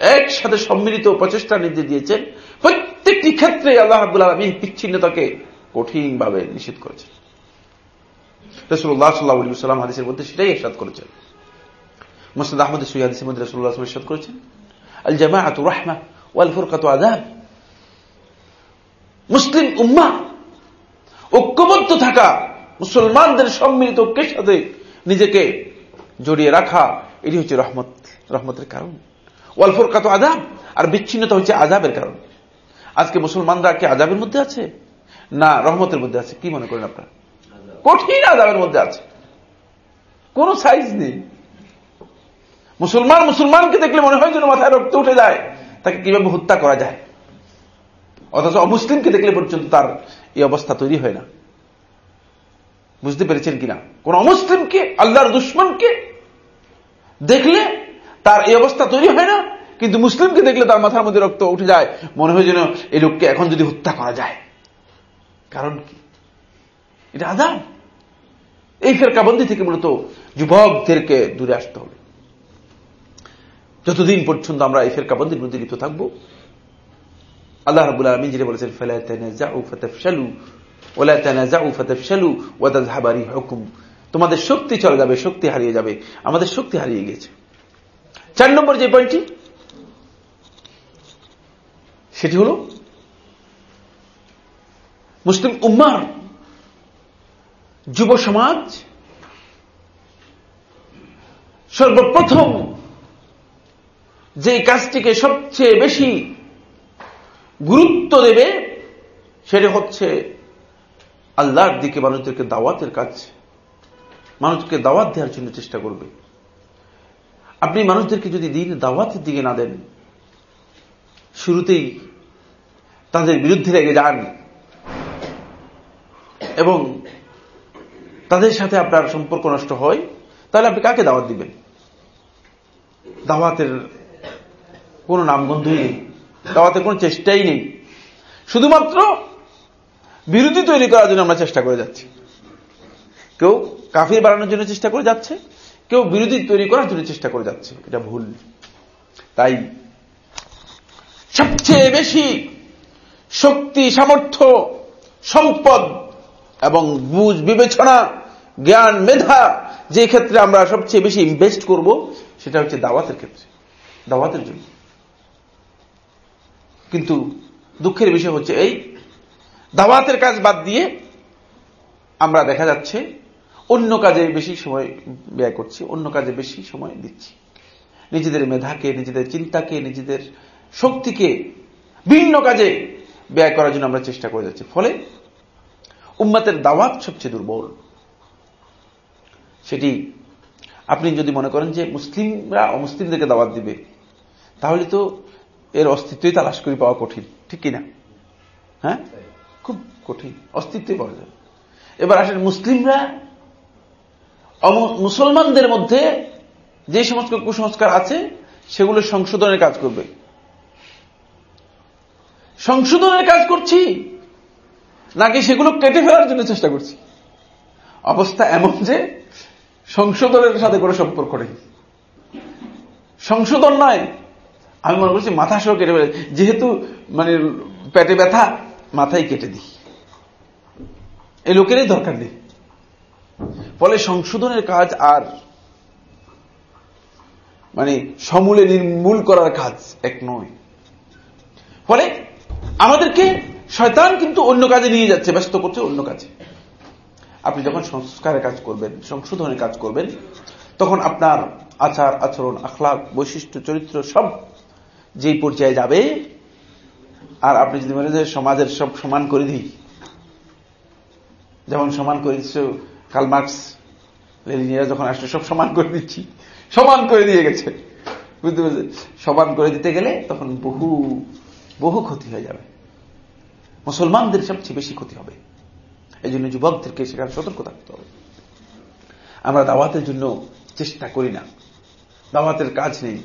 একসাথে সম্মিলিত প্রচেষ্টা নির্দেশ দিয়েছেন, প্রত্যেকটি ক্ষেত্রে আল্লাহ আব্দুল আলমিন বিচ্ছিন্নতাকে কঠিনভাবে নিষেধ করেছেন। রসুল্লাহ সাল্লাহ সাল্লাম হাদিসের মধ্যে সেটাই এরশাদ করেছেন। মুসলিদ আহমদ সুইহাদিসের মধ্যে রসুল্লাহ ইরশাদ করেছেন আল জামা আতু রাহমা ওয়াল ফুরকাত আদাব মুসলিম উম্মা, ঐক্যবদ্ধ থাকা, মুসলমানদের সম্মিলিত ঐক্যের সাথে নিজেকে জড়িয়ে রাখা এটি হচ্ছে রহমত রহমতের কারণ। ওয়াল ফুরকাত আদাব আর বিচ্ছিন্নতা হচ্ছে আজাবের কারণ। আজকে মুসলমানরা কি আজাবের মধ্যে আছে? না রহমতের মধ্যে আছে। কি মনে করেন আপনারা? কঠিন আজাবের মধ্যে আছে। কোন সাইজ নেই। মুসলমান মুসলমানকে দেখলে মনে হয় যেন মাথায় রক্ত উঠে যায়। তাকে কীভাবে হত্যা করা যায়? অথচ অমুসলিমকে দেখলে পর্যন্ত তার এই অবস্থা তৈরি হয় না। বুঝতে পেরেছেন কিনা? কোন অমুসলিমকে, আল্লাহর দুশ্মনকে দেখলে তার এই অবস্থা তৈরি হয় না, কিন্তু মুসলিমকে দেখলে তার মাথার মধ্যে রক্ত উঠে যায়, মনে হয় যেন এই লোককে এখন যদি হত্যা করা যায়। কারণ কি? এটা আদাম এই ফেরকাবন্দি থেকে মূলত যুবকদেরকে দূরে আসতে হবে। যতদিন পর্যন্ত আমরা এই ফেরকাবন্দির মধ্যে লিপ্ত থাকব, আল্লাহ রাবুল আলমিন যেটা বলেছেন ফেলাফসালু ওলা তানাজাউ ফাতাফশালু ওয়া তাযহাবা রিহুকুম। তোমাদের শক্তি চলে যাবে, শক্তি হারিয়ে যাবে। আমাদের শক্তি হারিয়ে গেছে চার নম্বর যে পয়েন্টটি সেটি হল মুসলিম উম্মার, যুব সমাজ, সর্বপ্রথম যে কাজটিকে সবচেয়ে বেশি গুরুত্ব দেবে, সেটা হচ্ছে আল্লাহর দিকে মানুষদেরকে দাওয়াতের কাজ মানুষকে দাওয়াত দেওয়ার জন্য চেষ্টা করবে। আপনি মানুষদেরকে যদি দিন দাওয়াতের দিকে না দেন শুরুতেই তাদের বিরুদ্ধে লেগে যান এবং তাদের সাথে আপনার সম্পর্ক নষ্ট হয় তাহলে আপনি কাকে দাওয়াত দিবেন? দাওয়াতের কোন নামগন্ধই নেই দাওয়াতের কোন চেষ্টাই নেই। শুধুমাত্র বিরোধী তৈরি করার জন্য আমরা চেষ্টা করে যাচ্ছি। কেউ কাফির বাড়ানোর জন্য চেষ্টা করে যাচ্ছে, কেউ বিরোধী তৈরি করার জন্য চেষ্টা করে যাচ্ছে। এটা ভুল। তাই সবচেয়ে বেশি শক্তি, সামর্থ্য, সম্পদ এবং বুঝ, বিবেচনা, জ্ঞান, মেধা যে ক্ষেত্রে আমরা সবচেয়ে বেশি ইনভেস্ট করব, সেটা হচ্ছে দাওয়াতের ক্ষেত্রে। দাওয়াতের জন্য। কিন্তু দুঃখের বিষয় হচ্ছে এই দাওয়াতের কাজ বাদ দিয়ে আমরা দেখা যাচ্ছে অন্য কাজে বেশি সময় ব্যয় করছি, অন্য কাজে বেশি সময় দিচ্ছি। নিজেদের মেধাকে, নিজেদের চিন্তাকে, নিজেদের শক্তিকে ভিন্ন কাজে ব্যয় করার জন্য আমরা চেষ্টা করে যাচ্ছি। ফলে উম্মাতের দাওয়াত সবচেয়ে দুর্বল। সেটি আপনি যদি মনে করেন যে মুসলিমরা অমুসলিমদেরকে দাওয়াত দিবে, তাহলে তো এর অস্তিত্বই তালাশ করে পাওয়া কঠিন, ঠিক কিনা? হ্যাঁ? কঠিন অস্তিত্বই পাওয়া যায়। এবার আসেন মুসলিমরা মুসলমানদের মধ্যে যে সমস্ত কুসংস্কার আছে, সেগুলো সংশোধনের কাজ করবে। সংশোধনের কাজ করছি, নাকি সেগুলো কেটে ফেলার জন্য চেষ্টা করছি? অবস্থা এমন যে, সংশোধনের সাথে কোনো সম্পর্ক নেই। সংশোধন নয়। আমি মনে করছি মাথা সহ কেটে ফেলে, যেহেতু মানে পেটে ব্যথা, মাথায় কেটে দিই। এই লোকেরই দরকার নেই। ফলে সংশোধনের কাজ আর মানে সমূলে নির্মূল করার কাজ এক নয়। ফলে আমাদেরকে শয়তান কিন্তু অন্য কাজে নিয়ে যাচ্ছে, ব্যস্ত করছে অন্য কাজে। আপনি যখন সংস্কারের কাজ করবেন, সংশোধনের কাজ করবেন, তখন আপনার আচার, আচরণ আখলাক বৈশিষ্ট্য, চরিত্র সব যেই পর্যায়ে যাবে, আর আপনি যদি মনে সমাজের সব সমান করে দিই যেমন সমান করে দিচ্ছ কালমার্কস লেলিনিয়া যখন আসলে, সব সমান করে দিচ্ছি। সমান করে দিয়ে গেছে। বুঝতে পেরেছে সমান করে দিতে গেলে তখন বহু বহু ক্ষতি হয়ে যাবে। মুসলমানদের সবচেয়ে বেশি ক্ষতি হবে। এই জন্য যুবকদেরকে সেখানে সতর্ক থাকতে হবে। আমরা দাওয়াতের জন্য চেষ্টা করি না। দাওয়াতের কাজ নেই।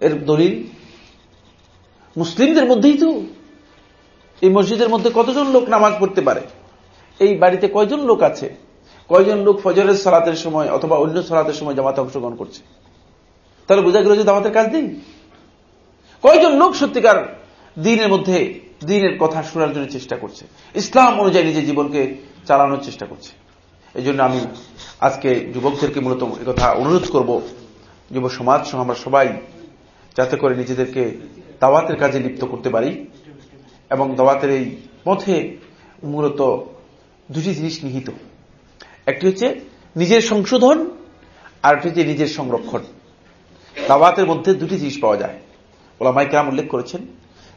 এর দলিল, মুসলিমদের মধ্যেই তো এই মসজিদের মধ্যে কতজন লোক নামাজ পড়তে পারে? এই বাড়িতে কয়জন লোক আছে? কয়জন লোক ফজরের সালাতের সময় অথবা অন্য সালাতের সময় জামাতে অংশগ্রহণ করছে? তাহলে বোঝা গেল যে দাওয়াতের কাজ নেই। কয়জন লোক সত্যিকার দিনের মধ্যে দিনের কথা শোনার জন্য চেষ্টা করছে? ইসলাম অনুযায়ী নিজের জীবনকে চালানোর চেষ্টা করছে। এই জন্য আমি আজকে যুবকদেরকে মূলত কথা অনুরোধ করব, যুব সমাজ সহ আমরা সবাই, যাতে করে নিজেদেরকে দাওয়াতের কাজে লিপ্ত করতে পারি। এবং দাওয়াতের এই পথে মূলত দুটি জিনিস নিহিত। একটি হচ্ছে নিজের সংশোধন, আর একটি হচ্ছে নিজের সংরক্ষণ। দাওয়াতের মধ্যে দুটি জিনিস পাওয়া যায়। ওলা মাইকাম উল্লেখ করেছেন,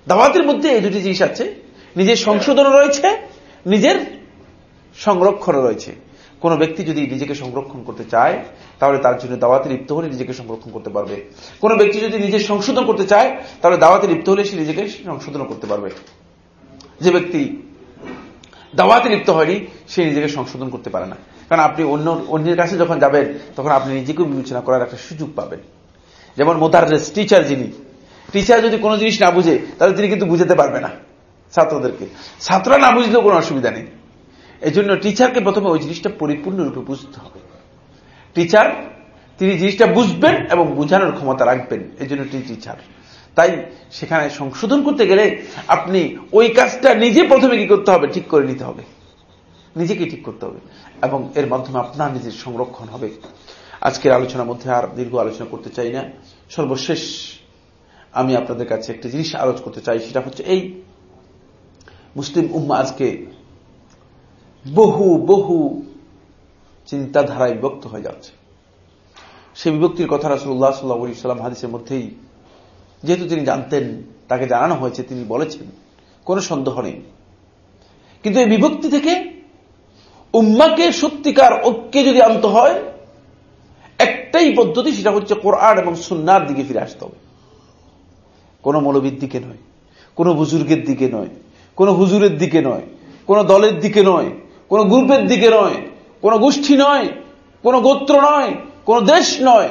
দাওয়াতের মধ্যে এই দুটি জিনিস আছে, নিজের সংশোধনও রয়েছে, নিজের সংরক্ষণও রয়েছে। কোন ব্যক্তি যদি নিজেকে সংরক্ষণ করতে চায়, তাহলে তার জন্য দাওয়াতে লিপ্ত হলে নিজেকে সংরক্ষণ করতে পারবে। কোন ব্যক্তি যদি নিজের সংশোধন করতে চায়, তাহলে দাওয়াতে লিপ্ত হলে সে নিজেকে সংশোধন করতে পারবে। যে ব্যক্তি দাওয়াতে লিপ্ত হয়নি, সে নিজেকে সংশোধন করতে পারে না। কারণ আপনি অন্য, অন্যের কাছে যখন যাবেন, তখন আপনি নিজেকেও বিবেচনা করার একটা সুযোগ পাবেন। যেমন মোদারেস টিচার যিনি, টিচার যদি কোনো জিনিস না বুঝে, তাহলে তিনি কিন্তু বুঝাতে পারবে না ছাত্রদেরকে। ছাত্ররা না বুঝলেও কোনো অসুবিধা নেই। এই জন্য টিচারকে প্রথমে ওই জিনিসটা পরিপূর্ণরূপে বুঝতে হবে। টিচার, তিনি জিনিসটা বুঝবেন এবং বুঝানোর ক্ষমতা রাখবেন। এই জন্য টিচার। তাই সেখানে সংশোধন করতে গেলে আপনি ওই কাজটা নিজে প্রথমে কি করতে হবে? ঠিক করে নিতে হবে। নিজেকে ঠিক করতে হবে। এবং এর মাধ্যমে আপনার নিজের সংরক্ষণ হবে। আজকের আলোচনার মধ্যে আর দীর্ঘ আলোচনা করতে চাই না। সর্বশেষ আমি আপনাদের কাছে একটি জিনিস আলোচ করতে চাই, সেটা হচ্ছে এই মুসলিম উম্মা আজকে বহু বহু চিন্তাধারায় বিভক্ত হয়ে যাচ্ছে। সেই বিভক্তির কথা রাসুল্লাহ সাল্লাহ সাল্লাম হাদিসের মধ্যেই যেহেতু তিনি জানতেন, তাকে জানানো হয়েছে, তিনি বলেছেন, কোন সন্দেহ নেই। কিন্তু এই বিভক্তি থেকে উম্মাকে সত্যিকার ঐক্যে যদি আনতে হয়, একটাই পদ্ধতি, সেটা হচ্ছে কোরআন এবং সুন্নার দিকে ফিরে আসতে হবে। কোন মৌলবীর দিকে নয়, কোন বুজুর্গের দিকে নয়, কোন হুজুরের দিকে নয়, কোন দলের দিকে নয়, কোন গ্রুপের দিকে নয়, কোন গোষ্ঠী নয়, কোন গোত্র নয়, কোন দেশ নয়,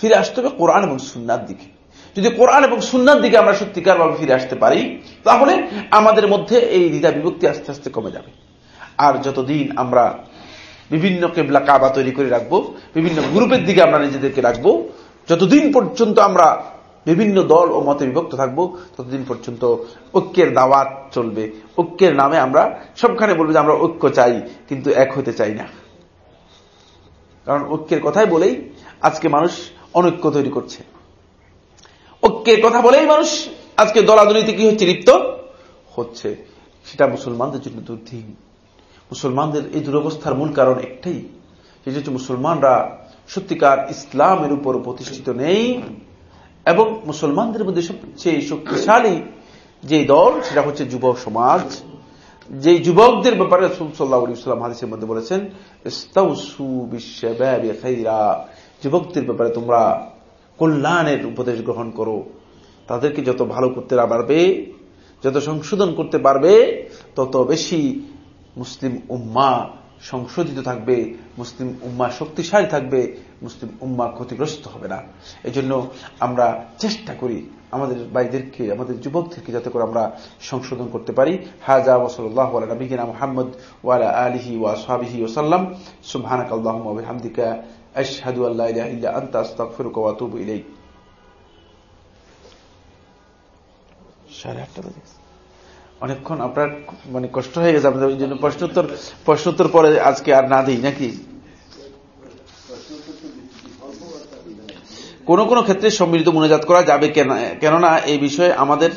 ফিরে আসতে হবে কোরআন এবং সুন্নার দিকে। যদি কোরআন এবং সুন্নার দিকে আমরা সত্যিকার ভাবে ফিরে আসতে পারি, তাহলে আমাদের মধ্যে এই দ্বিধা বিভক্তি আস্তে আস্তে কমে যাবে। আর যতদিন আমরা বিভিন্ন কেবলা কাবা তৈরি করে রাখব, বিভিন্ন গ্রুপের দিকে আমরা নিজেদেরকে রাখব, যতদিন পর্যন্ত আমরা বিভিন্ন দল ও মতে বিভক্ত থাকব, ততদিন পর্যন্ত ঐক্যের দাওয়াত চলবে। ঐক্যের নামে আমরা সবখানে বলব যে আমরা ঐক্য চাই, কিন্তু এক হতে চাই না। কারণ ঐক্যের কথাই বলেই আজকে মানুষ অনৈক্য তৈরি করছে। ঐক্যের কথা বলেই মানুষ আজকে দলাদলিতে কি হচ্ছে, লিপ্ত? হচ্ছে। সেটা মুসলমানদের জন্য দুর্দিন। মুসলমানদের এই দুরবস্থার মূল কারণ একটাই, সেটা হচ্ছে মুসলমানরা সত্যিকার ইসলামের উপর প্রতিষ্ঠিত নেই এবং মুসলমানদের মধ্যে সবচেয়ে শক্তিশালী যে দল, সেটা হচ্ছে যুব সমাজ। যে যুবকদের ব্যাপারে সাল্লাহাম হাদিসের মধ্যে বলেছেন যুবকদের ব্যাপারে তোমরা কল্যাণের উপদেশ গ্রহণ করো। তাদেরকে যত ভালো করতে পারবে, যত সংশোধন করতে পারবে, তত বেশি মুসলিম উম্মা সংশোধিত থাকবে, মুসলিম উম্মা শক্তিশালী থাকবে, মুসলিম উম্মা ক্ষতিগ্রস্ত হবে না। এজন্য আমরা চেষ্টা করি আমাদের ভাইদেরকে, আমাদের যুবকদেরকে যাতে করে আমরা সংশোধন করতে পারি। হাজা ওসল্লাহ নবীনা মোহাম্মদ ওয়ালা আলিহি ওয়া সাবিহি ওসাল্লাম সুবহানাক আল্লাহুম্মা ওয়া বিহামদিকা। আশহাদু আল্লা ইলাহা ইল্লা আনতা আস্তাগফিরুকা ওয়া আতুবু ইলাইক অনেকক্ষণ আপনার মানে কষ্ট হয়ে গেছে আপনাদের ওই জন্য প্রশ্নোত্তর প্রশ্নোত্তর পরে আজকে আর না দিই নাকি? কোন কোন ক্ষেত্রে সম্মিলিত মোনাজাত করা যাবে কেননা এই বিষয়ে আমাদের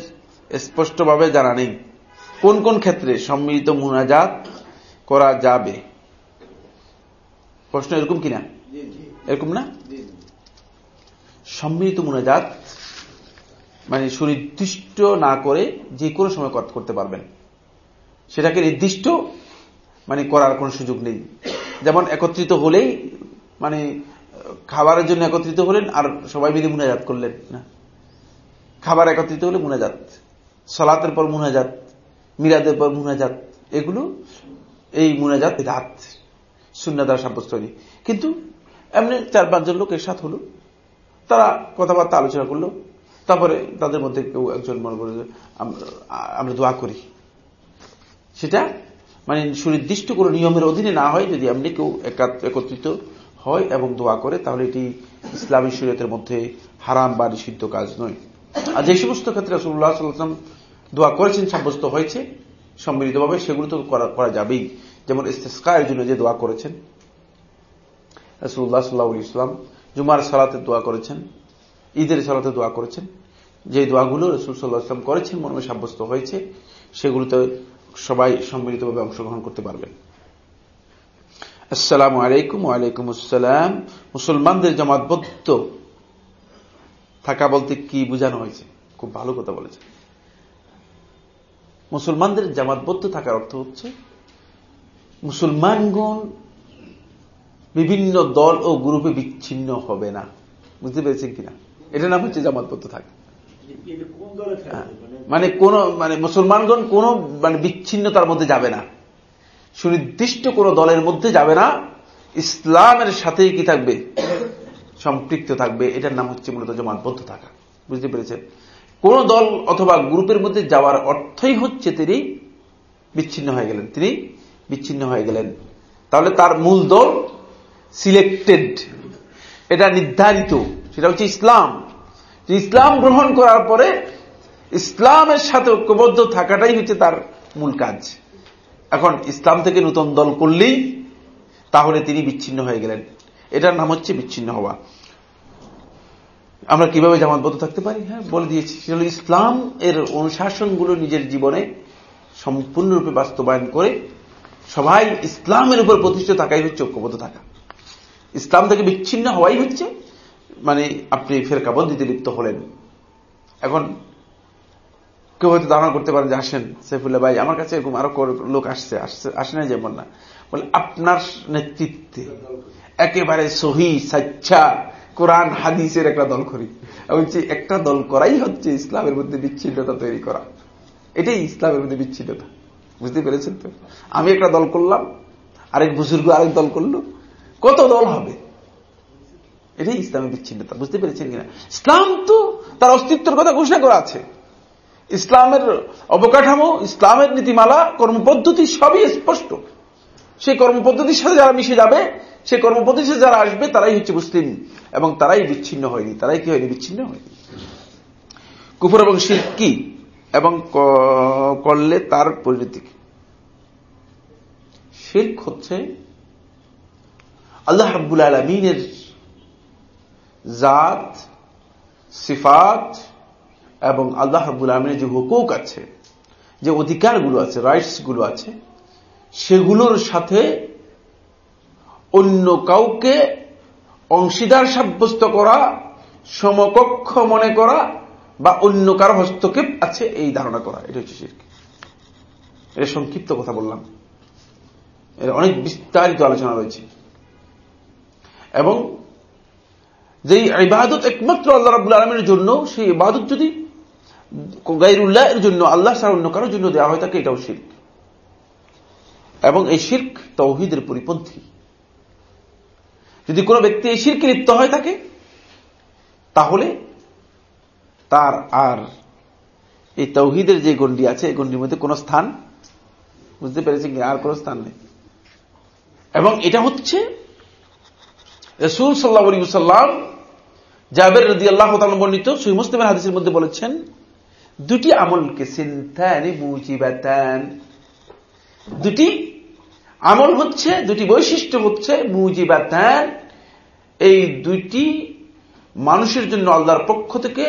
স্পষ্টভাবে জানা নেই। কোন কোন ক্ষেত্রে সম্মিলিত মোনাজাত করা যাবে? প্রশ্ন এরকম কিনা? এরকম না? সম্মিলিত মোনাজাত মানে সুনির্দিষ্ট না করে যে কোনো সময় করতে পারবেন। সেটাকে নির্দিষ্ট মানে করার কোন সুযোগ নেই। যেমন একত্রিত হলেই মানে খাবারের জন্য একত্রিত হলেন আর সবাই মিলে মুনাজাত করলেন না। খাবার একত্রিত হলে মুনাজাত সলাতের পর মুনাজাত মিরাদের পর মুনাজাত এগুলো এই মুনাজাত রাত শূন্য দ্বারা সাব্যস্ত হয়নি। কিন্তু এমনি চার পাঁচজন লোক এর সাথ হলো। তারা কথাবার্তা আলোচনা করল। তারপরে তাদের মধ্যে কেউ একজন মনে করে আমরা দোয়া করি। সেটা মানে সুনির্দিষ্ট কোনো নিয়মের অধীনে না হয়, যদি এমনি কেউ একত্রিত হয় এবং দোয়া করে, তাহলে এটি ইসলামী শরীয়তের মধ্যে হারাম বা নিষিদ্ধ কাজ নয়। আর যে সমস্ত ক্ষেত্রে রসুল্লাহ সাল্লাম দোয়া করেছেন, সাব্যস্ত হয়েছে, সম্মিলিতভাবে, সেগুলো তো করা যাবেই। যেমন ইস্তেস্কায়ের জন্য যে দোয়া করেছেন রসুল্লাহ সাল্লাহ ইসলাম জুমার সালাতে দোয়া করেছেন, ঈদের সালাতে দোয়া করেছেন। যে দোয়াগুলো রসুল সাল্লাহ আসলাম করেছেন, মর্মে সাব্যস্ত হয়েছে, সেগুলোতে সবাই সম্মিলিতভাবে অংশগ্রহণ করতে পারবেন। আসসালাম আলাইকুম ওয়ালাইকুম আসসালাম। মুসলমানদের জামাতবদ্ধ থাকা বলতে কি বোঝানো হয়েছে? খুব ভালো কথা বলেছে মুসলমানদের জামাতবদ্ধ থাকার অর্থ হচ্ছে, মুসলমানগণ বিভিন্ন দল ও গ্রুপে বিচ্ছিন্ন হবে না। বুঝতে পেরেছেন কিনা? এটা নাম হচ্ছে জামাতবদ্ধ থাকে। মানে কোন মানে মুসলমানগণ কোন মানে বিচ্ছিন্নতার মধ্যে যাবে না। সুনির্দিষ্ট কোন দলের মধ্যে যাবে না। ইসলামের সাথে কি থাকবে? সম্পৃক্ত থাকবে। এটার নাম হচ্ছে মূলত জমাতবদ্ধ থাকা। বুঝতে পেরেছেন? কোন দল অথবা গ্রুপের মধ্যে যাওয়ার অর্থই হচ্ছে তিনি বিচ্ছিন্ন হয়ে গেলেন। তিনি বিচ্ছিন্ন হয়ে গেলেন। তাহলে তার মূল দল সিলেক্টেড এটা নির্ধারিত। সেটা হচ্ছে ইসলাম। ইসলাম গ্রহণ করার পরে ইসলামের সাথে ঐক্যবদ্ধ থাকাটাই হচ্ছে তার মূল কাজ। এখন ইসলাম থেকে নতুন দল করলেই তাহলে তিনি বিচ্ছিন্ন হয়ে গেলেন। এটার নাম হচ্ছে বিচ্ছিন্ন হওয়া। আমরা কীভাবে জামাতবদ্ধ থাকতে পারি? হ্যাঁ বলে দিয়েছি। সেটা ইসলাম এর অনুশাসনগুলো নিজের জীবনে সম্পূর্ণরূপে বাস্তবায়ন করে সবাই ইসলামের উপর প্রতিষ্ঠিত থাকাই হচ্ছে ঐক্যবদ্ধ থাকা। ইসলাম থেকে বিচ্ছিন্ন হওয়াই হচ্ছে মানে আপনি ফেরকাবন্দিতে লিপ্ত হলেন। এখন কেউ হয়তো ধারণা করতে পারেন যে আসেন সাইফুল্লাহ ভাই, আমার কাছে এরকম আরও লোক আসছে আসে না যেমন না। বলে, আপনার নেতৃত্বে একেবারে সহি সাচ্ছা কোরআন, হাদিসের একটা দল করি। বলছি, একটা দল করাই হচ্ছে ইসলামের মধ্যে বিচ্ছিন্নতা তৈরি করা। এটাই ইসলামের মধ্যে বিচ্ছিন্নতা। বুঝতে পেরেছেন তো? আমি একটা দল করলাম, আরেক বুজুর্গ আরেক দল করল। কত দল হবে? এটাই ইসলামের বিচ্ছিন্নতা, বুঝতে পেরেছেন কিনা? ইসলাম তো তার অস্তিত্বের কথা ঘোষণা করা আছে। ইসলামের অবকাঠামো, ইসলামের নীতিমালা, কর্মপদ্ধতি সবই স্পষ্ট। সেই কর্মপদ্ধতির সাথে যারা মিশে যাবে, সেই কর্মপদ্ধতির সাথে যারা আসবে, তারাই হচ্ছে মুসলিম এবং তারাই বিচ্ছিন্ন হয়নি। তারাই কি হয়নি? বিচ্ছিন্ন হয়নি। কুফর এবং শির কি? এবং করলে তার পরিণতি শির্ক হচ্ছে আল্লাহ রাব্বুল আলমিনের জাত, সিফাত এবং আল্লাহ রাব্বুল আলমিনের যে হুকুক আছে, যে অধিকারগুলো আছে রাইটসগুলো আছে, সেগুলোর সাথে অন্য কাউকে অংশীদার সাব্যস্ত করা, সমকক্ষ মনে করা বা অন্য কারও হস্তক্ষেপ আছে, এই ধারণা করা, এটা হচ্ছে শির্ক। এটা সংক্ষিপ্ত কথা বললাম। এর অনেক বিস্তারিত আলোচনা রয়েছে। এবং যেই ইবাদত একমাত্র আল্লাহ রাবুল আলমের জন্য, সেই ইবাদত যদি গাইরুল্লাহ এর জন্য, আল্লাহ ছাড়া অন্য কারোর জন্য দেওয়া হয় থাকে এটাও শির্ক। এবং এই শির্ক তৌহিদের পরিপন্থী। যদি কোনো ব্যক্তি এই শিরকে লিপ্ত হয় থাকে তাহলে তার আর এই তৌহিদের যে গন্ডি আছে, এই গন্ডির মধ্যে কোন স্থান বুঝতে পেরেছি আর কোন স্থান নেই। এবং এটা হচ্ছে রসুল সাল্লাহ সাল্লাম জাবের রদি আল্লাহ বর্ণিত সুই মুসলিমের হাদিসের মধ্যে বলেছেন, দুটি আমলকে সিন্থানি মুজিবাতান। দুটি আমল হচ্ছে, দুটি বৈশিষ্ট্য হচ্ছে মুজিবাতান। এই দুইটি মানুষের জন্য আল্লাহর পক্ষ থেকে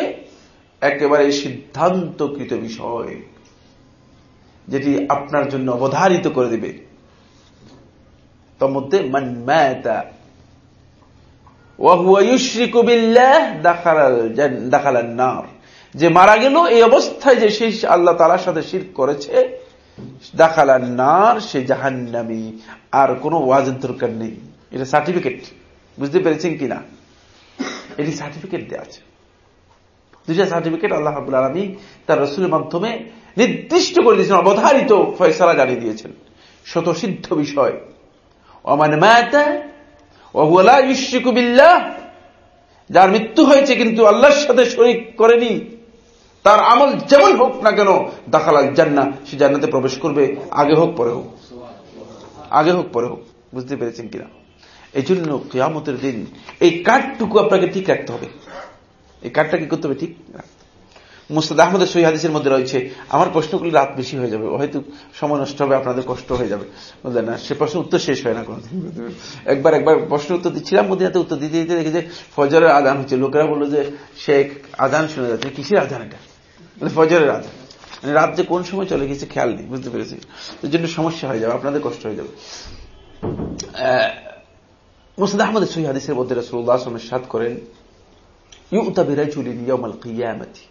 একেবারে সিদ্ধান্তকৃত বিষয়, যেটি আপনার জন্য অবধারিত করে দেবে। তার মধ্যে যে মারা গেল, এই অবস্থায় যে সেই আল্লাহ তালার সাথে শির করেছে দাখালার নার, সে জাহান্নামি। আর কোন ওয়াজের দরকার নেই। এটা সার্টিফিকেট। বুঝতে পেরেছেন কিনা? এটি সার্টিফিকেট দেওয়া আছে। দুইটা সার্টিফিকেট আল্লাহ হাবুল আলমী তার রসুলের মাধ্যমে নির্দিষ্ট করে দিয়েছেন, অবধারিত ফয়সালা জানিয়ে দিয়েছেন। শতসিদ্ধ বিষয়। অমান মায়াতা যার মৃত্যু হয়েছে কিন্তু আল্লাহর সাথে শরিক করেনি। তার আমল যেমন হোক না কেন দাখালাল জান্না সে জান্নাতে প্রবেশ করবে, আগে হোক, পরে হোক। আগে হোক, পরে হোক। বুঝতে পেরেছেন কিনা? এই জন্য কেয়ামতের দিন এই কার্ডটুকু আপনাকে ঠিক রাখতে হবে। এই কার্ডটা কি করতে হবে? ঠিক? মুস্তাদ আহমদের সহি হাদিসের মধ্যে রয়েছে, আমার প্রশ্নগুলি রাত বেশি হয়ে যাবে, হয়তো সময় নষ্ট হবে, আপনাদের কষ্ট হয়ে যাবে। বুঝলেন না? সে প্রশ্ন উত্তর শেষ হয় না কোনোদিন। একবার একবার প্রশ্ন উত্তর দিচ্ছিলাম, মদিনাতে উত্তর দিতে দিতে দেখে যে ফজরের আদান হচ্ছে। লোকেরা বলল যে, শেখ, আদান শুনে যাচ্ছে। কিসের আদান এটা? মানে ফজরের আদান। মানে রাত যে কোন সময় চলে গেছে খেয়াল নেই, বুঝতে পেরেছি? এর জন্য সমস্যা হয়ে যাবে, আপনাদের কষ্ট হয়ে যাবে। মুসাদ আহমদের সহি হাদিসের মধ্যে রসুল্লাহ সাদ করেন, ইউতা বিরাজুলিন ইয়ামাল কিয়ামতি।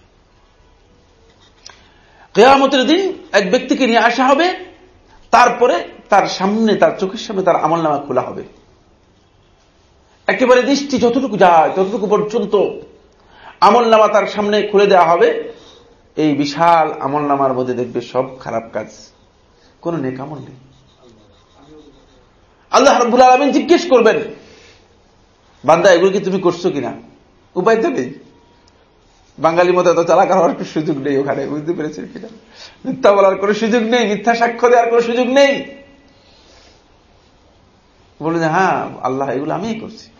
কেয়ামতের দিন এক ব্যক্তিকে নিয়ে আসা হবে, তারপরে তার সামনে, তার চোখের সামনে তার আমল নামা খোলা হবে। একেবারে দৃষ্টি যতটুকু যায়, ততটুকু পর্যন্ত আমল নামা তার সামনে খুলে দেওয়া হবে। এই বিশাল আমল নামার মধ্যে দেখবে সব খারাপ কাজ। কোন নেক আমল নেই। আল্লাহ রব্বুল আলমিন জিজ্ঞেস করবেন, বান্দা, এগুলো কি তুমি করছ কিনা? উপায় তো নেই। বাঙালি মতো এত চালাক হওয়ার সুযোগ নেই ওখানে, বুঝতে পেরেছেন কিনা? মিথ্যা বলার কোন সুযোগ নেই, মিথ্যা সাক্ষ্য দেওয়ার কোন সুযোগ নেই। বলে যে হ্যাঁ আল্লাহ এগুলো আমিই করছি।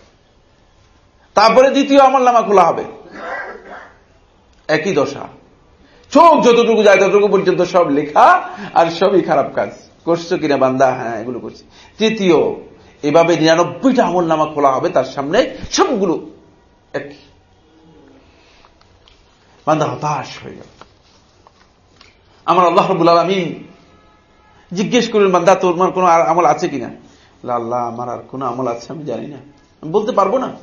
তারপরে দ্বিতীয় আমল নামা খোলা হবে। একই দশা। চোখ যতটুকু যায় ততটুকু পর্যন্ত সব লেখা আর সবই খারাপ কাজ। করছ কিনা বান্দা? হ্যাঁ এগুলো করছি। তৃতীয়, এভাবে নিরানব্বইটা আমল নামা খোলা হবে, তার সামনে সবগুলো একই। বান্দা হতাশ হয়ে গেল। আমার আল্লাহ রবুল আলমিন জিজ্ঞেস করলেন, বান্দা তোমার কোনো আমল আছে কিনা? আল্লাহ, আমার আর কোনো আমল আছে আমি জানি না। আমি বলতে পারব না।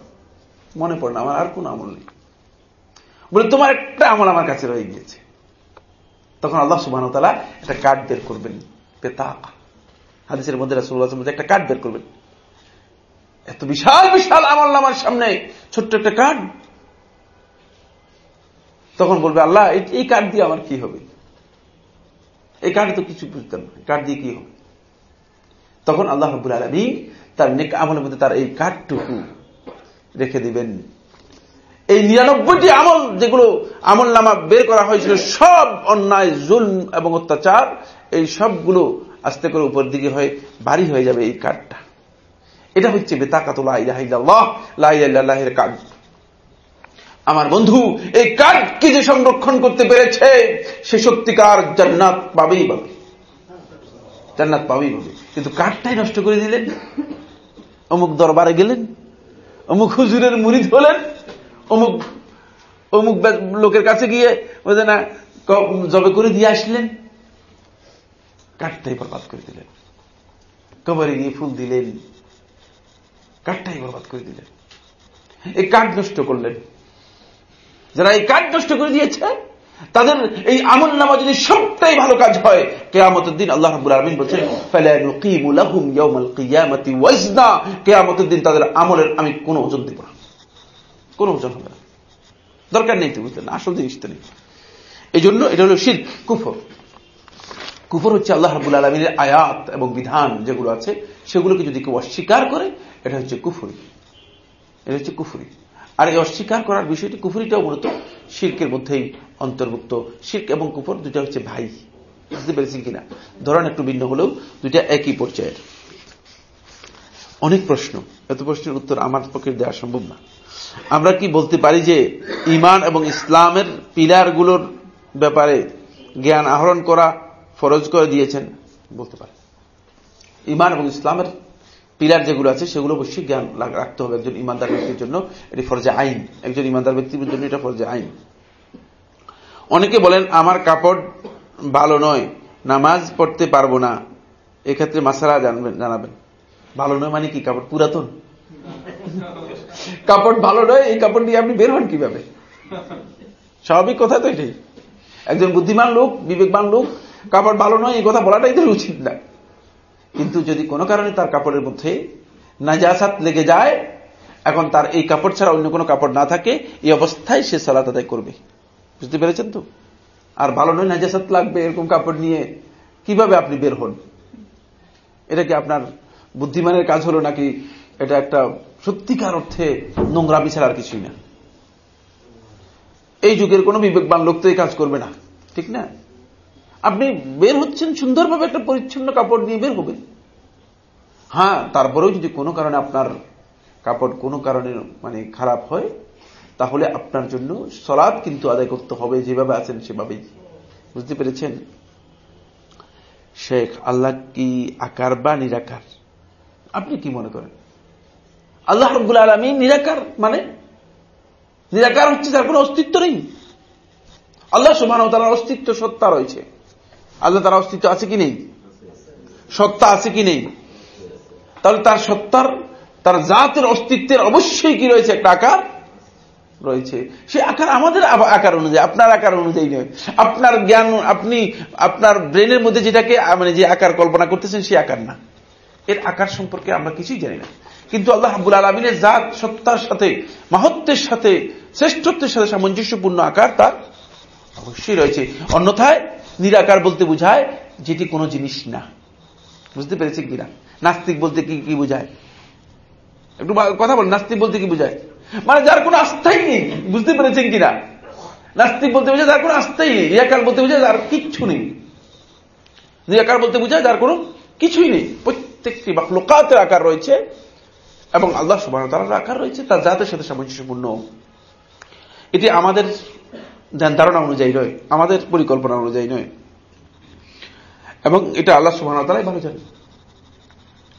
মনে পড়ে না, আমার আর কোনো আমল নেই। বলে, তোমার একটা আমল আমার কাছে রয়ে গিয়েছে। তখন আল্লাহ সুবাহ তালা একটা কাঠ বের করবেন পেতাকা হাদিসের মধ্যে রাসুল্লাহ একটা কাঠ বের করবেন। এত বিশাল বিশাল আমল আমার সামনে। ছোট্ট একটা কার্ড তখন বলবে, আল্লাহ, এই কার্ড দিয়ে আমার কি হবে? এই কার্ড তো কিছু বুঝতেন না। কার্ড দিয়ে কি হবে? তখন আল্লাহ রবুল আলমী তার নেক আমলের মধ্যে তার এই কার্ডটুকু রেখে দিবেন। এই নিরানব্বইটি আমল যেগুলো আমল নামা বের করা হয়েছিল, সব অন্যায় জুল এবং অত্যাচার, এই সবগুলো আস্তে করে উপর দিকে হয়ে বাড়ি হয়ে যাবে এই কার্ডটা এটা হচ্ছে বেতাকাতুল্লাহ কার্ড আমার বন্ধু, এই কার্ডকে যে সংরক্ষণ করতে পেরেছে, সে সত্যিকার জান্নাত পাবেই পাবে। জান্নাত পাবেই পাবে। কিন্তু কার্ডটাই নষ্ট করে দিলেন। অমুক দরবারে গেলেন, অমুক হুজুরের মুরিদ হলেন, অমুক অমুক লোকের কাছে গিয়ে বুঝে না জবে করে দিয়ে আসলেন। কাঠটাই বরবাদ করে দিলেন। কবরে গিয়ে ফুল দিলেন। কাঠটাই বরবাদ করে দিলেন। এই কাঠ নষ্ট করলেন। যারা এই কাজ নষ্ট করে দিয়েছে, তাদের এই আমল নামা যদি সবটাই ভালো কাজ হয়, কেয়ামতের দিন আল্লাহ রাবুল আলমিন বলছেন কেয়ামতের দিন তাদের আমলের আমি কোনো ওজন দিব না। কোনো ওজন হবে না। দরকার নেই তো, বুঝলেন আসল জিনিসটা নেই। এই জন্য এটা হল শির কুফর। কুফর হচ্ছে আল্লাহ রাবুল আলমিনের আয়াত এবং বিধান যেগুলো আছে, সেগুলোকে যদি কেউ অস্বীকার করে, এটা হচ্ছে কুফুরি। এটা হচ্ছে কুফুরি। আর এই অস্বীকার করার বিষয়টি কুফুরিটাও মূলত শির্কের মধ্যেই অন্তর্ভুক্ত। শির্ক এবং কুফর দুইটা হচ্ছে ভাই। বুঝতে পেরেছি কিনা? ধরন একটু ভিন্ন হলেও দুইটা একই পর্যায়ের। অনেক প্রশ্ন। এত প্রশ্নের উত্তর আমার পক্ষে দেওয়া সম্ভব না। আমরা কি বলতে পারি যে ইমান এবং ইসলামের পিলারগুলোর ব্যাপারে জ্ঞান আহরণ করা ফরজ করে দিয়েছেন? বলতে পারি। ইমান এবং ইসলামের পিলার যেগুলো আছে, সেগুলো অবশ্যই জ্ঞান রাখতে হবে একজন ইমানদার ব্যক্তির জন্য। এটি ফরজে আইন। একজন ইমানদার ব্যক্তির জন্য এটা ফরজে আইন। অনেকে বলেন, আমার কাপড় ভালো নয়, নামাজ পড়তে পারব না। এক্ষেত্রে মাসারা জানবেন, জানাবেন। ভালো নয় মানে কি? কাপড় পুরাতন? কাপড় ভালো নয়, এই কাপড় দিয়ে আপনি বের হন কীভাবে? স্বাভাবিক কথা তো এটাই। একজন বুদ্ধিমান লোক, বিবেকবান লোক, কাপড় ভালো নয়, এই কথা বলাটাই তো উচিত না। কিন্তু যদি কোনো কারণে তার কাপড়ের মধ্যে নাজাসাত লেগে যায়, এখন তার এই কাপড় ছাড়া অন্য কোনো কাপড় না থাকে, এই অবস্থায় সে সালাত আদায় করবে। বুঝতে পেরেছেন তো? আর ভালো নয়, নাজাসাত লাগবে এরকম কাপড় নিয়ে কীভাবে আপনি বের হন? এটা কি আপনার বুদ্ধিমানের কাজ হলো নাকি এটা একটা সত্যিকার অর্থে নোংরামি ছাড়া আর কিছুই না? এই যুগের কোনো বিবেকবান লোক তো এই কাজ করবে না, ঠিক না? আপনি বের হচ্ছেন, সুন্দরভাবে একটা পরিচ্ছন্ন কাপড় নিয়ে বের হবেন। হ্যাঁ তারপরেও যদি কোনো কারণে আপনার কাপড় কোনো কারণে মানে খারাপ হয়, তাহলে আপনার জন্য সলাদ কিন্তু আদায় করতে হবে, যেভাবে আছেন সেভাবেই। বুঝতে পেরেছেন? শেখ, আল্লাহ কি আকার বা নিরাকার? আপনি কি মনে করেন? আল্লাহ রব্বুল আলমী নিরাকার মানে? নিরাকার হচ্ছে তার কোনো অস্তিত্ব নেই। আল্লাহ সুমান তার অস্তিত্ব সত্তা রয়েছে। আল্লাহ তার অস্তিত্ব আছে কি নেই? সত্তা আছে কি নেই? তাহলে তার সত্তার, তার জাতের অস্তিত্বের অবশ্যই কি রয়েছে? একটা আকার রয়েছে। সে আকার আমাদের আকার অনুযায়ী, আপনার আকার অনুযায়ী নয়। আপনার জ্ঞান, আপনি, আপনার ব্রেনের মধ্যে যেটাকে মানে যে আকার কল্পনা করতেছেন, সে আকার না। এর আকার সম্পর্কে আমরা কিছুই জানি না। কিন্তু আল্লাহ হাবুল আলমিনের জাত, সত্তার সাথে মাহত্বের সাথে, শ্রেষ্ঠত্বের সাথে সামঞ্জস্যপূর্ণ আকার তার অবশ্যই রয়েছে। অন্যথায় নিরাকার বলতে বোঝায়, যেটি কোনো জিনিস না। বুঝতে পেরেছি কিনা নাস্তিক বলতে কি কি বোঝায়? একটু কথা বল, নাস্তিক বলতে কি বোঝায়? মানে যার কোনো আস্থাই নেই, বুঝতে পেরেছেন কিনা নাস্তিক বলতে বোঝায় যার কোনো আস্থাই নেই, নিরাকার বলতে বোঝায় যার কিচ্ছু নেই। নিরাকার বলতে বোঝায় যার কোনো কিছুই নেই। প্রত্যেকটি বা লোকাতের আকার রয়েছে, এবং আল্লাহ সুবাহ তালার আকার রয়েছে, তার জাতের সাথে সামঞ্জস্যপূর্ণ। এটি আমাদের ধারণা অনুযায়ী নয় আমাদের পরিকল্পনা অনুযায়ী নয় এবং এটা আল্লাহ সুবাহ তালাই ভালো জানে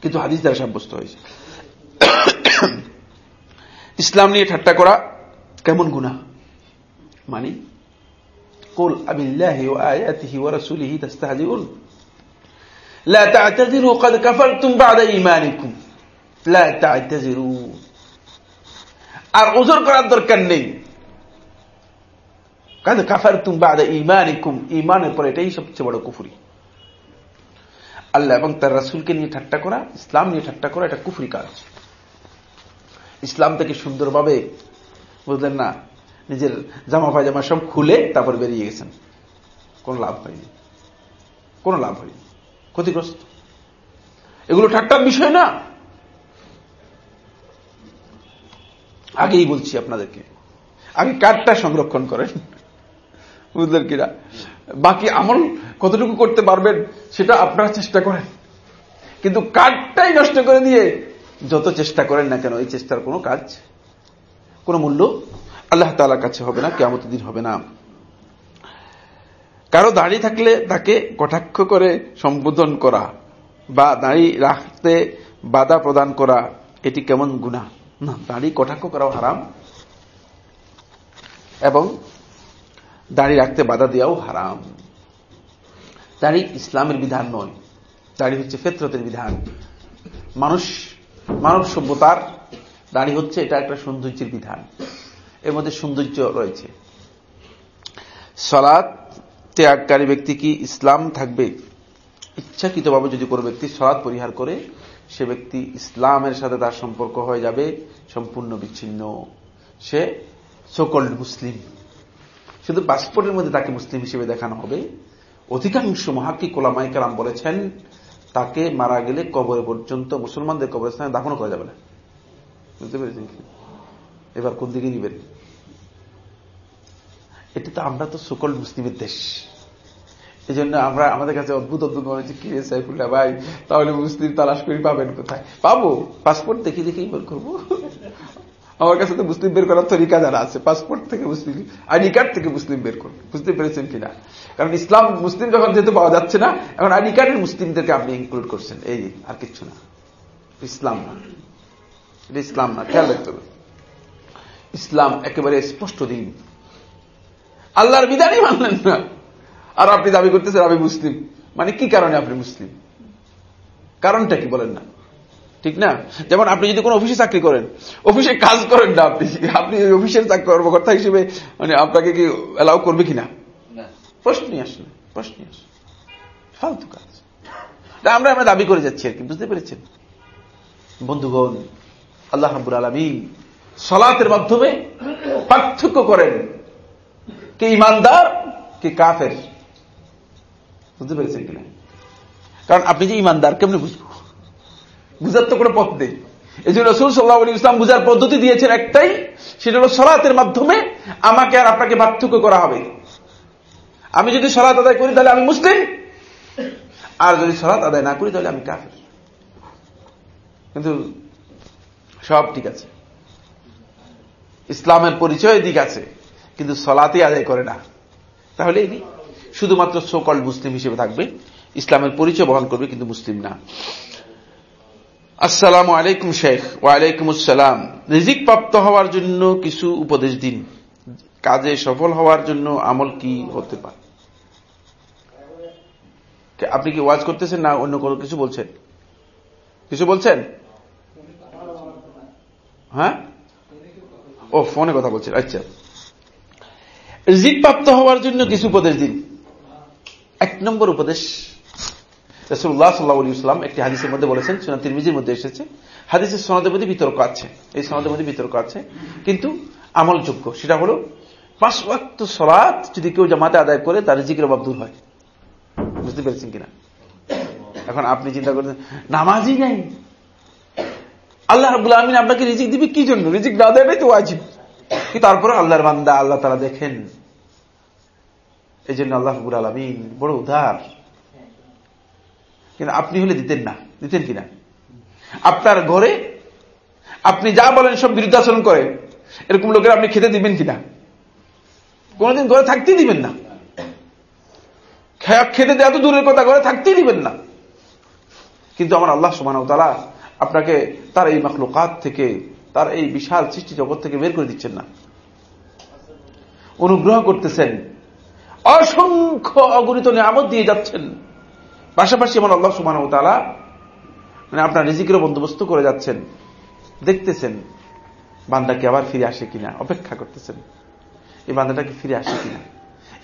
কিন্তু হাদিস দ্বারা সাব্যস্ত হয়েছে ইসলাম নিয়ে ঠাট্টা করা কেমন গুণা মানে কোল আবিল্লাহি ও আয়াতিহি ও রাসূলিহি তাস্তাহজিউন لا تعتذروا قد كفرتم بعد إيمانكم لا تعتذروا আর ওজোর করার দরকার নেই কাজ কাফার তুম ইমানের পর এটাই সবচেয়ে বড় কুফুরি। আল্লাহ এবং তার রাসুলকে নিয়ে ঠাট্টা করা, ইসলাম নিয়ে ঠাট্টা করা, এটা কুফুরি কাজ। ইসলাম থেকে সুন্দরভাবে বুঝলেন না, নিজের জামা পায়জামা সব খুলে তারপর বেরিয়ে গেছেন। কোন লাভ হয়নি। কোন লাভ হয়নি। ক্ষতিগ্রস্ত। এগুলো ঠাট্টার বিষয় না। আগেই বলছি আপনাদেরকে। আগে কার্ডটা সংরক্ষণ করেন। বুঝলেন কিনা? বাকি আমল কতটুকু করতে পারবেন, সেটা আপনারা চেষ্টা করেন। কিন্তু কার্ডটাই নষ্ট করে দিয়ে যত চেষ্টা করেন না কেন, এই চেষ্টার কোনো কাজ, কোনো মূল্য আল্লাহ তালার কাছে হবে না কেমন দিন হবে না। কারও দাড়ি থাকলে তাকে কটাক্ষ করে সম্বোধন করা বা দাড়ি রাখতে বাধা প্রদান করা, এটি কেমন গুণা না, দাড়ি কটাক্ষ করাও হারাম। এবং দাড়ি রাখতে বাধা দেওয়াও হারাম। দাড়ি ইসলামের বিধান নয়, দাড়ি হচ্ছে ফেতরতের বিধান। মানুষ, মানব সভ্যতার দাড়ি হচ্ছে এটা একটা সৌন্দর্যের বিধান। এর মধ্যে সৌন্দর্য রয়েছে। সলাৎ ত্যাগকারী ব্যক্তি কি ইসলাম থাকবে? ইচ্ছাকৃতভাবে যদি কোনো ব্যক্তি সলাৎ পরিহার করে, সে ব্যক্তি ইসলামের সাথে তার সম্পর্ক হয়ে যাবে, সম্পূর্ণ বিচ্ছিন্ন। সে সকল্ড মুসলিম। শুধু পাসপোর্টের মধ্যে তাকে মুসলিম হিসেবে দেখানো হবে। অধিকাংশ মহাকি কোলামাই কালাম বলেছেন, তাকে মারা গেলে কবরে পর্যন্ত মুসলমানদের কবরস্থানে দাফনও করা যাবে না। বুঝতে পেরেছেন এবার কোন দিকে নিবেন? এটা তো আমরা তো সকল মুসলিমের দেশ। এই জন্য আমরা, আমাদের কাছে অদ্ভুত অদ্ভুত মনে হচ্ছে, কি সাইফুল্লাহ ভাই, তাহলে মুসলিম তালাশ করি পাবেন কোথায়? পাবো পাসপোর্ট দেখি দেখেই বের করব। আমার কাছে তো মুসলিম বের করার তরিকা জানা আছে পাসপোর্ট থেকে মুসলিম আইডি কার্ড থেকে মুসলিম বের করবে বুঝতে পেরেছেন কিনা? কারণ ইসলাম মুসলিম যখন যেহেতু পাওয়া যাচ্ছে না, এখন আইডি কার্ডের মুসলিমদেরকে আপনি ইনক্লুড করছেন। এই আর কিচ্ছু না। ইসলাম না। এটা ইসলাম না। খেয়াল রাখতে হবে। ইসলাম একেবারে স্পষ্ট দিন। আল্লাহর বিধানই মানলেন না। আর আপনি দাবি করতেছেন, আমি মুসলিম। মানে কি কারণে আপনি মুসলিম? কারণটা কি বলেন না? ঠিক না? যেমন আপনি যদি কোনো অফিসে চাকরি করেন অফিসে কাজ করেন না আপনি আপনি অফিসের কর্মকর্তা হিসেবে মানে আপনাকে কি অ্যালাউ করবে কিনা? প্রশ্নই আসলে প্রশ্নই আসলে ফালতু কাজ। আমরা আমরা দাবি করে যাচ্ছি আর কি বুঝতে পেরেছেন? বন্ধুগণ আল্লাহ রাবুর আলমী সলাতের মাধ্যমে পার্থক্য করেন। কে ইমানদার কে কাফের। বুঝতে পেরেছেন কিনা? কারণ আপনি যে ইমানদার কেমনি বুঝব? বুঝার তো কোনো পথ নেই। এই জন্য রসুল সাল্লাহ আলী ইসলাম বুঝার পদ্ধতি দিয়েছেন একটাই, সেটা হল সলাতের মাধ্যমে আমাকে আর আপনাকে পার্থক্য করা হবে। আমি যদি সলাত আদায় করি তাহলে আমি মুসলিম, আর যদি সলাত আদায় না করি তাহলে আমি কাফের। কিন্তু সব ঠিক আছে। ইসলামের পরিচয় দিক আছে, কিন্তু সলাতে আদায় করে না। তাহলে ইনি শুধুমাত্র সোকল মুসলিম হিসেবে থাকবে। ইসলামের পরিচয় বহন করবে কিন্তু মুসলিম না। আসসালামু আলাইকুম, শেখ। ওয়ালাইকুম আসসালাম। রিজিক প্রাপ্ত হওয়ার জন্য কিছু উপদেশ দিন। কাজে সফল হওয়ার জন্য আমল কি হতে পারে? আপনি কি ওয়াজ করতেছেন না অন্য কোনো কিছু বলছেন? কিছু বলছেন? হ্যাঁ? ও, ফোনে কথা বলছেন। আচ্ছা। রিজিক প্রাপ্ত হওয়ার জন্য কিছু উপদেশ দিন। এক নম্বর উপদেশ রসুল্লাহ সাল্লাহ ইসলাম একটি হাদিসের মধ্যে বলেছেন সোনা তিরমিজির মধ্যে এসেছে। হাদিসের সনদের মধ্যে বিতর্ক আছে, এই সনদের মধ্যে বিতর্ক আছে। কিন্তু আমলযোগ্য, সেটা হলো, পাঁচ ওয়াক্ত সলাৎ যদি কেউ জামাতে আদায় করে, তার রিজিকের অভাব দূর হয়। বুঝতে পেরেছেন কিনা? এখন আপনি চিন্তা করছেন নামাজই নেই। আল্লাহ রাবুল আলমিন আপনাকে রিজিক দিবে কি জন্য? রিজিক না দেবে তো আজীব কি তারপরে আল্লাহর বান্দা আল্লাহ তারা দেখেন। এই জন্য আল্লাহ রাবুল আলমিন বড় উদার। কিন্তু আপনি হলে দিতেন না। দিতেন কিনা? আপনার ঘরে আপনি যা বলেন সব বিরুদ্ধাচরণ করে। এরকম লোকের আপনি খেতে দিবেন কিনা? কোনদিন ঘরে থাকতেই দিবেন না। খেতে দেওয়া তো দূরের কথা, ঘরে থাকতেই দিবেন না। কিন্তু আমার আল্লাহ সমান তারা আপনাকে তার এই মাকলুকাত থেকে, তার এই বিশাল সৃষ্টি জগৎ থেকে বের করে দিচ্ছেন না। অনুগ্রহ করতেছেন। অসংখ্য অগণিত নিয়ামত দিয়ে যাচ্ছেন। পাশাপাশি আমার আল্লাহ সুমান তালা মানে আপনার রিজিকের বন্দোবস্ত করে যাচ্ছেন, দেখতেছেন, বান্দাকে আবার ফিরে আসে কিনা, অপেক্ষা করতেছেন, এই বান্দাটাকে ফিরে আসে কিনা,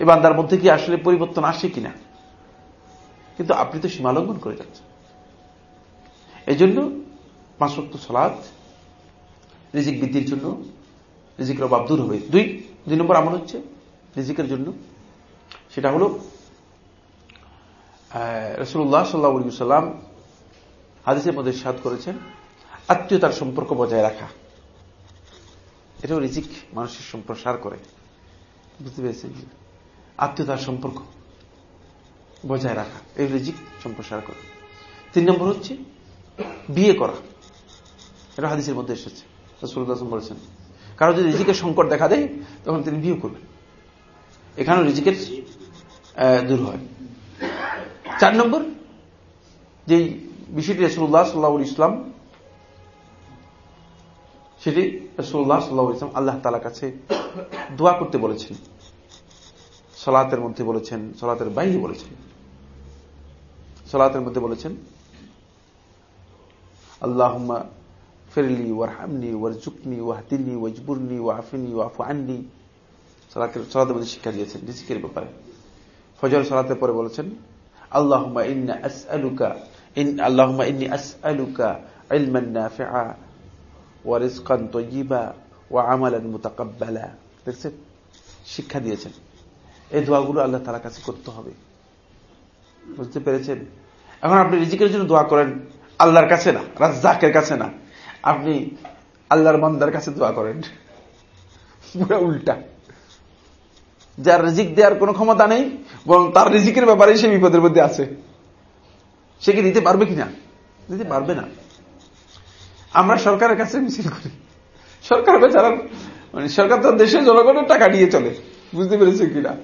এই বান্দার মধ্যে কি আসলে পরিবর্তন আসে কিনা, কিন্তু আপনি তো সীমালঙ্ঘন করে যাচ্ছেন। এই জন্য পাঁচত্ব সলাদ রিজিক বৃদ্ধির জন্য, রিজিকের অভাব দূর হবে। দুই দুই নম্বর আমল হচ্ছে রিজিকের জন্য, সেটা হল রসুল্লাহ সাল্লা সাল্লাম হাদিসের মধ্যে সাদ করেছেন, আত্মীয়তার সম্পর্ক বজায় রাখা। এটাও রিজিক মানুষের সম্প্রসার করে। বুঝতে পেরেছেন আত্মীয়তার সম্পর্ক বজায় রাখা, এই রিজিক সম্প্রসার করে। তিন নম্বর হচ্ছে বিয়ে করা। এটা হাদিসের মধ্যে এসেছে রসুল্লাহ বলেছেন। কারও যদি রিজিকের সংকট দেখা দেয়, তখন তিনি বিয়ে করবেন। এখানেও রিজিকের দূর হয়। চার নম্বর, যে বিষয়টি রসুল্লাহ সাল্লাহ ইসলাম সেটি রসুল্লাহ সাল্লাহ ইসলাম আল্লাহ তালা কাছে দোয়া করতে বলেছেন। সলাতের মধ্যে বলেছেন, সলাতের বাইরে বলেছেন। সলাতের মধ্যে বলেছেন, আল্লাহুম্মা ফিরলি ওয়ারহামনি ওয়ারজুকনি ওয়াহদিনি ওয়াজবুরনি ওয়াফিনি ওয়াফু আননি। সলাতের মধ্যে শিক্ষা দিয়েছেন রিজিকের ব্যাপারে। ফজর সলাতের পরে বলেছেন আসআলুকা ইন আল্লাহুম্মা ইন্নি আসআলুকা ইলমান নাফিআ ওয়া রিজকান তাইয়্যিবা ওয়া আমালান মুতাকাব্বালা দেখছেন শিক্ষা দিয়েছেন। এই দোয়াগুলো আল্লাহ তাআলার কাছে করতে হবে। বুঝতে পেরেছেন? এখন আপনি রিজিকের জন্য দোয়া করেন আল্লাহর কাছে না, রাজ্জাকের কাছে না। আপনি আল্লাহর মন্দার কাছে দোয়া করেন। উল্টা। যার রিজিক দেওয়ার কোন ক্ষমতা নেই, বরং তার রিজিকের ব্যাপারে সে বিপদের মধ্যে আছে। সে কি দিতে পারবে কিনা? দিতে পারবে না। আমরা সরকারের কাছে মিছিল করি। সরকার বেচারা মানে সরকার তো দেশে জনগণের টাকা নিয়ে চলে। বুঝতে পেরেছে কিনা?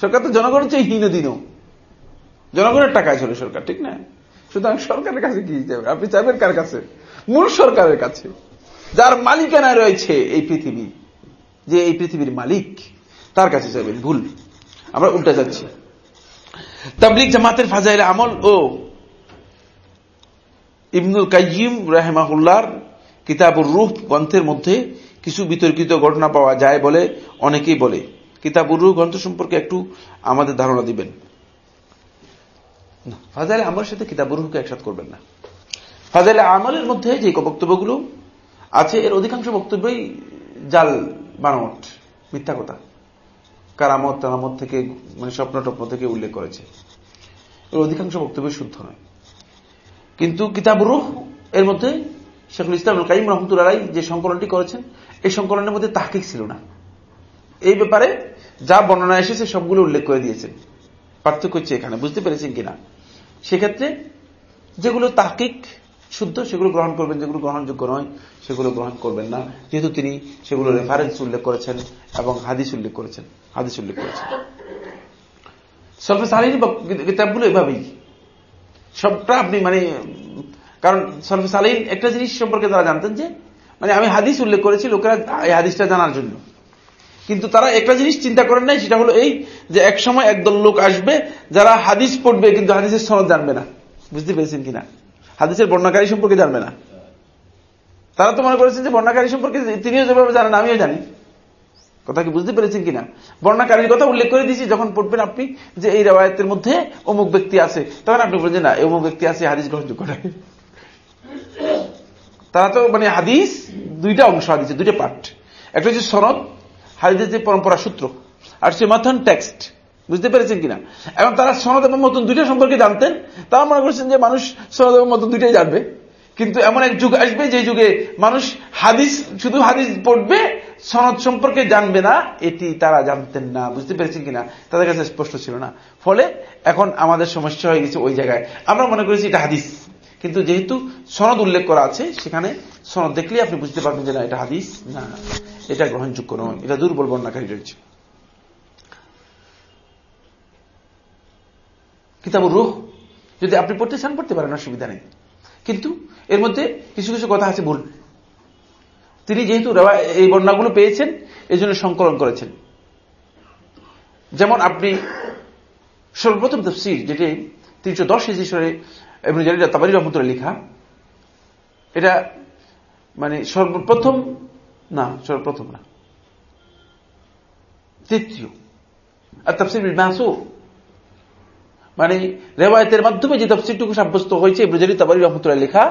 সরকার তো জনগণের চেয়ে হীন দিনও। জনগণের টাকায় চলে সরকার, ঠিক না? সুতরাং সরকারের কাছে কি যাবে আপনি চাইবেন কার কাছে? মূল সরকারের কাছে। যার মালিকানা রয়েছে এই পৃথিবী। যে এই পৃথিবীর মালিক তার কাছে যাবেন ভুল। আমরা উল্টা যাচ্ছি। তাবলিক জামাতের ফাজাইল আমল ও ইবনুল কাইম রাহেমাহুল্লার কিতাবুর রুহ গ্রন্থের মধ্যে কিছু বিতর্কিত ঘটনা পাওয়া যায় বলে অনেকেই বলে। কিতাবুর রুহ গ্রন্থ সম্পর্কে একটু আমাদের ধারণা দিবেন। ফাজাইল আমলের সাথে কিতাবুর রুহকে একসাথ করবেন না। ফাজাইল আমলের মধ্যে যে বক্তব্যগুলো আছে, এর অধিকাংশ বক্তব্যই জাল বানোট মিথ্যা কথা। কারামত তারামত থেকে মানে স্বপ্ন টপ্ন থেকে উল্লেখ করেছে। এর অধিকাংশ বক্তব্য শুদ্ধ নয়। কিন্তু কিতাব রুহ, এর মধ্যে শেখুল ইসলাম কাইম রহমতুল্লাহ যে সংকলনটি করেছেন, এই সংকলনের মধ্যে তাহকিক ছিল না। এই ব্যাপারে যা বর্ণনা এসেছে, সবগুলো উল্লেখ করে দিয়েছেন। পার্থক্য হচ্ছে এখানে, বুঝতে পেরেছেন কিনা? সেক্ষেত্রে যেগুলো তাহকিক শুদ্ধ, সেগুলো গ্রহণ করবেন, যেগুলো গ্রহণযোগ্য নয়, সেগুলো গ্রহণ করবেন না। যেহেতু তিনি সেগুলো রেফারেন্স উল্লেখ করেছেন এবং হাদিস উল্লেখ করেছেন। হাদিস উল্লেখ করেছে। সলফে সালিন কিতাবগুলো এভাবেই। সবটা আপনি মানে কারণ সলফে সালিন একটা জিনিস সম্পর্কে তারা জানতেন যে মানে আমি হাদিস উল্লেখ করেছি লোকেরা এই হাদিসটা জানার জন্য। কিন্তু তারা একটা জিনিস চিন্তা করেন নাই, সেটা হলো এই যে এক সময় একদল লোক আসবে, যারা হাদিস পড়বে, কিন্তু হাদিসের সনদ জানবে না। বুঝতে পেরেছেন কিনা? হাদিসের বর্ণাকারী সম্পর্কে জানবে না। তারা তো মনে করেছেন যে বর্ণাকারী সম্পর্কে তিনিও যেভাবে জানেন, আমিও জানি। কথা কি বুঝতে পেরেছেন কিনা? বর্ণাকারীর কথা উল্লেখ করে দিয়েছি, যখন পড়বেন আপনি যে এই রেওয়ায়তের মধ্যে অমুক ব্যক্তি আছে, তখন আপনি বলছেন না অমুক ব্যক্তি আছে, হাদিস গ্রহণযোগ্য নয় তারা তো মানে হাদিস দুইটা অংশ হাদিসে দুইটা পার্ট। একটা হচ্ছে সনদ, হাদিসের যে পরম্পরা সূত্র, আর সে মাথন টেক্সট। বুঝতে পেরেছেন কিনা? এবং তারা সনদ এবং মতন দুইটা সম্পর্কে জানতেন। তারা মনে করছেন যে মানুষ সনদ এবং মতন দুইটাই জানবে। কিন্তু এমন এক যুগ আসবে, যে যুগে মানুষ হাদিস, শুধু হাদিস পড়বে সনদ সম্পর্কে জানবে না, এটি তারা জানতেন না, বুঝতে পেরেছেন কিনা, তাদের কাছে স্পষ্ট ছিল না। ফলে এখন আমাদের সমস্যা হয়ে গেছে ওই জায়গায়। আমরা মনে করেছি এটা হাদিস। কিন্তু যেহেতু সনদ উল্লেখ করা আছে, সেখানে সনদ দেখলেই আপনি বুঝতে পারবেন যে না, এটা হাদিস, না, এটা গ্রহণযোগ্য নয়। এটা দুর্বল বর্ণাকারী রয়েছে। কিতাবুর রুহ, যদি আপনি পড়তে চান, পড়তে পারেন, অসুবিধা নেই। কিন্তু এর মধ্যে কিছু কিছু কথা আছে ভুল। তিনি যেহেতু এই বর্ণাগুলো পেয়েছেন এই জন্য সংকলন করেছেন। যেমন আপনি সর্বপ্রথম তফসির, যেটি তিনশো দশ হিজড়ি এবং জারিরা তাবারি রহমতুল্লাহ লেখা, এটা মানে সর্বপ্রথম, না সর্বপ্রথম না, তৃতীয়। আর তফসির মাসুর মানে রেওয়ায়তের মাধ্যমে যে তফসিরটুকু সাব্যস্ত হয়েছে ব্রজারি তাবারি রহমতুল্লাহ লেখা,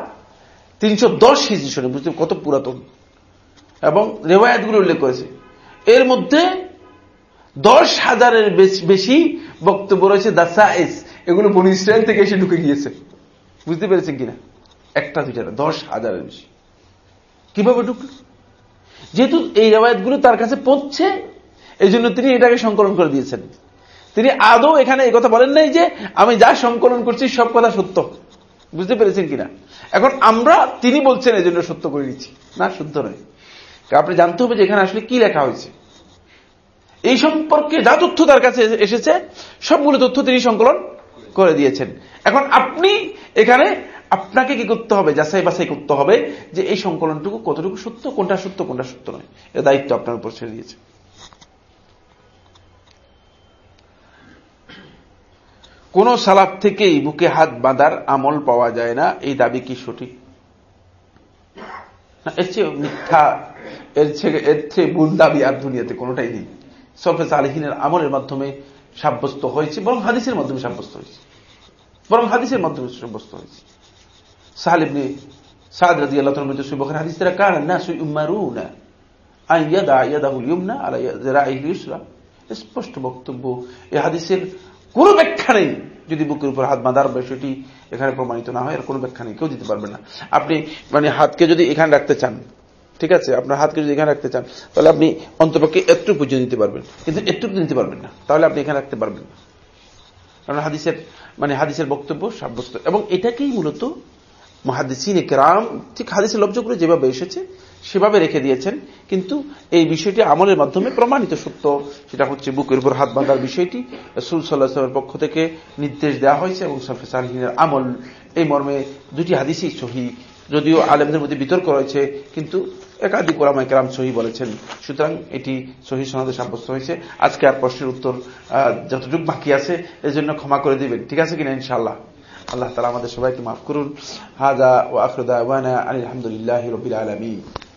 তিনশো দশ হিজি বুঝতে কত পুরাতন। এবং রেওয়ায়তগুলো উল্লেখ করেছে। এর মধ্যে দশ হাজারের বেশি বক্তব্য রয়েছে দাসাইস এগুলো বনি ইসরায়েল থেকে এসে ঢুকে গিয়েছে। বুঝতে পেরেছেন কিনা? একটা দুইটা দশ হাজারের বেশি। কীভাবে ঢুকল? যেহেতু এই রেওয়ায়তগুলো তার কাছে পৌঁছছে এই জন্য তিনি এটাকে সংকলন করে দিয়েছেন। তিনি আদৌ এখানে এই কথা বলেন নাই যে, আমি যা সংকলন করছি সব কথা সত্য। বুঝতে পেরেছেন কিনা? এখন আমরা তিনি বলছেন এই জন্য সত্য করে দিচ্ছি। না শুদ্ধ নয়। আপনি জানতে হবে যে এখানে আসলে কি লেখা হয়েছে। এই সম্পর্কে যা তথ্য তার কাছে এসেছে, সবগুলো তথ্য তিনি সংকলন করে দিয়েছেন। এখন আপনি এখানে আপনাকে কি করতে হবে, যাচাই বাছাই করতে হবে যে এই সংকলনটুকু কতটুকু সত্য, কোনটা সত্য কোনটা সত্য নয়। এর দায়িত্ব আপনার উপর ছেড়ে দিয়েছে। কোন সালাদ থেকেই বুকে হাত বাঁধার আমল পাওয়া যায় না, এই দাবি কি সঠিক? এর চেয়ে মিথ্যা এর চেয়ে এর চেয়ে ভুল দাবি আর দুনিয়াতে কোনোটাই নেই। সরফেজ আলহিনের আমলের মাধ্যমে সাব্যস্ত হয়েছে, বরং হাদিসের মাধ্যমে সাব্যস্ত হয়েছে। বরং হাদিসের মাধ্যমে সাব্যস্ত হয়েছে। সাহালিবনি সাদ রাজি আল্লাহ সুবখার হাদিস তারা কার না সুই উম্মারু না আইয়াদা ইয়াদাহুল ইউমনা আলা ইউসরা। স্পষ্ট বক্তব্য এই হাদিসের কোনো ব্যাখ্যা নেই। যদি বুকের উপর হাত বাঁধার বিষয়টি এখানে প্রমাণিত না হয়, আর কোনো ব্যাখ্যা নেই, কেউ দিতে পারবে না। আপনি মানে হাতকে যদি এখানে রাখতে চান ঠিক আছে, আপনার হাতকে যদি এখানে রাখতে চান, তাহলে আপনি অন্তপক্ষে একটু পর্যন্ত দিতে পারবেন। কিন্তু একটু দিতে পারবেন না, তাহলে আপনি এখানে রাখতে পারবেন না। কারণ হাদিসের মানে হাদিসের বক্তব্য সাব্যস্ত। এবং এটাকেই মূলত মহাদিসিন কেরাম, ঠিক হাদিসের লব্জগুলো যেভাবে এসেছে, সেভাবে রেখে দিয়েছেন। কিন্তু এই বিষয়টি আমলের মাধ্যমে প্রমাণিত সত্য, সেটা হচ্ছে বুকের উপর হাত বাঁধার বিষয়টি। রসুল সাল্লাহামের পক্ষ থেকে নির্দেশ দেওয়া হয়েছে এবং সরফে সালহিনের আমল। এই মর্মে দুটি হাদিসই সহি, যদিও আলেমদের মধ্যে বিতর্ক রয়েছে, কিন্তু একাধিক ওলামাই কেরাম সহি বলেছেন। সুতরাং এটি সহি সনদে সাব্যস্ত হয়েছে। আজকে আর প্রশ্নের উত্তর যতটুক বাকি আছে, এজন্য ক্ষমা করে দিবেন। ঠিক আছে কিনা ইনশাল্লাহ আল্লাহ তালা আমাদের সবাইকে মাফ করুন। হাজা ও আখরুদা ওয়ানা আলহামদুলিল্লাহ রবিল আলমী